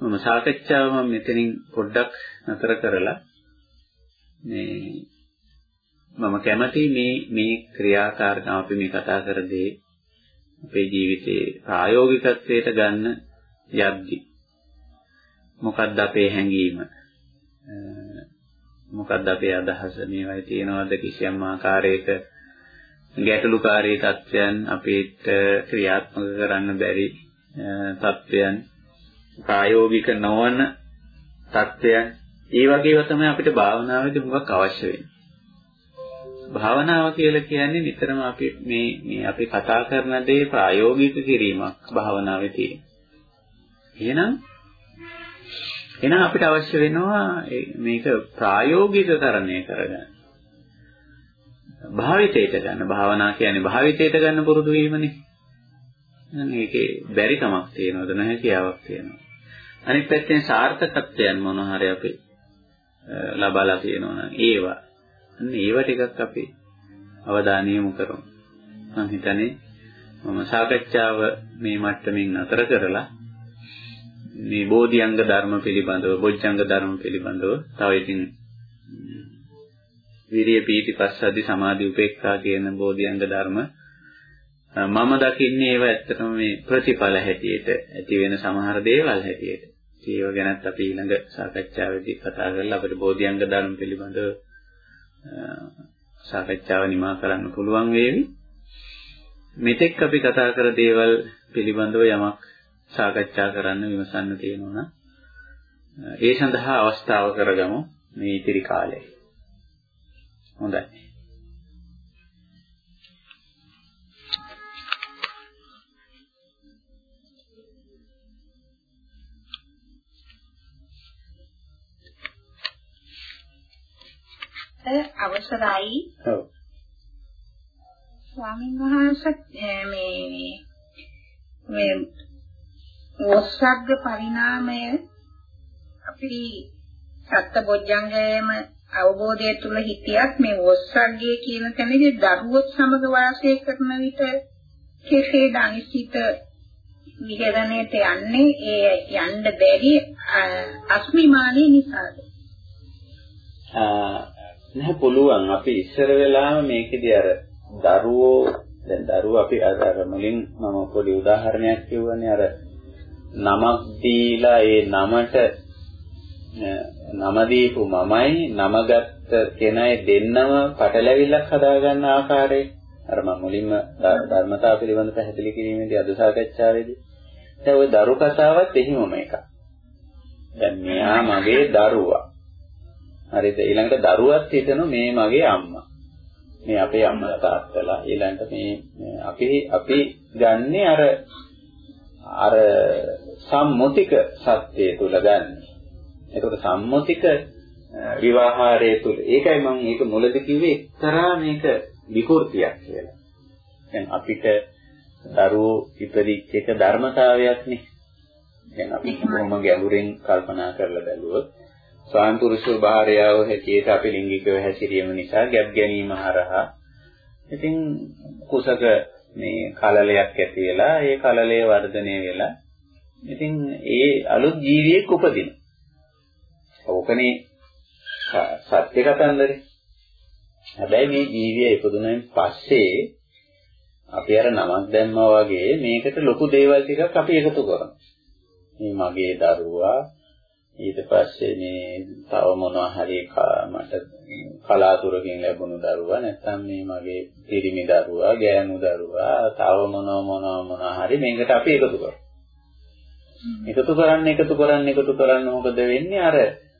Speaker 1: මම සාකච්ඡාව මම මෙතනින් පොඩ්ඩක් නතර කරලා මේ මම කැමති මේ මේ ක්‍රියාකාරකම් අපි මේ කතා කර දේ අපේ ජීවිතේ ප්‍රායෝගිකත්වයට ගන්න යද්දි. මොකක්ද අපේ හැඟීම? මොකක්ද අපේ අදහස? මේවයි තියෙනවද? කිසියම් ආකාරයක ගැටලුකාරී තත්ත්වයන් අපිට ක්‍රියාත්මක කරන්න බැරි තත්ත්වයන් ප්‍රායෝගික නොවන තත්ත්වයන්. ඒ වගේව තමයි අපිට භාවනාවේදී හුඟක් අවශ්‍ය වෙන්නේ. භාවනාව කියලා කියන්නේ නිතරම අපි මේ මේ අපි කතා කරන දේ ප්‍රායෝගික කිරීමක් භාවනාවේ තියෙන. එහෙනම් එහෙනම් අපිට අවශ්‍ය වෙනවා මේක ප්‍රායෝගිකකරණය කරගන්න. භාවිතයට ගන්න. භාවනා කියන්නේ භාවිතයට ගන්න පුරුදු වීමනේ. එහෙනම් ඒකේ බැරිකමක් තියෙනවද නැහැකියාවක් තියෙනවද? අනිත් පැත්තෙන් සාර්ථකත්වයන් මොන හරි අපි ලබාලා තියෙනවා නම් ඒවා අන්න ඒව ටිකක් අපි අවධානය යොමු කරමු. මම හිතන්නේ මම සාකච්ඡාව මේ මට්ටමින් නතර කරලා මේ බෝධිඅංග ධර්ම පිළිබඳව, බොජ්ජංග ධර්ම පිළිබඳව තව ඉතින් විරිය පීති පස්සද්ධි සමාධි උපේක්ඛා කියන බෝධිඅංග ධර්ම මම දකින්නේ ඒව ඇත්තටම මේ ප්‍රතිඵල හැටියට ඇති වෙන සමහර දේවල් හැටියට. ඒව ගැනත් අපි ඊළඟ සාකච්ඡාවේදී කතා කරලා අපිට බෝධිඅංග ධර්ම පිළිබඳව සාකච්ඡාව නිමා කරන්න පුළුවන් වේවි. මෙතෙක් අපි කතා කර දේවල් පිළිබඳව යමක් සාකච්ඡා කරන්න විමසන්න තියෙනවා නම් ඒ සඳහා අවස්ථාව කරගමු මේ ඉතිරි කාලේ. හොඳයි.
Speaker 2: අවසරයි.
Speaker 1: ඔව්.
Speaker 2: ස්වාමීන් වහන්සේ මේ මේ වස්සග්ග පරිණාමය අපි සත්බොජ්ජංගයේම අවබෝධය තුල හිටියත් මේ වස්සග්ගය කියන තැනදී දරුවොත් සමග වාසය කරන විට කෙසේද අනිසිත විහෙරණයට යන්නේ ඒ යන්න බැරි අස්මිමානිය නිසාද
Speaker 1: නැහැ පුළුවන් අපි ඉස්සර වෙලාම මේකෙදි අර දරුවෝ දැන් දරුවෝ අපි අර මුලින් මම පොඩි උදාහරණයක් කියවනේ අර නමක් දීලා ඒ නමට නම දීපු මමයි නමගත් කෙනයි දෙන්නම පටලැවිල්ලක් හදාගන්න ආකාරය අර මම මුලින්ම ධර්මතාව පිළිබඳ පැහැදිලි කිරීමේදී අද සාකච්ඡාවේදී දැන් ওই දරු කතාවත් එහිමම එකක්. දැන් මෙයා මගේ දරුවා. හරිද? ඊළඟට දරුවත් හිතන මේ මගේ අම්මා. මේ අපේ අම්මලා තාත්තලා ඊළඟට මේ අපි අපි ගන්නෙ අර අර සම්මුතික සත්‍යය තුල ගන්න. එතකොට සම්මුතික විවාහාරයේ තුල ඒකයි මම මේක මුලදී කිව්වේ එක්තරා මේක විකෘතියක් කියලා. දැන් අපිට දරුවෝ ඉපදිච්ච එක ධර්මතාවයක් නේ. දැන් අපි කොහොම ගැඹුරින් කල්පනා කරලා බැලුවොත් ස්වාම පුරුෂෝ භාර්යාව හැටියට අපි ලිංගිකව හැසිරීම නිසා ගැප් ගැනීම හරහා ඉතින් කුසක මේ කලලයක් ඇති වෙලා ඒ කලලය වර්ධනය වෙලා ඉතින් ඒ අලුත් ජීවියෙක් උපදින. ඕකනේ සත්‍ය කතන්දරේ. හැබැයි මේ ජීවිය ඉපදුනෙන් පස්සේ අපි අර නමක් දැම්මා වගේ මේකට ලොකු දේවල් ටිකක් අපි එකතු කරනවා. මේ මගේ දරුවා ඊට පස්සේ මේ තව මොනවා හරි මට කලාතුරකින් ලැබුණු දරුවා නැත්නම් මේ මගේ පිරිමි දරුවා ගෑනු දරුවා තව මොනවා මොනවා මොනවා හරි මේකට අපි එකතු කරමු. එකතු කරන්න එකතු කරන්න එකතු කරන්න මොකද වෙන්නේ අර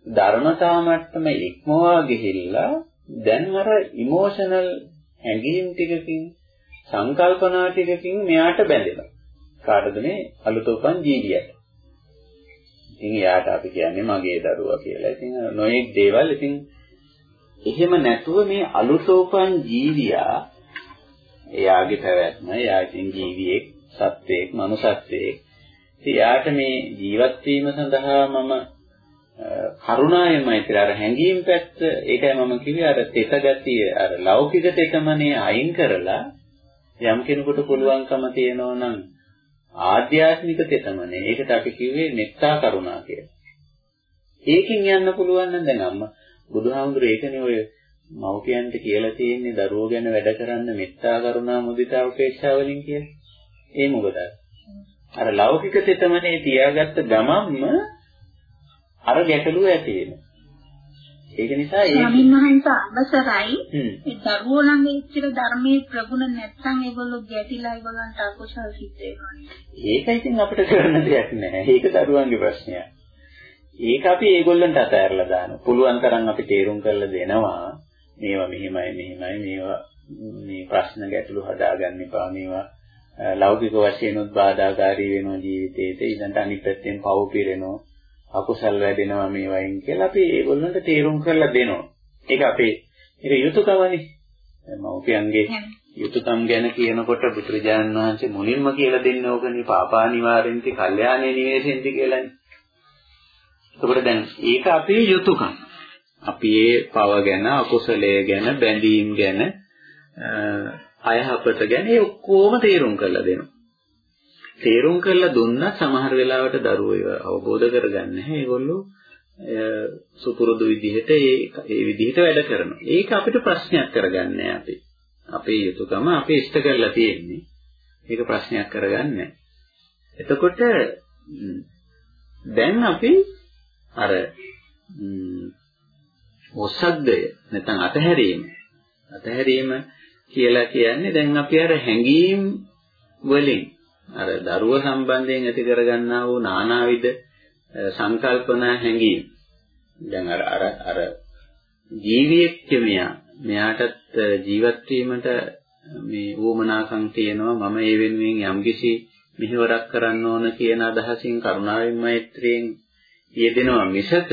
Speaker 1: ධර්මතා මට්ටම ඉක්මවා ගිහිල්ලා දැන් අර ඉමෝෂනල් හැඟීම් ටිකකින් සංකල්පනා ටිකකින් මෙයාට බැඳෙනවා. කාටද මේ අලුත උපන් ජීවියට. ඉතින් එයාට අපි කියන්නේ මගේ දරුවා කියලා. ඉතින් නොයෙක් දේවල් ඉතින් එහෙම නැතුව මේ අලුතෝපන් ජීවියා එයාගේ පැවැත්ම එයා ඉතින් ජීවියෙක් සත්වයෙක් මනුසත්වයෙක් ඉතින් එයාට මේ ජීවත් වීම සඳහා මම කරුණාවෙන්මයි කියලා අර හැඟීම් පැත්ත ඒකයි මම කිව්වේ අර තෙත ගතිය අර ලෞකික තෙතමනේ අයින් කරලා යම් කෙනෙකුට පුළුවන්කම තියෙනවා නම් ආධ්‍යාත්මික තෙතමනේ. ඒකට අපි කිව්වේ මෙත්තා කරුණා කියලා. ඒකෙන් යන්න පුළුවන් නම් දැන් අම්මා බුදුහාමුදුරේ ඒකනේ ඔය මව්පියන්ට කියලා තියෙන්නේ දරුවෝ ගැන වැඩ කරන්න මෙත්තා කරුණා මුදිතා උපේක්ෂා වලින් කියලා. ඒ මොකද? අර ලෞකික තෙතමනේ තියාගත්ත ගමම්ම අර ගැටලුව ඇති වෙනවා. ඒක නිසා ඒ
Speaker 2: ස්වාමීන් වහන්සේ අවසරයි ඒ දරුවෝ ළඟ ඉච්චර ධර්මයේ ප්‍රගුණ නැත්නම් ඒගොල්ලෝ ගැටිලා ඒගොල්ලන්ට අකුසල් සිද්ධ වෙනවා.
Speaker 1: ඒක ඉතින් අපිට කරන්න දෙයක් නැහැ. ඒක දරුවන්ගේ ප්‍රශ්නයක්. ඒක අපි ඒගොල්ලන්ට අතහැරලා දානවා. පුළුවන් තරම් අපි තේරුම් කරලා දෙනවා. මේවා මෙහිමයි මෙහිමයි මේවා මේ ප්‍රශ්න ගැටලු හදාගන්න එපා. මේවා ලෞකික වශයෙන් උත් බාධාකාරී වෙනවා ජීවිතේට. ඊළඟට අනිත් පැත්තෙන් පව් පිරෙනවා. අකුසල් වැඩෙනවා මේ වයින් කියලා අපි ඒගොල්ලන්ට තේරුම් කරලා දෙනවා. ඒක අපේ ඒක යුතුයකමනේ. මව්පියන්ගේ යුතුයකම් ගැන කියනකොට බුදුරජාණන් වහන්සේ මුලින්ම කියලා දෙන්නේ ඕකනේ පාපා නිවාරෙන්ති, කල්යාණේ නිවේසෙන්ති කියලානේ. එතකොට දැන් ඒක අපේ යුතුයකම්. අපි ඒ පව ගැන, අකුසලයේ ගැන, බැඳීම් ගැන, අයහපත ගැන ඒ ඔක්කොම තේරුම් කරලා දෙනවා. තේරුම් කරලා දුන්නා සමහර වෙලාවට දරුවෝ ඒව අවබෝධ කරගන්නේ නැහැ. ඒගොල්ලෝ සුපුරුදු විදිහට ඒ ඒ විදිහට වැඩ කරනවා. ඒක අපිට ප්‍රශ්නයක් කරගන්නේ අපි. අපේ යුතුයකම අපි ඉෂ්ට කරලා තියෙන්නේ. ඒක ප්‍රශ්නයක් කරගන්නේ එතකොට දැන් අපි අර ඔසද්දය නැත්නම් අතහැරීම අතහැරීම කියලා කියන්නේ දැන් අපි අර හැඟීම් වලින් අර දරුව සම්බන්ධයෙන් ඇති කරගන්නා වූ නානාවිද සංකල්පනා හැඟීම්. දැන් අර අර අර ජීවියෙක් මෙයා මෙයාටත් ජීවත් වීමට මේ වුමනාකම් තියෙනවා. මම ඒ වෙනුවෙන් යම්කිසි මෙහෙවරක් කරන්න ඕන කියන අදහසින් කරුණාවෙන් මෛත්‍රියෙන් යෙදෙනවා. මිසක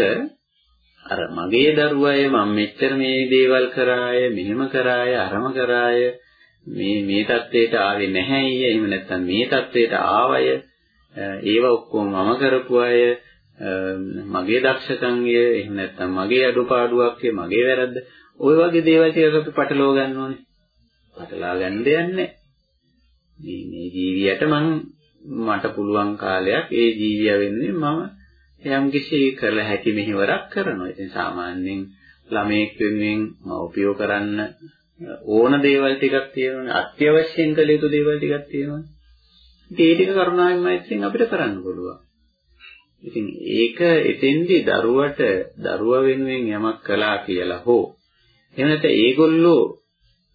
Speaker 1: අර මගේ දරුවය මම මෙච්චර මේ දේවල් කරාය මෙහෙම කරාය අරම කරාය මේ මේ தത്വයට ආවේ නැහැ අය එහෙම නැත්නම් මේ தത്വයට ආවය ඒව ඔක්කොම මම කරපු අය මගේ දක්ෂකම්ය එහෙම නැත්නම් මගේ අඩුපාඩුවක්ය මගේ වැරද්ද ওই වගේ දේවල් ටික අපි පටලව ගන්න ඕනේ. පටලවා ගන්න දෙයක් නැහැ. මේ මේ ජීවියට මං මට පුළුවන් කාලයක් ඒ ජීවිය වෙන්නේ මම යම්කිසි කළ හැකි මෙහෙවරක් කරනවා. ඉතින් සාමාන්‍යයෙන් ළමයෙක් වෙනුවෙන් මව්පියෝ කරන්න ඕන දේවල් ටිකක් තියෙනවානේ. අත්‍යවශ්‍යයෙන් කළ යුතු දේවල් ටිකක් තියෙනවානේ. ඒ ටික කරුණාවෙන් මෛත්‍රියෙන් අපිට කරන්න පුළුවන්. ඉතින් ඒක එතෙන්දී දරුවට දරුවා වෙනුවෙන් යමක් කළා කියලා හෝ එහෙම නැත්නම් ඒගොල්ලෝ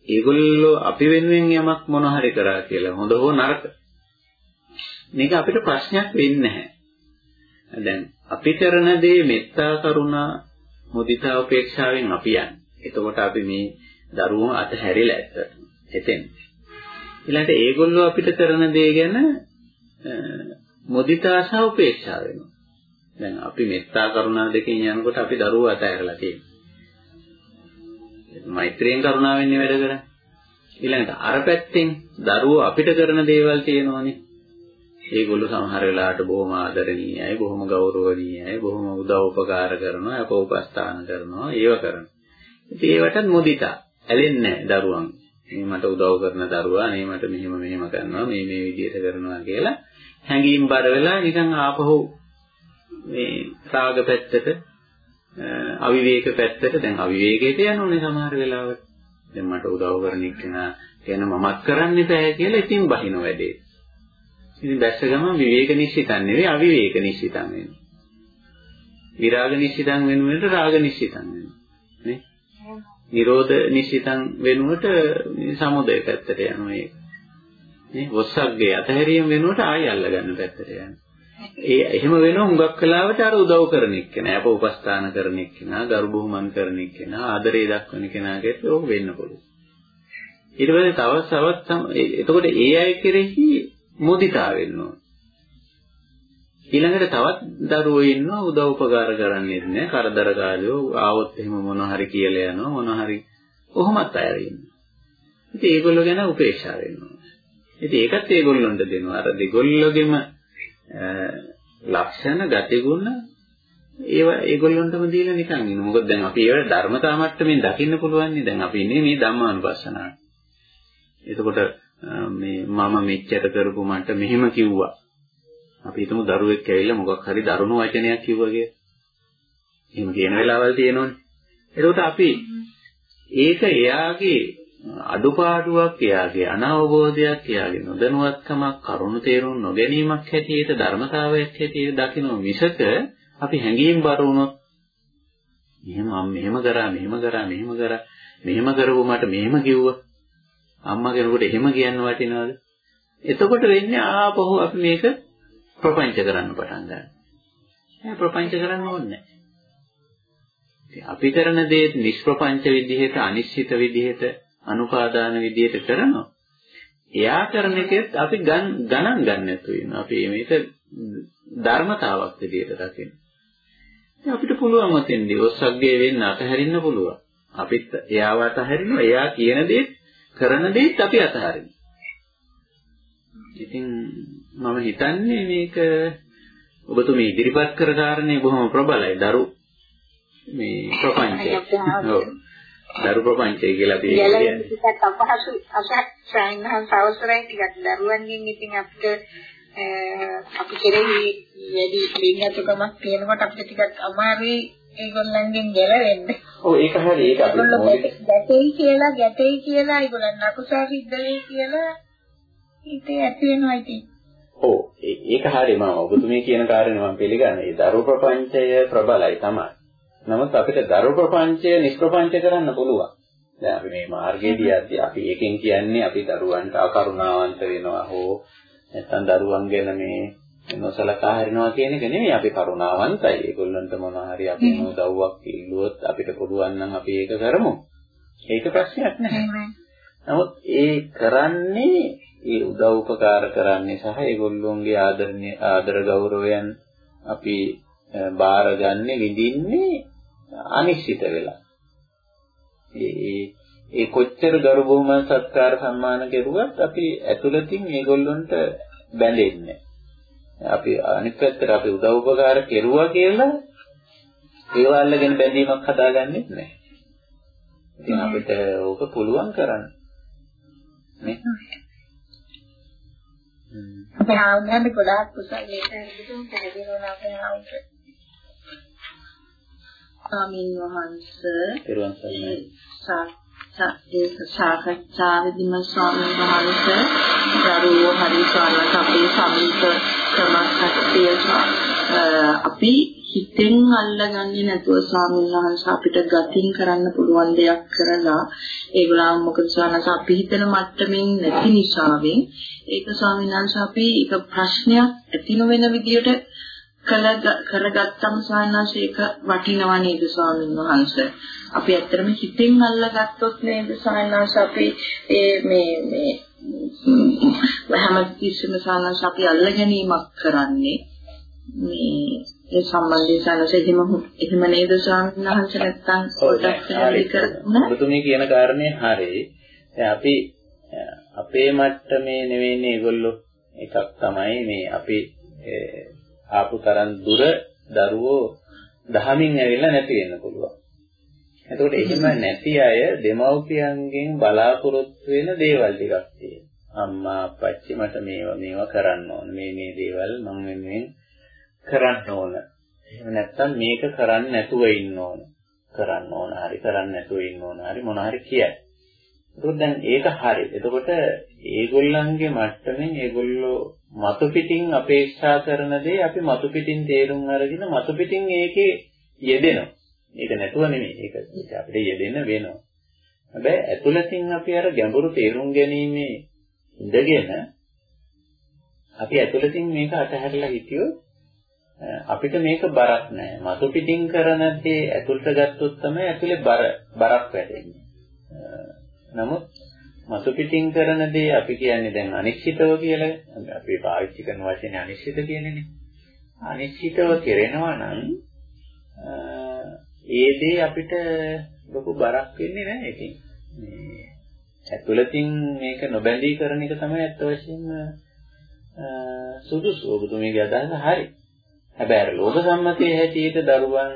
Speaker 1: ඒගොල්ලෝ අපි වෙනුවෙන් යමක් මොන හරි කරා කියලා හොඳ හෝ නරක. මේක අපිට ප්‍රශ්නයක් වෙන්නේ නැහැ. දැන් අපි කරන දේ මෙත්තා කරුණා මුදිතා උපේක්ෂාවෙන් අපි යන්නේ. එතකොට අපි මේ දරුවෝ අතහැරිලා ඇත්තට. එතෙන්. ඊළඟට ඒගොල්ලෝ අපිට කරන දේ ගැන මොදිතා සහ උපේක්ෂා වෙනවා. දැන් අපි මෙත්තා කරුණා දෙකෙන් යනකොට අපි දරුවෝ අතහැරලා තියෙනවා. මෛත්‍රියෙන් කරුණාවෙන් වැඩ කරන්නේ. ඊළඟට අර පැත්තෙන් දරුවෝ අපිට කරන දේවල් තියෙනවානේ. ඒගොල්ලෝ සමහර වෙලාවට බොහොම ආදරණීයයි, බොහොම ගෞරවණීයයි, බොහොම උදව් උපකාර කරනවා, අපෝපස්ථාන කරනවා, ඒව කරනවා. ඉතින් ඒවටත් මුදිතා. ඇලෙන්නේ නැහැ දරුවන්. මේ මට උදව් කරන දරුවා නේ මට මෙහෙම මෙහෙම කරනවා මේ මේ විදිහට කරනවා කියලා හැඟීම් බර වෙලා නිකන් ආපහු මේ රාග පැත්තට අවිවේක පැත්තට දැන් අවිවේකයට යනෝනේ සමහර වෙලාවට. දැන් මට උදව් කරන එක්කෙනා කියන මමත් කරන්න බෑ කියලා ඉතින් බහින වැඩේ. ඉතින් දැස්ස ගමන් විවේක නිශ්චිතන් නෙවෙයි අවිවේක නිශ්චිතන් වෙනවා. විරාග නිශ්චිතන් වෙනුවට රාග නිශ්චිතන් වෙනවා. නේ? නිරෝධ නිශ්චිතං වෙනුවට සමුදය පැත්තට යනවා ඒක. නේ වොස්සග්ගේ අතහැරීම වෙනුවට ආයෙ අල්ල ගන්න පැත්තට යනවා. ඒ එහෙම වෙනවා හුඟක් කලාවට අර උදව් කරන එක්කෙනා, අප උපස්ථාන කරන එක්කෙනා, ගරු බුහුමන් කරන එක්කෙනා, ආදරේ දක්වන කෙනාට ඕක වෙන්න පුළුවන්. ඊට පස්සේ තවත් තවත් එතකොට ඒ අය කෙරෙහි මුදිතා වෙන්න ඕන. ඊළඟට තවත් දරුවෝ ඉන්නවා උදව් උපකාර කරන්නේ නැහැ කරදරකාරයෝ ආවොත් එහෙම මොන හරි කියලා යනවා මොන හරි කොහොමත් අය ඉන්නවා. ඉතින් ඒගොල්ලෝ ගැන උපේක්ෂා වෙනවා. ඉතින් ඒකත් ඒගොල්ලොන්ට දෙනවා. අර දෙගොල්ලෝගෙම ලක්ෂණ ගතිගුණ ඒවා ඒගොල්ලොන්ටම දීලා නිකන් ඉන්න. මොකද දැන් අපි ඒවට ධර්මතා මට්ටමින් දකින්න පුළුවන් නේ. දැන් අපි ඉන්නේ මේ ධම්මානුපස්සනාව එතකොට මේ මම මෙච්චර කරපු මට මෙහෙම කිව්වා. අපි හිතමු දරුවෙක් ඇවිල්ලා මොකක් හරි දරුණු වචනයක් කිව්වා කියලා. එහෙම කියන වෙලාවල් තියෙනවනේ. එතකොට අපි ඒක එයාගේ අඩුපාඩුවක් එයාගේ අනවබෝධයක් එයාගේ නොදැනුවත්කමක් කරුණු තේරුම් නොගැනීමක් හැටියට ධර්මතාවයක් හැටියට දකින්න මිසක අපි හැඟීම් බර වුණොත් මෙහෙම මෙහෙම කරා මෙහෙම කරා මෙහෙම කරා මෙහෙම කරපුව මට මෙහෙම කිව්වා අම්මා කෙනෙකුට එහෙම කියන්න වටිනවද එතකොට වෙන්නේ ආපහු අපි මේක ප්‍රපංච කරන්න පටන් ගන්නවා ප්‍රපංච කරන්න ඕනේ අපි කරන දේ නිෂ්ප්‍රපංච විදිහට අනිශ්චිත විදිහට අනුපාදාන විදිහට කරනවා. එයා කරන එකෙත් අපි ගණන් ගන්න නැතුව ඉන්නවා. අපි මේක ධර්මතාවක් විදිහට දකින්න. අපිට පුළුවන් ඔතෙන්දී ඔස්සග්ගේ වෙන්න අතහැරින්න පුළුවන්. අපිත් එයාව අතහැරිනවා. එයා කියන දේ කරන දේත් අපි අතහරිනවා. ඉතින් මම හිතන්නේ මේක ඔබතුමී ඉදිරිපත් කර කාරණේ බොහොම ප්‍රබලයි. දරු මේ ප්‍රපංචය. ඔව්. දරු ප්‍රපංචය කියලා අපි
Speaker 2: කියන්නේ. ටිකක් අපහසු අසහනහන් අවසරයි ටිකක් දරුවන්ගෙන් ඉතින් අපිට අපි කෙරෙහි වැඩි ලිංගතුකමක් තියෙනකොට අපිට ටිකක් අමාරුයි ඒගොල්ලන්ගෙන් ගැලවෙන්න.
Speaker 1: ඔව් ඒක හරි ඒක අපි
Speaker 2: ගැටෙයි කියලා ගැටෙයි කියලා ඒගොල්ලන් අකුසල් සිද්ධ වෙයි කියලා හිතේ ඇති වෙනවා ඉතින්.
Speaker 1: ඔව් ඒක හරි මම ඔබතුමී කියන කාරණේ මම පිළිගන්නේ. දරු ප්‍රපංචය ප්‍රබලයි තමයි. නමුත් අපිට දරු ප්‍රපංචය නිෂ්ප්‍රපංච කරන්න පුළුවන්. දැන් අපි මේ මාර්ගයේදී යද්දී අපි එකෙන් කියන්නේ අපි දරුවන්ට අකරුණාවන්ත වෙනවා හෝ නැත්නම් දරුවන් ගැන මේ නොසලකා හරිනවා කියන එක නෙමෙයි අපි කරුණාවන්තයි. ඒගොල්ලන්ට මොනවා හරි අපි උදව්වක් ඉල්ලුවොත් අපිට පුළුවන් නම් අපි ඒක කරමු. ඒක ප්‍රශ්නයක් නැහැ. නමුත් ඒ කරන්නේ ඒ උදව් උපකාර කරන්නේ සහ ඒගොල්ලොන්ගේ ආදරණීය ආදර ගෞරවයන් අපි බාරගන්නේ විඳින්නේ අනිශ්චිත වෙලා. ඒ ඒ කොච්චර ගරු බුහුමන් සත්කාර සම්මාන කෙරුවත් අපි ඇතුළතින් මේගොල්ලොන්ට බැඳෙන්නේ අපි අනිත් පැත්තට අපි උදව් උපකාර කෙරුවා කියලා ඒව අල්ලගෙන බැඳීමක් හදාගන්නෙ නැහැ. ඉතින් අපිට ඕක පුළුවන් කරන්න. නේ?
Speaker 2: අපේ ආවුනන්නේ ගොඩාක් කුසල පැහැදිලි වුණා අපේ ආවුන්ට. ස්වාමීන් වහන්සේ. ඒ සාකච්ඡාවේදීම ස්වාමීන් වහන්සේ. දරුවෝ හරි ස්වාමීන් අපේ සමීප ක්‍රමකට්ටිය අපි හිතෙන් අල්ලගන්නේ නැතුව ස්වාමීන් වහන්සේ අපිට ගතින් කරන්න පුළුවන් දෙයක් කරලා ඒගොල්ලෝ මොකද ස්වාමීන් අපි හිතන මට්ටමින් නැති නිසාවෙන් ඒක ස්වාමීන් වහන්සේ අපි ඒක ප්‍රශ්නයක් ඇති නොවන විදියට කරගත්තම සාහනාශේක වටිනවා නේද ස්වාමීන් වහන්සේ. අපි ඇත්තටම හිතෙන් අල්ලගත්තොත් නේද සාහනාශ අපි ඒ මේ මේ හැමතිස්සෙම සාහනාශ අපි අල්ල ගැනීමක් කරන්නේ මේ ඒ සම්බන්ධයෙන් සාහනාශ එහෙම නේද ස්වාමීන් වහන්සේ නැත්තම්.
Speaker 1: ඔබතුමී කියන කාරණේ හරි. අපි අපේ මට්ටමේ නෙවෙයිනේ ඒගොල්ලෝ එකක් තමයි මේ අපි ආපු තරම් දුර දරුවෝ දහමින් ඇවිල්ලා නැති වෙන්න පුළුවන්. එතකොට එහෙම නැති අය දෙමව්පියන්ගෙන් බලාපොරොත්තු වෙන දේවල් ටිකක් තියෙනවා. අම්මා අප්පච්චි මට මේවා මේවා කරන්න ඕන. මේ මේ දේවල් මම වෙනුවෙන් කරන්න ඕන. එහෙම නැත්නම් මේක කරන්න නැතුව ඉන්න ඕන. කරන්න ඕන හරි කරන්න නැතුව ඉන්න ඕන හරි මොන හරි කියයි. එතකොට දැන් ඒක හරි. එතකොට ඒගොල්ලන්ගේ මට්ටමින් ඒගොල්ලෝ මතු පිටින් අපේක්ෂා කරන දේ අපි මතු පිටින් තේරුම් අරගෙන මතු පිටින් ඒකේ යෙදෙනවා. ඒක නැතුව නෙමෙයි. ඒක අපිට යෙදෙන්න වෙනවා. හැබැයි ඇතුළතින් අපි අර ගැඹුරු තේරුම් ගැනීමේ ඉඳගෙන අපි ඇතුළතින් මේක අතහැරලා හිටියොත් අපිට මේක බරක් නෑ. මතු පිටින් කරන දේ ඇතුළට ගත්තොත් තමයි ඇතුලේ බර බරක් වැටෙන්නේ. නමුත් මතු පිටින් කරන දේ අපි කියන්නේ දැන් අනිශ්චිතව කියලා. අපි පාවිච්චි කරන වචනේ අනිශ්චිත කියනේනේ. අනිශ්චිතව කෙරෙනවා නම් ඒ දේ අපිට ලොකු බරක් වෙන්නේ නැහැ ඉතින්. මේ ඇතුළතින් මේක නොබැඳී කරන එක තමයි අත් වශයෙන්ම සුදුසු. ඔබතුමීගේ අදහස හරි. හැබැයි අර ලෝක සම්මතයේ හැටියට දරුවන්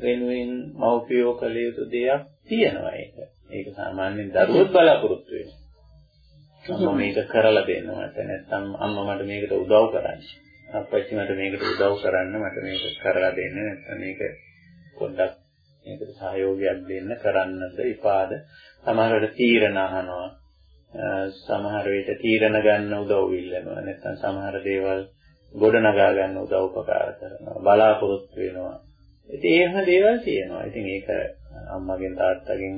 Speaker 1: වෙනුවෙන් මව්පියෝ කළ යුතු දෙයක් තියෙනවා ඒක. ඒක සාමාන්‍යයෙන් දරුවොත් බලාපොරොත්තු වෙනවා. අම්මා මේක කරලා දෙන්න මට නැත්නම් අම්මා මට මේකට උදව් කරන්න. අප්පච්චි මට මේකට උදව් කරන්න මට මේක කරලා දෙන්න නැත්නම් මේක පොඩ්ඩක් මේකට සහයෝගයක් දෙන්න කරන්නද ඉපාද සමහර වෙලට තීරණ අහනවා සමහර විට තීරණ ගන්න උදව් ඉල්ලනවා නැත්නම් සමහර දේවල් ගොඩනගා ගන්න උදව් උපකාර කරනවා බලාපොරොත්තු වෙනවා ඉතින් එහෙම දේවල් තියෙනවා ඉතින් ඒක අම්මගෙන් තාත්තගෙන්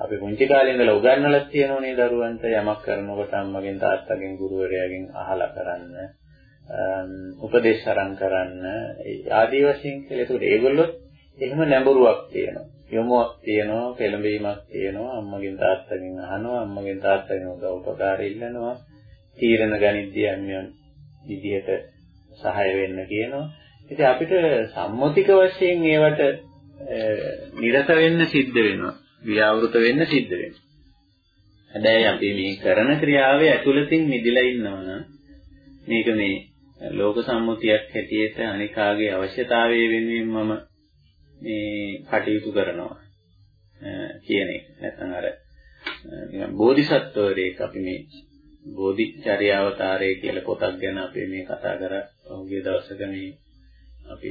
Speaker 1: අපි පුංචි කාලේ ඉඳලා උගන්වලා තියෙනෝනේ දරුවන්ට යමක් කරනකොට අම්මගෙන් තාත්තගෙන් ගුරුවරයාගෙන් අහලා කරන්න උපදේශ අරන් කරන්න ආදී වශයෙන් කියලා. ඒකට ඒගොල්ලොත් එහෙම නැඹුරුවක් තියෙනවා. යොමුවක් තියෙනවා, පෙළඹීමක් තියෙනවා. අම්මගෙන් තාත්තගෙන් අහනවා, අම්මගෙන් තාත්තගෙන් උදව් උපකාර ඉල්ලනවා. තීරණ ගනිද්දී අන්‍යයන් විදිහට සහාය වෙන්න කියනවා. ඉතින් අපිට සම්මුතික වශයෙන් ඒවට නිරත වෙන්න සිද්ධ වෙනවා. ව්‍යාවෘත වෙන්න සිද්ධ වෙනවා. හැබැයි අපි මේ කරන ක්‍රියාවේ ඇතුළතින් මිදලා ඉන්නවා මේක මේ ලෝක සම්මුතියක් හැටියට අනිකාගේ අවශ්‍යතාවය වෙනුවෙන් මම මේ කටයුතු කරනවා කියන එක. නැත්නම් අර නිකන් බෝධිසත්වවරයෙක් අපි මේ බෝධිචර්යාවතාරය කියලා පොතක් ගැන අපි මේ කතා කරා පහුගිය දවසක මේ අපි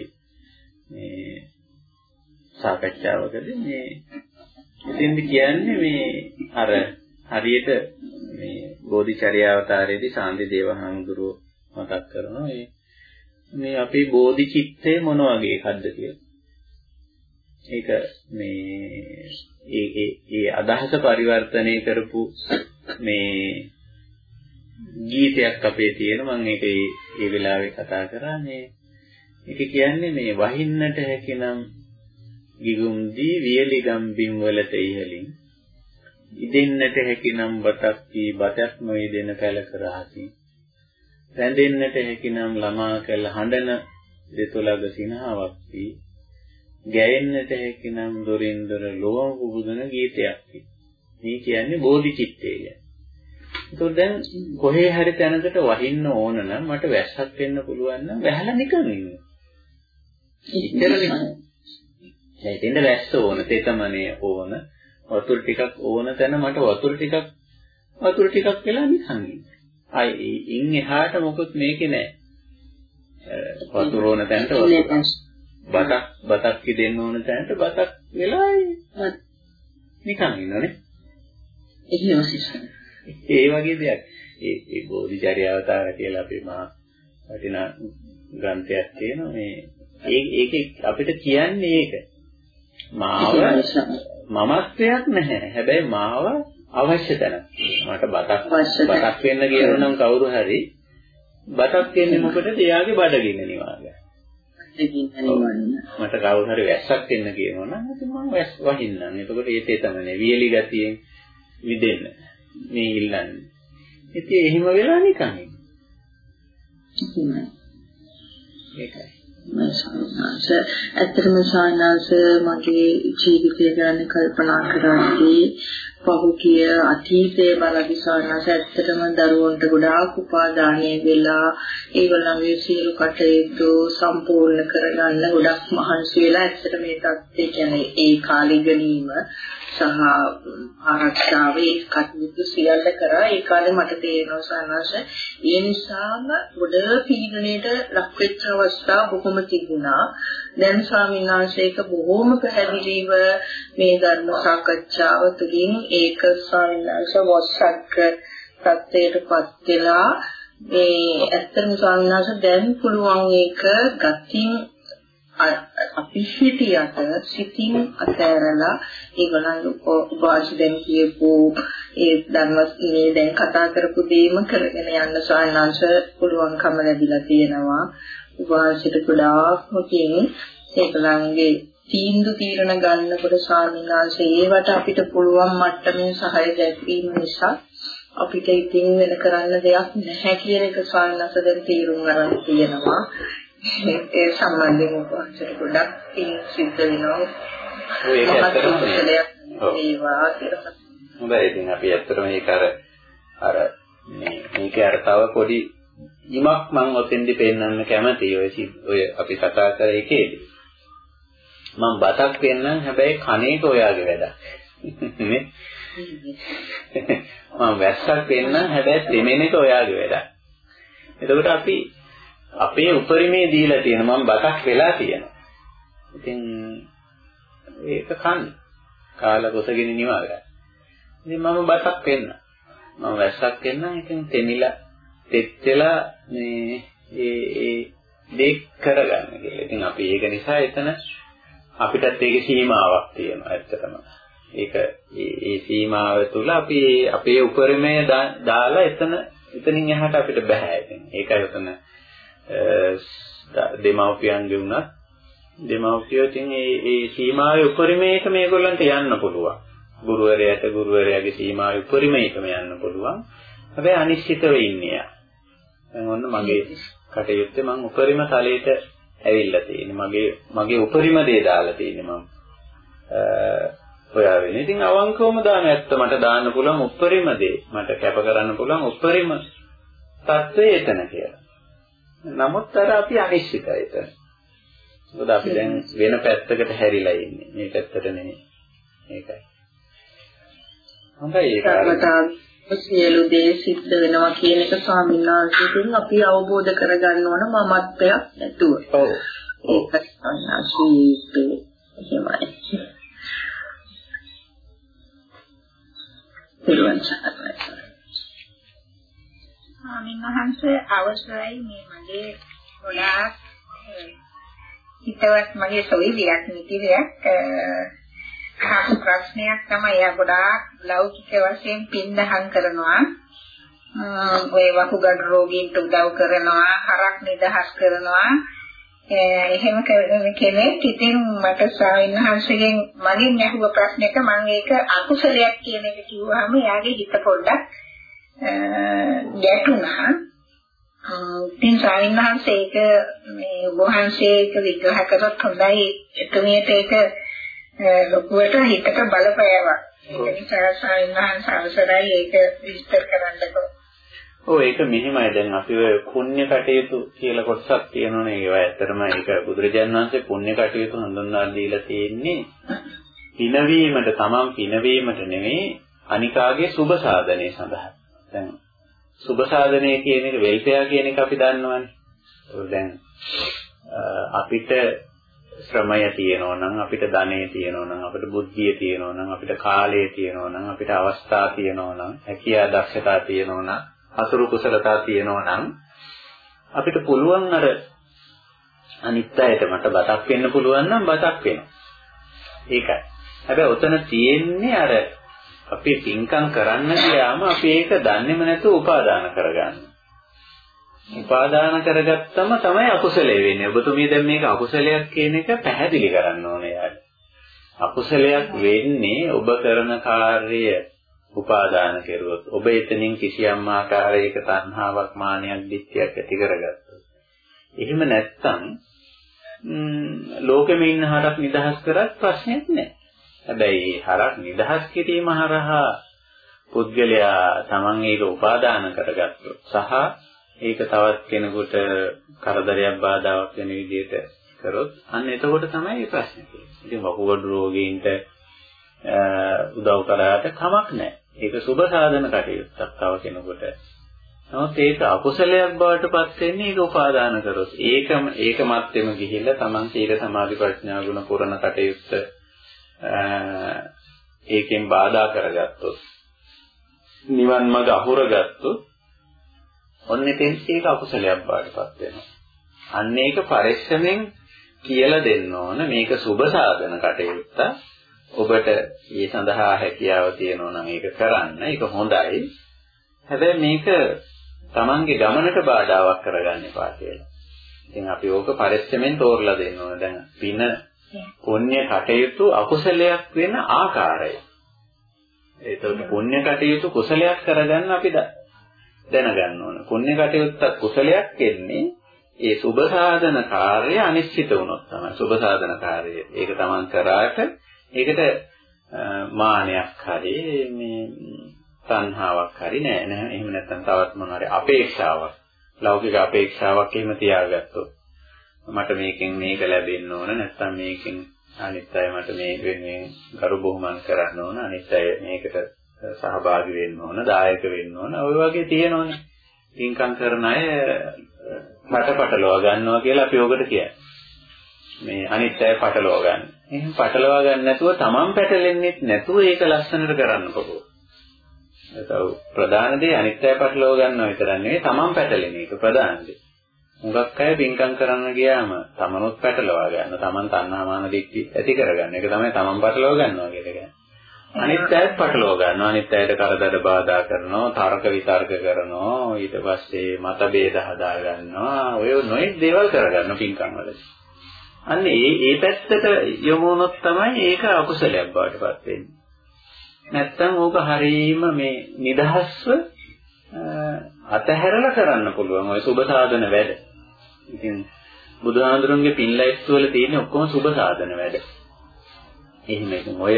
Speaker 1: මේ සාකච්ඡාවකදී මේ ඉතින්දි කියන්නේ මේ අර හරියට මේ බෝධිචර්යාවතාරයේදී සාන්ති දේවහාමුදුරුවෝ මතක් කරනවා මේ මේ අපේ බෝධි චිත්තය මොන වගේ එකක්ද කියලා. ඒක මේ ඒ ඒ ඒ අදහස පරිවර්තනය කරපු මේ ගීතයක් අපේ තියෙන මම ඒක ඒ වෙලාවේ කතා කරා මේ ඒක කියන්නේ මේ වහින්නට හැකිනම් ගිගුම් දී වියලි ගම්බින් වලට ඉහලින් ඉදෙන්නට හැකිනම් බතක් කී බතක් නොයිදෙන පැල කරහසින් රැඳෙන්නට හැකිනම් ළමා කළ හඬන දෙතොලග සිනහාවක් වී ගැයෙන්නට හැකිනම් දොරින් දොර ලෝම පුබුදන ගීතයක් මේ කියන්නේ බෝධිචිත්තය ඒතකොට දැන් කොහේ හරි තැනකට වහින්න ඕන නම් මට වැස්සක් වෙන්න පුළුවන් නම් වැහලා නිකන් ඉන්න. ඉතරනේ. දැන් වැස්ස ඕන, තෙතමනේ ඕන, වතුර ටිකක් ඕන තැන මට වතුර ටිකක් වතුර ටිකක් වෙලා නිකන් ඉන්න. අයි ඉන් එහාට මොකුත් මේකේ නැහැ. වතුර ඕන තැනට වතුර. බතක් බතක් කිදෙන්න ඕන තැනට බතක් වෙලා නිකන් ඉන්නනේ.
Speaker 2: එහෙම
Speaker 1: ඒ වගේ දෙයක්. ඒ ඒ බෝධිචර්යාවතාර කියලා අපි මහා වටිනා ග්‍රන්ථයක් තියෙනවා මේ ඒකේ අපිට කියන්නේ ඒක. මාව මමත්වයක් නැහැ. හැබැයි මාව අවශ්‍ය තැන. මට බතක් බතක් වෙන්න කියනවා නම් කවුරු හරි බතක් වෙන්නේ මොකටද? එයාගේ බඩගින්න නිවාගන්න. මට කවුරු හරි වැස්සක් වෙන්න කියනවා නම් මම වැස් වහින්නම්. එතකොට ඒකේ තමයි වියලි ගතියෙන් විදෙන්න. මේ ඉල්ලන්නේ. ඉතින් එහෙම වෙලා නිකන්. ඒකයි.
Speaker 2: සානාස ඇත්තටම සානාස මගේ ජීවිතය ගැන කල්පනා කරද්දී පහුගිය අතීතයේ බලදි සානාස ඇත්තටම දරුවන්ට ගොඩාක් උපාදානය වෙලා ඒගොල්ලන්ගේ සියලු කටයුතු සම්පූර්ණ කරගන්න ගොඩක් මහන්සි වෙලා ඇත්තට මේ தත්ත්වය කියන්නේ ඒ කාලේ ගැනීම සහ ආරක්ෂාවේ කටයුතු සියල්ල කරා. ඒ කාලේ මට තේරෙනවා සානාස ඒ නිසාම ගොඩ පීඩණයට ලක් වෙච්ච අවස්ථා බොහොම තිබුණා. දැන් ස්වාමීන් වහන්සේක බොහොම පැහැදිලිව මේ ධර්ම සාකච්ඡාව තුළින් ඒක ස්වාමීන් වහන්සේ වොස්සක් තත්ත්වයටපත් වෙලා මේ ඇත්තම ස්වාමීන් වහන්සේ දැන් පුළුවන් ඒක ගතින් අපි හිතියට සිතින් අතෑරලා ඒගොල්ලන් උපාසි දැන් කියපු ඒ ධර්මස්නේ දැන් කතා කරපු දේම කරගෙන යන්න සායනංශ පුළුවන්කම ලැබිලා තියෙනවා. උපාසිත ගොඩාක්මකින් ඒගොල්ලන්ගේ තීන්දු තීරණ ගන්නකොට සාමිනාංශ ඒවට අපිට පුළුවන් මට්ටමින් සහාය දැක්වීම නිසා අපිට ඉතින් වෙන කරන්න දෙයක් නැහැ කියන එක සාමිනාංශ දැන් තීරුම් ගන්න තියෙනවා. ඒ සම්බන්ධයෙන් උපවාසයට ගොඩක් පින් සිද්ධ වෙනවා.
Speaker 1: ඒක ඇත්තටම
Speaker 2: ඒවා කියලා.
Speaker 1: හොඳයි ඉතින් අපි ඇත්තටම මේක අර අර මේ මේක අර තව පොඩි ඉමක් මම ඔතෙන්දි පෙන්වන්න කැමතියි ඔය ඔය අපි කතා කර එකේදී. මම බතක් පෙන්නම් හැබැයි කණේක ඔයාගේ වැඩක්. නේ? මම වැස්සක් වෙන්න හැබැයි තෙමෙන එක ඔයාගේ වැඩක්. එතකොට අපි අපේ උපරිමේ දීලා තියෙන මම බතක් වෙලා තියෙනවා. ඉතින් ඒක කන්න. කාලා කොසගෙන නිවා ගන්න. ඉතින් මම බතක් වෙන්න. මම වැස්සක් වෙන්න ඉතින් තෙමිලා තෙත් වෙලා මේ ඒ ඒ දෙක් කරගන්න කියලා. ඉතින් අපි ඒක නිසා එතන අපිටත් ඒකේ සීමාවක් තියෙනවා ඇත්තටම. ඒක ඒ සීමාව තුළ අපි අපේ උපරිමය දාලා එතන එතනින් එහාට අපිට බෑ ඉතින්. ඒකයි උතන දෙමව්පියන්ගේ උනත් දෙමව්පියෝ ඉතින් ඒ ඒ සීමාවේ උපරිමයක මේගොල්ලන්ට යන්න පුළුවන්. ගුරුවරයාට ගුරුවරයාගේ සීමාවේ උපරිමයකම යන්න පුළුවන්. හැබැයි අනිශ්චිතව ඉන්නේ. දැන් ඔන්න මගේ කටයුත්තේ මම උපරිම තලයට ඇවිල්ලා තියෙන්නේ. මගේ මගේ උපරිම දේ දාලා තියෙන්නේ මම. ඔයා වෙන. ඉතින් අවංකවම දාන ඇත්ත මට දාන්න පුළුවන් උපරිම දේ. මට කැප කරන්න පුළුවන් උපරිම தත්ත්වය එතන කියලා. නමුත් අර අපි අනිශ්චිතයි එතන. මොකද අපි දැන් වෙන පැත්තකට හැරිලා ඉන්නේ. මේ පැත්තට නෙමෙයි. ඒකයි. හොඳයි ඒක.
Speaker 2: සියලු දේ සිද්ධ වෙනවා කියන එක ස්වාමීන් වහන්සේගෙන් අපි අවබෝධ කරගන්න ඕන මමත්වයක් නැතුව.
Speaker 1: ඔව්.
Speaker 2: ඒක අනාශීපේ එහෙමයි. පිරුවන් සරණයි. ස්වාමීන් වහන්සේ අවශ්‍යයි මේ මගේ ගොඩාක් හිතවත් මගේ සොයිලියක් නිතිරයක් අහපු ප්‍රශ්නයක් තමයි එයා ගොඩාක් ලෞකික වශයෙන් පින්දහම් කරනවා. ඔය වකුගඩු රෝගීන්ට උදව් කරනවා හරක් නිදහස් කරනවා. එහෙම කරන කෙනෙක් ඉතින් මට ස්වාමීන් මගෙන් අහුව ප්‍රශ්නෙක මම ඒක අකුසලයක් කියන එක කිව්වහම එයාගේ හිත පොඩ්ඩක් ගැටුණා. ඉතින් ස්වාමීන් වහන්සේ ඒක මේ වහන්සේ ඒක විග්‍රහ කරත් හොඳයි එතුමියට ඒක ලොකුවට හිතට බලපෑවක්. ඒක නිසා ස්වාමීන් වහන්සේ අවසරයි ඒක විස්තර කරන්නකෝ.
Speaker 1: ඔව් ඒක මෙහිමයි දැන් අපි ඔය පුණ්‍ය කටයුතු කියලා කොටසක් තියෙනවනේ ඒවා ඇත්තටම ඒක බුදුරජාණන් වහන්සේ පුණ්‍ය කටයුතු හඳුන්වා දීලා තියෙන්නේ පිනවීමට තමන් පිනවීමට නෙමෙයි අනිකාගේ සුබ සාධනය සඳහා. දැන් සුබ සාධනය කියන එක වෙල්පෙයා කියන එක අපි දන්නවනේ. ඒක දැන් අපිට ශ්‍රමය තියෙනවා නම් අපිට ධනෙ තියෙනවා නම් අපිට බුද්ධිය තියෙනවා නම් අපිට කාලය තියෙනවා නම් අපිට අවස්ථා තියෙනවා නම් හැකියා දක්ෂතා තියෙනවා නම් අසුරු කුසලතා තියෙනවා නම් අපිට පුළුවන් අර අනිත් අයට මට බතක් වෙන්න පුළුවන් නම් බතක් වෙනවා. ඒකයි. හැබැයි උතන තියෙන්නේ අර අපි පින්කම් කරන්න ගියාම අපි ඒක දන්නේම නැතුව උපාදාන කරගන්න. උපාදාන කරගත්තම තමයි අකුසලයේ වෙන්නේ. ඔබතුමිය දැන් මේක අකුසලයක් කියන එක පැහැදිලි කරන්න ඕනේ යාළුවා. අකුසලයක් වෙන්නේ ඔබ කරන කාර්යය උපාදාන කෙරුවොත් ඔබ එතනින් කිසියම් ආකාරයක තණ්හාවක් මානයක් දිත්‍යයක් ඇති කරගත්තොත් එහෙම නැත්තම් ලෝකෙම ඉන්න හරක් නිදහස් කරත් ප්‍රශ්නයක් නැහැ. හැබැයි හරක් නිදහස් කිරීම හරහා පුද්ගලයා Taman ඒක උපාදාන කරගත්තොත් සහ ඒක තවත් කෙනෙකුට කරදරයක් බාධාවක් වෙන විදිහට කරොත් අන්න එතකොට තමයි මේ ප්‍රශ්නේ තියෙන්නේ. ඉතින් වකුගඩු රෝගීන්ට උදව් කරාට කමක් නැහැ. ඒක සුබ සාධන කටයුත්තක් තව කෙනෙකුට. නමුත් ඒක අකුසලයක් බවට පත් වෙන්නේ ඒක උපාදාන කරොත්. ඒකම ඒක මැත්තේම ගිහිල්ලා Taman සීල සමාධි ප්‍රඥා ගුණ පුරණ කටයුත්ත ඒකෙන් බාධා කරගත්තොත් නිවන් මඟ අහුරගත්තොත් ඔන්න එතෙන් ඒක අකුසලයක් බවට පත් වෙනවා. අන්න ඒක පරිස්සමෙන් කියලා දෙන්න ඕන මේක සුබ සාධන කටයුත්ත. ඔබට ඒ සඳහා හැකියාව තියෙනවා නම් ඒක කරන්න. ඒක හොඳයි. හැබැයි මේක Tamange ගමනට බාධාවක් කරගන්න එපා කියලා. ඉතින් අපි ඕක පරිස්සමෙන් තෝරලා දෙන්න ඕන. දැන් පින පුණ්‍ය කටයුතු අකුසලයක් වෙන ආකාරය. ඒතකොට පුණ්‍ය කටයුතු කුසලයක් කරගන්න අපි දැනගන්න ඕන. පුණ්‍ය කටයුත්ත කුසලයක් වෙන්නේ ඒ සුබ සාධන කාර්යය අනිශ්චිත වුණොත් තමයි. සුබ සාධන කාර්යය. ඒක තමන් කරාට ඒකට මානයක් හරි මේ තණ්හාවක් හරි නෑ නෑ එහෙම නැත්නම් තවත් මොන හරි අපේක්ෂාවක් ලෞකික අපේක්ෂාවක් එහෙම තියාගත්තොත් මට මේකෙන් මේක ලැබෙන්න ඕන නැත්නම් මේකෙන් අනිත් අය මට මේ වෙනුවෙන් කරු බොහොමන් කරන්න ඕන අනිත් අය මේකට සහභාගී වෙන්න ඕන, දායක වෙන්න ඕන. ඔය වගේ තියෙනවනේ. පින්කම් කරන අය පටපටලව ගන්නවා කියලා අපි ඔකට කියන්නේ. මේ අනිත් අය පටලව ගන්න. එහෙනම් පටලව ගන්න නැතුව තමන් පැටලෙන්නෙත් නැතුව ඒක ලස්සනට කරන්න පුළුවන්. ඒක ප්‍රධාන දේ අනිත් අය පටලව ගන්නවා විතර නෙවෙයි තමන් පැටලෙන එක ප්‍රධාන දේ. හුඟක් අය පින්කම් කරන්න ගියාම තමනුත් පැටලවා ගන්න. තමන් තණ්හාමාන දික්ටි ඇති කරගන්න. ඒක තමයි තමන් පටලව ගන්නවා කියන්නේ. අනිත් අයත් පටලව ගන්නවා. අනිත් අයට කරදර බාධා කරනවා, තර්ක විතර්ක කරනවා, ඊට පස්සේ මතභේද හදා ගන්නවා. ඔය නොයෙක් දේවල් කරගන්න පින්කම් වලදී. අන්න ඒ ඒ පැත්තට යොමු වුණොත් තමයි ඒක අකුසලයක් බවට පත් වෙන්නේ. නැත්තම් ඕක හරීම මේ නිදහස්ව අතහැරලා කරන්න පුළුවන් ওই සුබ සාධන වැඩ. ඉතින් බුදුහාඳුරන්ගේ පින්ලයිස්තු වල තියෙන ඔක්කොම සුබ සාධන වැඩ. එහෙම ඉතින් ඔය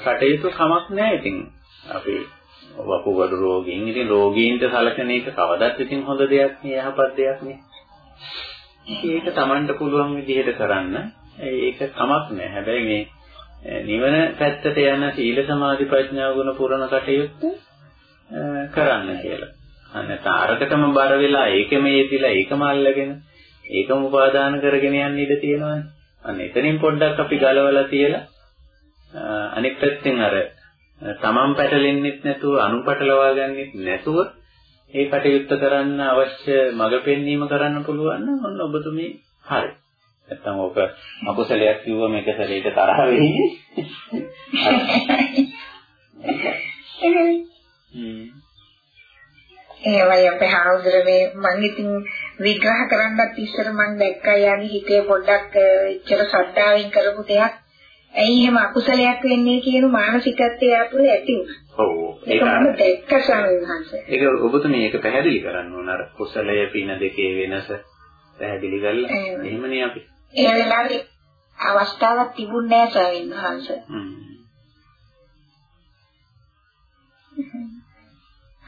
Speaker 1: කටයුතු කමක් නැහැ ඉතින් අපි වකුගඩු රෝගීන් ඉතින් රෝගීන්ට සලකන එක කවදත් ඉතින් හොඳ දෙයක් නේ යහපත් දෙයක් නේ. ඒක Tamanට පුළුවන් විදිහට කරන්න ඒක කමක් නැහැ. හැබැයි මේ නිවන පැත්තට යන සීල සමාධි ප්‍රඥා ගුණ පුරණ කටයුත්ත කරන්න කියලා. නැත්නම් අරකටම බර වෙලා ඒකෙම යෙදිලා ඒකම අල්ලගෙන ඒකම උපාදාන කරගෙන යන්න ඉඩ තියෙනවානේ. අන්න එතනින් පොඩ්ඩක් අපි ගලවලා තියලා අනිත් පැත්තෙන් අර තමන් පැටලෙන්නෙත් නැතුව අනුපටලවා ගන්නෙත් නැතුව ඒ කටයුත්ත කරන්න අවශ්‍ය මඟ පෙන්වීම කරන්න පුළුවන් නම් ඔන්න ඔබතුමී හරි. නැත්තම් ඕක අකුසලයක් කිව්වම එක සැරේට තරහ වෙන්නේ.
Speaker 2: ඒවයි අපේ හාමුදුර මේ මම ඉතින් විග්‍රහ කරන්නත් ඉස්සර මම දැක්කා යාගේ හිතේ පොඩ්ඩක් එච්චර ශ්‍රද්ධාවෙන් කරපු දෙයක් ඇයි එහෙම අකුසලයක් වෙන්නේ කියන මානසිකත්වය අපුල ඇති වුණා.
Speaker 1: ඔව්
Speaker 2: ඒක මම දැක්ක වහන්සේ.
Speaker 1: ඒක ඔබතුමී ඒක පැහැදිලි කරන්න ඕන අර කුසලය පින දෙකේ වෙනස පැහැදිලි කරලා එහෙමනේ අපි.
Speaker 2: ඒ වෙලාවේ අවස්ථාවක් තිබුණේ නැහැ ස්වාමීන් වහන්සේ.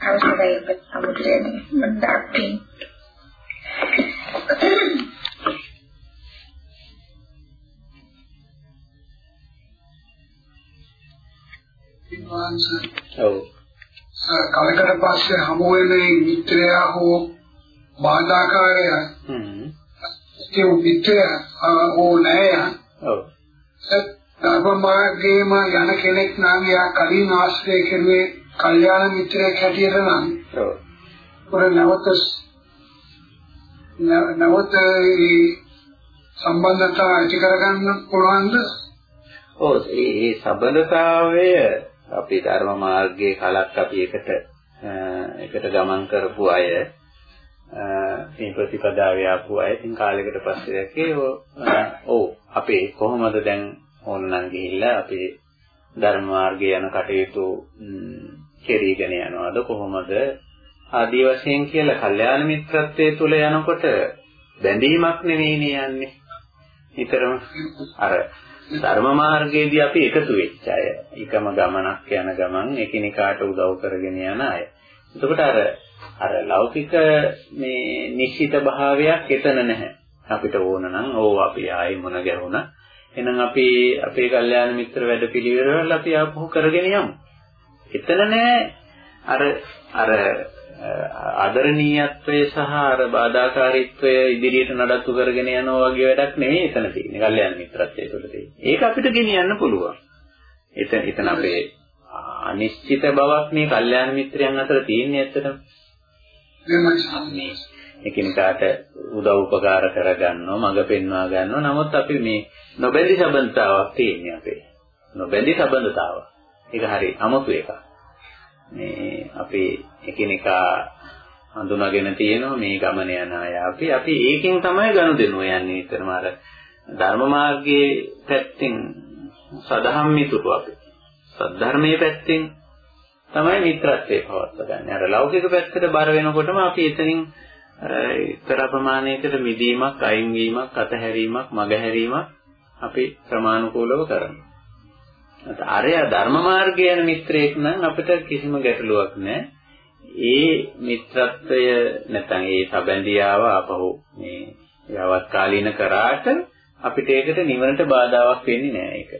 Speaker 2: අවශ්‍යයි සමුද්‍රයේ මන්දාපි
Speaker 3: ඔව්. කලකට පස්සේ හමු වෙන මිත්‍රයා හෝ බාධාකාරයා හ්ම්. ඒ මිත්‍රයා හෝ නෑ ඔව්. ධර්මමාර්ගයේම යන කෙනෙක් නම් යා කලින් ආශ්‍රය කෙරුවේ කල්යාණ මිත්‍රයෙක් හැටියට නම් ඔව් නැවත නැවත සම්බන්ධතාව ඇති කරගන්න පුළුවන්ද?
Speaker 1: ඔව් ඒ සම්බන්ධතාවය අපි ධර්ම මාර්ගයේ කලක් අපි එකට එකට ගමන් කරපු අය මේ ප්‍රතිපදාවේ ආපු අය ඉතින් කාලයකට පස්සේ දැක්කේ ඔව් අපේ කොහොමද දැන් ඕනනම් ගිහිල්ලා අපේ ධර්ම මාර්ගයේ යන කටයුතු කෙරීගෙන යනවාද කොහොමද ආදී වශයෙන් කියලා කල්යාණ මිත්‍රත්වයේ තුල යනකොට බැඳීමක් නෙවෙයිනේ යන්නේ. නිතරම අර ධර්ම මාර්ගයේදී අපි එකතු වෙච්ච අය. එකම ගමනක් යන ගමන් එකිනෙකාට උදව් කරගෙන යන අය. එතකොට අර අර ලෞකික මේ නිශ්චිත භාවයක් එතන නැහැ. අපිට ඕන නම් ඕව අපි ආයි මොන ගැහුණා. එහෙනම් අපි අපේ කල්යාණ මිත්‍ර වැඩපිළිවෙල අපි ආපහු කරගෙන යමු. එතන නෑ අර අර ආදරණීයත්වය සහ අර බාධාකාරීත්වය ඉදිරියට නඩත්තු කරගෙන යනවා වගේ වැඩක් නෙමෙයි එතන තියෙන්නේ. කල්යාණ මිත්‍රත්වයේ තුල තියෙන්නේ. ඒක අපිට ගෙනියන්න පුළුවන්. එතන එතන අපේ අනිශ්චිත බවක් මේ කල්යාණ මිත්‍රයන් අතර තියෙන්නේ ඇත්තටම. මේ එකිනෙකාට උදව් උපකාර කරගන්නවා, මඟ පෙන්වා ගන්නවා. නමුත් අපි මේ නොබැඳි සම්බන්ධතාවක් තියෙන්නේ අපේ. නොබැඳි සම්බන්ධතාවක්. ඒක හරි අමුතු එකක්. මේ අපේ එකිනෙකා හඳුනාගෙන තියෙනවා මේ ගමන යන අය. අපි අපි ඒකෙන් තමයි ගනුදෙනු යන්නේ විතරම අර ධර්ම මාර්ගයේ පැත්තෙන් සදහම් මිතුරු අපි. සද්ධර්මයේ පැත්තෙන් තමයි මිත්‍රත්වයේ පවත්වගන්නේ. අර ලෞකික පැත්තට බර වෙනකොටම අපි එතනින් අර ඉතර ප්‍රමාණයකට මිදීමක්, අයින් වීමක්, අතහැරීමක්, මගහැරීමක් අපි ක්‍රමානුකූලව කරනවා. අරය ධර්ම මාර්ගය යන මිත්‍රයෙක් නම් අපිට කිසිම ගැටලුවක් නැහැ. ඒ මිත්‍රත්වය නැත්නම් ඒ සබැඳියාව අපහු මේ යවත් කාලීන කරාට අපිට ඒකට නිවනට බාධාවක් වෙන්නේ නැහැ ඒක.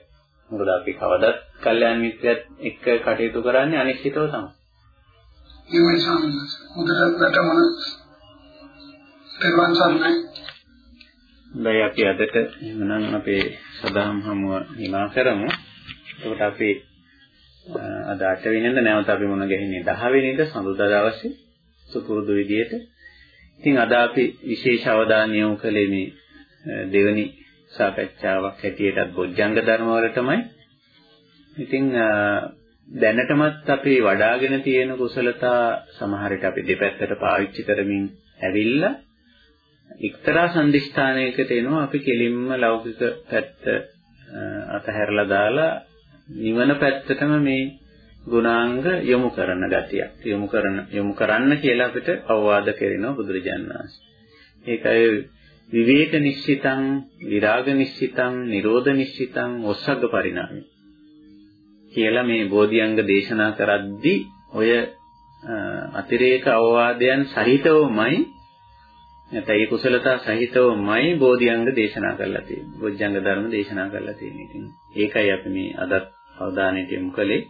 Speaker 1: මොකද අපි කවදත් කල්යාණ මිත්‍රයත් එක්ක කටයුතු කරන්නේ අනිශ්චිතව තමයි.
Speaker 3: ඒ නිසා හොඳට වැටමන පෙරවන් සම්මයි.
Speaker 1: දැන් අපි අදට එහෙනම් අපේ සදාම් හමුව නිමා කරමු. එතකොට අපි අද 8 වෙනිදා නැවත අපි මුණ ගැහින්නේ 10 වෙනිදා සඳුදා දවසේ සුපුරුදු විදියට. ඉතින් අද අපි විශේෂ අවධානය යොමු කළේ මේ දෙවනි සාකච්ඡාවක් හැටියටත් බොජ්ජංග ධර්ම වලටමයි. ඉතින් දැනටමත් අපි වඩාගෙන තියෙන කුසලතා සමහර විට අපි දෙපැත්තට පාවිච්චි කරමින් ඇවිල්ලා එක්තරා සම්දිස්ථානයකට එනවා අපි කෙලින්ම ලෞකික පැත්ත අතහැරලා දාලා නිවන පැත්තටම මේ ගුණාංග යොමු කරන ගතියක් යොමු කරන යොමු කරන්න කියලා අපිට අවවාද කරනවා බුදුරජාණන් වහන්සේ. ඒකයි විවේක නිශ්චිතං විරාග නිශ්චිතං නිරෝධ නිශ්චිතං ඔස්සග්ග පරිණාමය කියලා මේ බෝධිඅංග දේශනා කරද්දී ඔය අතිරේක අවවාදයන් සහිතවමයි නැත්නම් ඒ කුසලතා සහිතවමයි බෝධිඅංග දේශනා කරලා තියෙන්නේ. බොජ්ජංග ධර්ම දේශනා කරලා තියෙන්නේ. ඉතින් ඒකයි අපි මේ අදත් අවධානයට යොමු කළේ.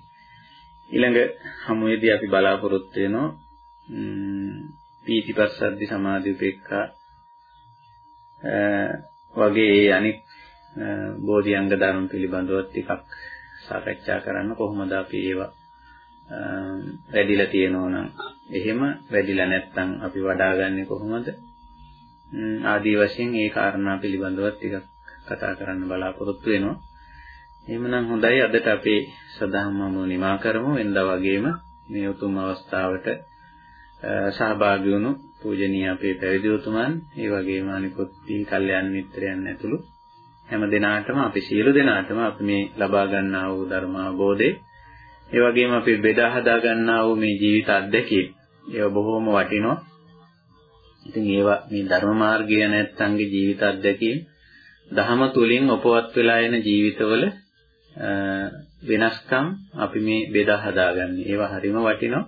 Speaker 1: ඊළඟ හමුවේදී අපි බලාපොරොත්තු වෙනවා පීතිපස්සද්දි සමාධි උපේක්ඛා වගේ ඒ අනිත් බෝධිඅංග ධර්ම පිළිබඳව ටිකක් සාකච්ඡා කරන්න කොහොමද අපි ඒවා වැඩිලා තියෙනෝ නම් එහෙම වැඩිලා නැත්නම් අපි වඩාගන්නේ කොහොමද ආදී වශයෙන් ඒ කාරණා පිළිබඳව ටිකක් කතා කරන්න බලාපොරොත්තු වෙනවා එහෙමනම් හොඳයි අදට අපේ සදාම්මම නිමා කරමු වෙනදා වගේම මේ උතුම් අවස්ථාවට සහභාගී වුණු පූජනීය අපේ පැවිදි උතුමන් ඒ වගේම අනිකුත් දී කල්යාණ මිත්‍රයන් ඇතුළු හැම දිනාටම අපි සියලු දෙනාටම අපි මේ ලබා ගන්නා වූ ධර්ම අවබෝධේ ඒ වගේම අපි බෙදා හදා ගන්නා වූ මේ ජීවිත අත්දැකීම් ඒවා බොහෝම වටිනවා. ඉතින් ඒවා මේ ධර්ම මාර්ගය නැත්තන්ගේ ජීවිත අත්දැකීම් දහම තුලින් උපවත් වෙලා එන ජීවිතවල වෙනස්කම් අපි මේ බෙදා හදාගන්නේ. ඒවා හරිම වටිනවා.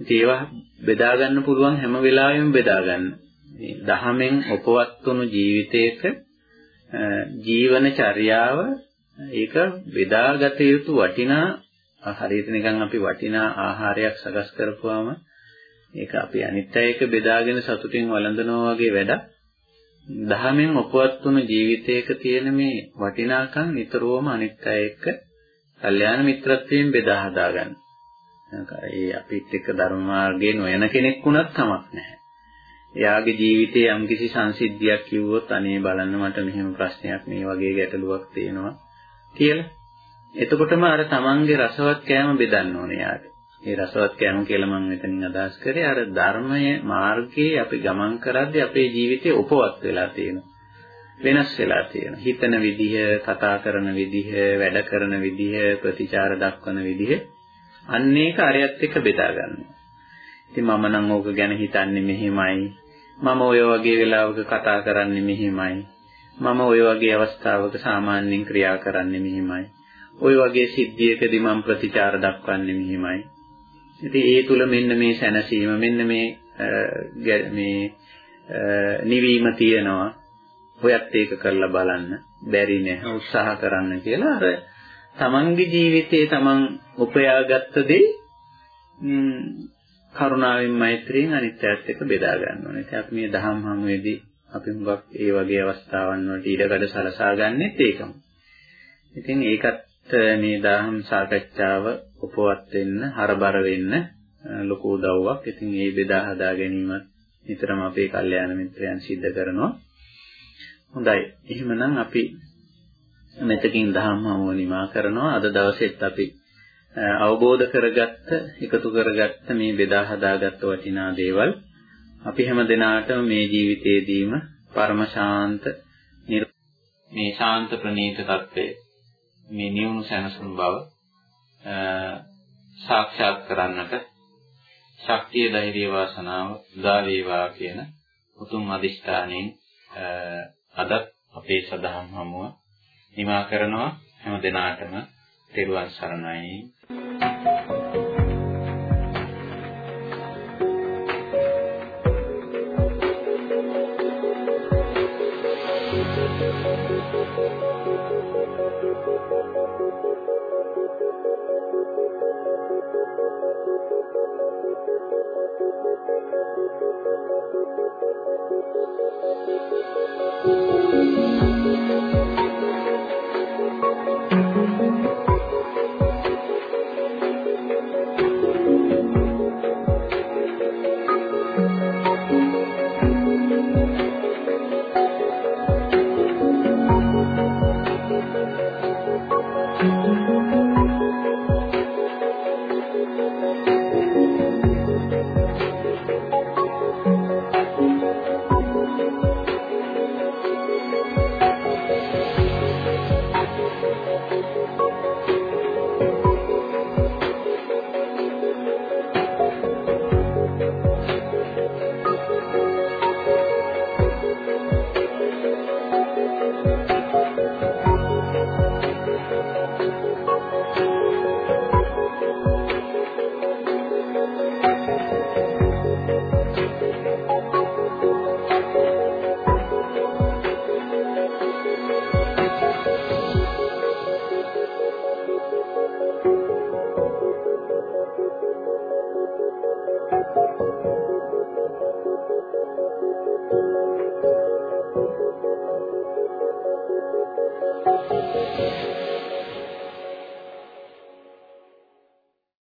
Speaker 1: ඉතින් ඒවා බෙදා ගන්න පුළුවන් හැම වෙලාවෙම බෙදා ගන්න. මේ දහමෙන් උපවත් වුණු ජීවිතයක ජීවන චර්යාව ඒක බෙදාගත යුතු වටිනා හරියට නිකන් අපි වටිනා ආහාරයක් සකස් කරපුවාම ඒක අපි අනිත් අය එක බෙදාගෙන සතුටින් වළඳනවා වගේ වැඩක්. දහමෙන් උපවත් වුණු ජීවිතයක තියෙන මේ වටිනාකම් නිතරම අනිත් අය එක්ක කල්යාණ මිත්‍රත්වයෙන් බෙදා හදා ගන්න. ඒ අපිත් එක්ක ධර්ම මාර්ගයේ නොයන කෙනෙක් වුණත් කමක් නැහැ. එයාගේ ජීවිතයේ යම්කිසි සංසිද්ධියක් කිව්වොත් අනේ බලන්න මට මෙහෙම ප්‍රශ්නයක් මේ වගේ ගැටලුවක් තියෙනවා කියලා. එතකොටම අර තමන්ගේ රසවත් කෑම බෙදන්න ඕනේ යාට. ඒ රසවත් කෑම කියලා මම මෙතනින් අදහස් කරේ අර ධර්මයේ මාර්ගයේ අපි ගමන් කරද්දී අපේ ජීවිතේ උපවත් වෙලා තියෙනවා. වෙනස් වෙලා තියෙනවා. හිතන විදිහ, කතා කරන විදිහ, වැඩ කරන විදිහ, ප්‍රතිචාර දක්වන විදිහ අන්න ඒක අරයත් එක්ක බෙදා ගන්නවා. ඉතින් මම නම් ඕක ගැන හිතන්නේ මෙහෙමයි. මම ඔය වගේ වෙලාවක කතා කරන්නේ මෙහෙමයි. මම ඔය වගේ අවස්ථාවක සාමාන්‍යයෙන් ක්‍රියා කරන්නේ මෙහෙමයි. ওই වගේ සිද්ධියකදී මම ප්‍රතිචාර දක්වන්නේ මෙහිමයි. ඉතින් ඒ තුල මෙන්න මේ සැනසීම මෙන්න මේ මේ නිවීම තියෙනවා. ඔයත් ඒක කරලා බලන්න. බැරි නෑ උත්සාහ කරන්න කියලා අර තමන්ගේ ජීවිතේ තමන් උපයාගත්ත දේ කරුණාවෙන් මෛත්‍රියෙන් අනිත්‍යයත් එක්ක බෙදා ගන්න ඕනේ. ඉතින් අපි මේ දහම් හමුවේදී අපි හුඟක් ඒ වගේ අවස්ථාවන් වලට ඊඩකඩ සලසා ගන්නෙත් ඒකම. ඉතින් ඒකත් මේ දහම් සාකච්ඡාව උපවත් වෙන්න, හරබර වෙන්න ලොකු උදව්වක්. ඉතින් මේ බෙදා හදා ගැනීම නිතරම අපේ කල්යාණ මිත්‍රයන් සිද්ධ කරනවා. හොඳයි. එහෙමනම් අපි මෙතකින් දහම් හමුව නිමා කරනවා. අද දවසෙත් අපි අවබෝධ කරගත්ත, එකතු කරගත්ත මේ බෙදා හදාගත්ත වටිනා දේවල් අපි හැම දිනාටම මේ ජීවිතේදීම පරම ශාන්ත මේ ශාන්ත ප්‍රණීත తත්වයේ මේ නිවුණු සැනසුම් බව සාක්ෂාත් කරන්නට ශක්තිය ධෛර්ය වාසනාව උදා වේවා කියන උතුම් අදිෂ්ඨානයෙන් අදත් අපේ සදහම් හමුව නිමා කරනවා හැම දිනාටම තෙරුවන් සරණයි
Speaker 4: Thank you.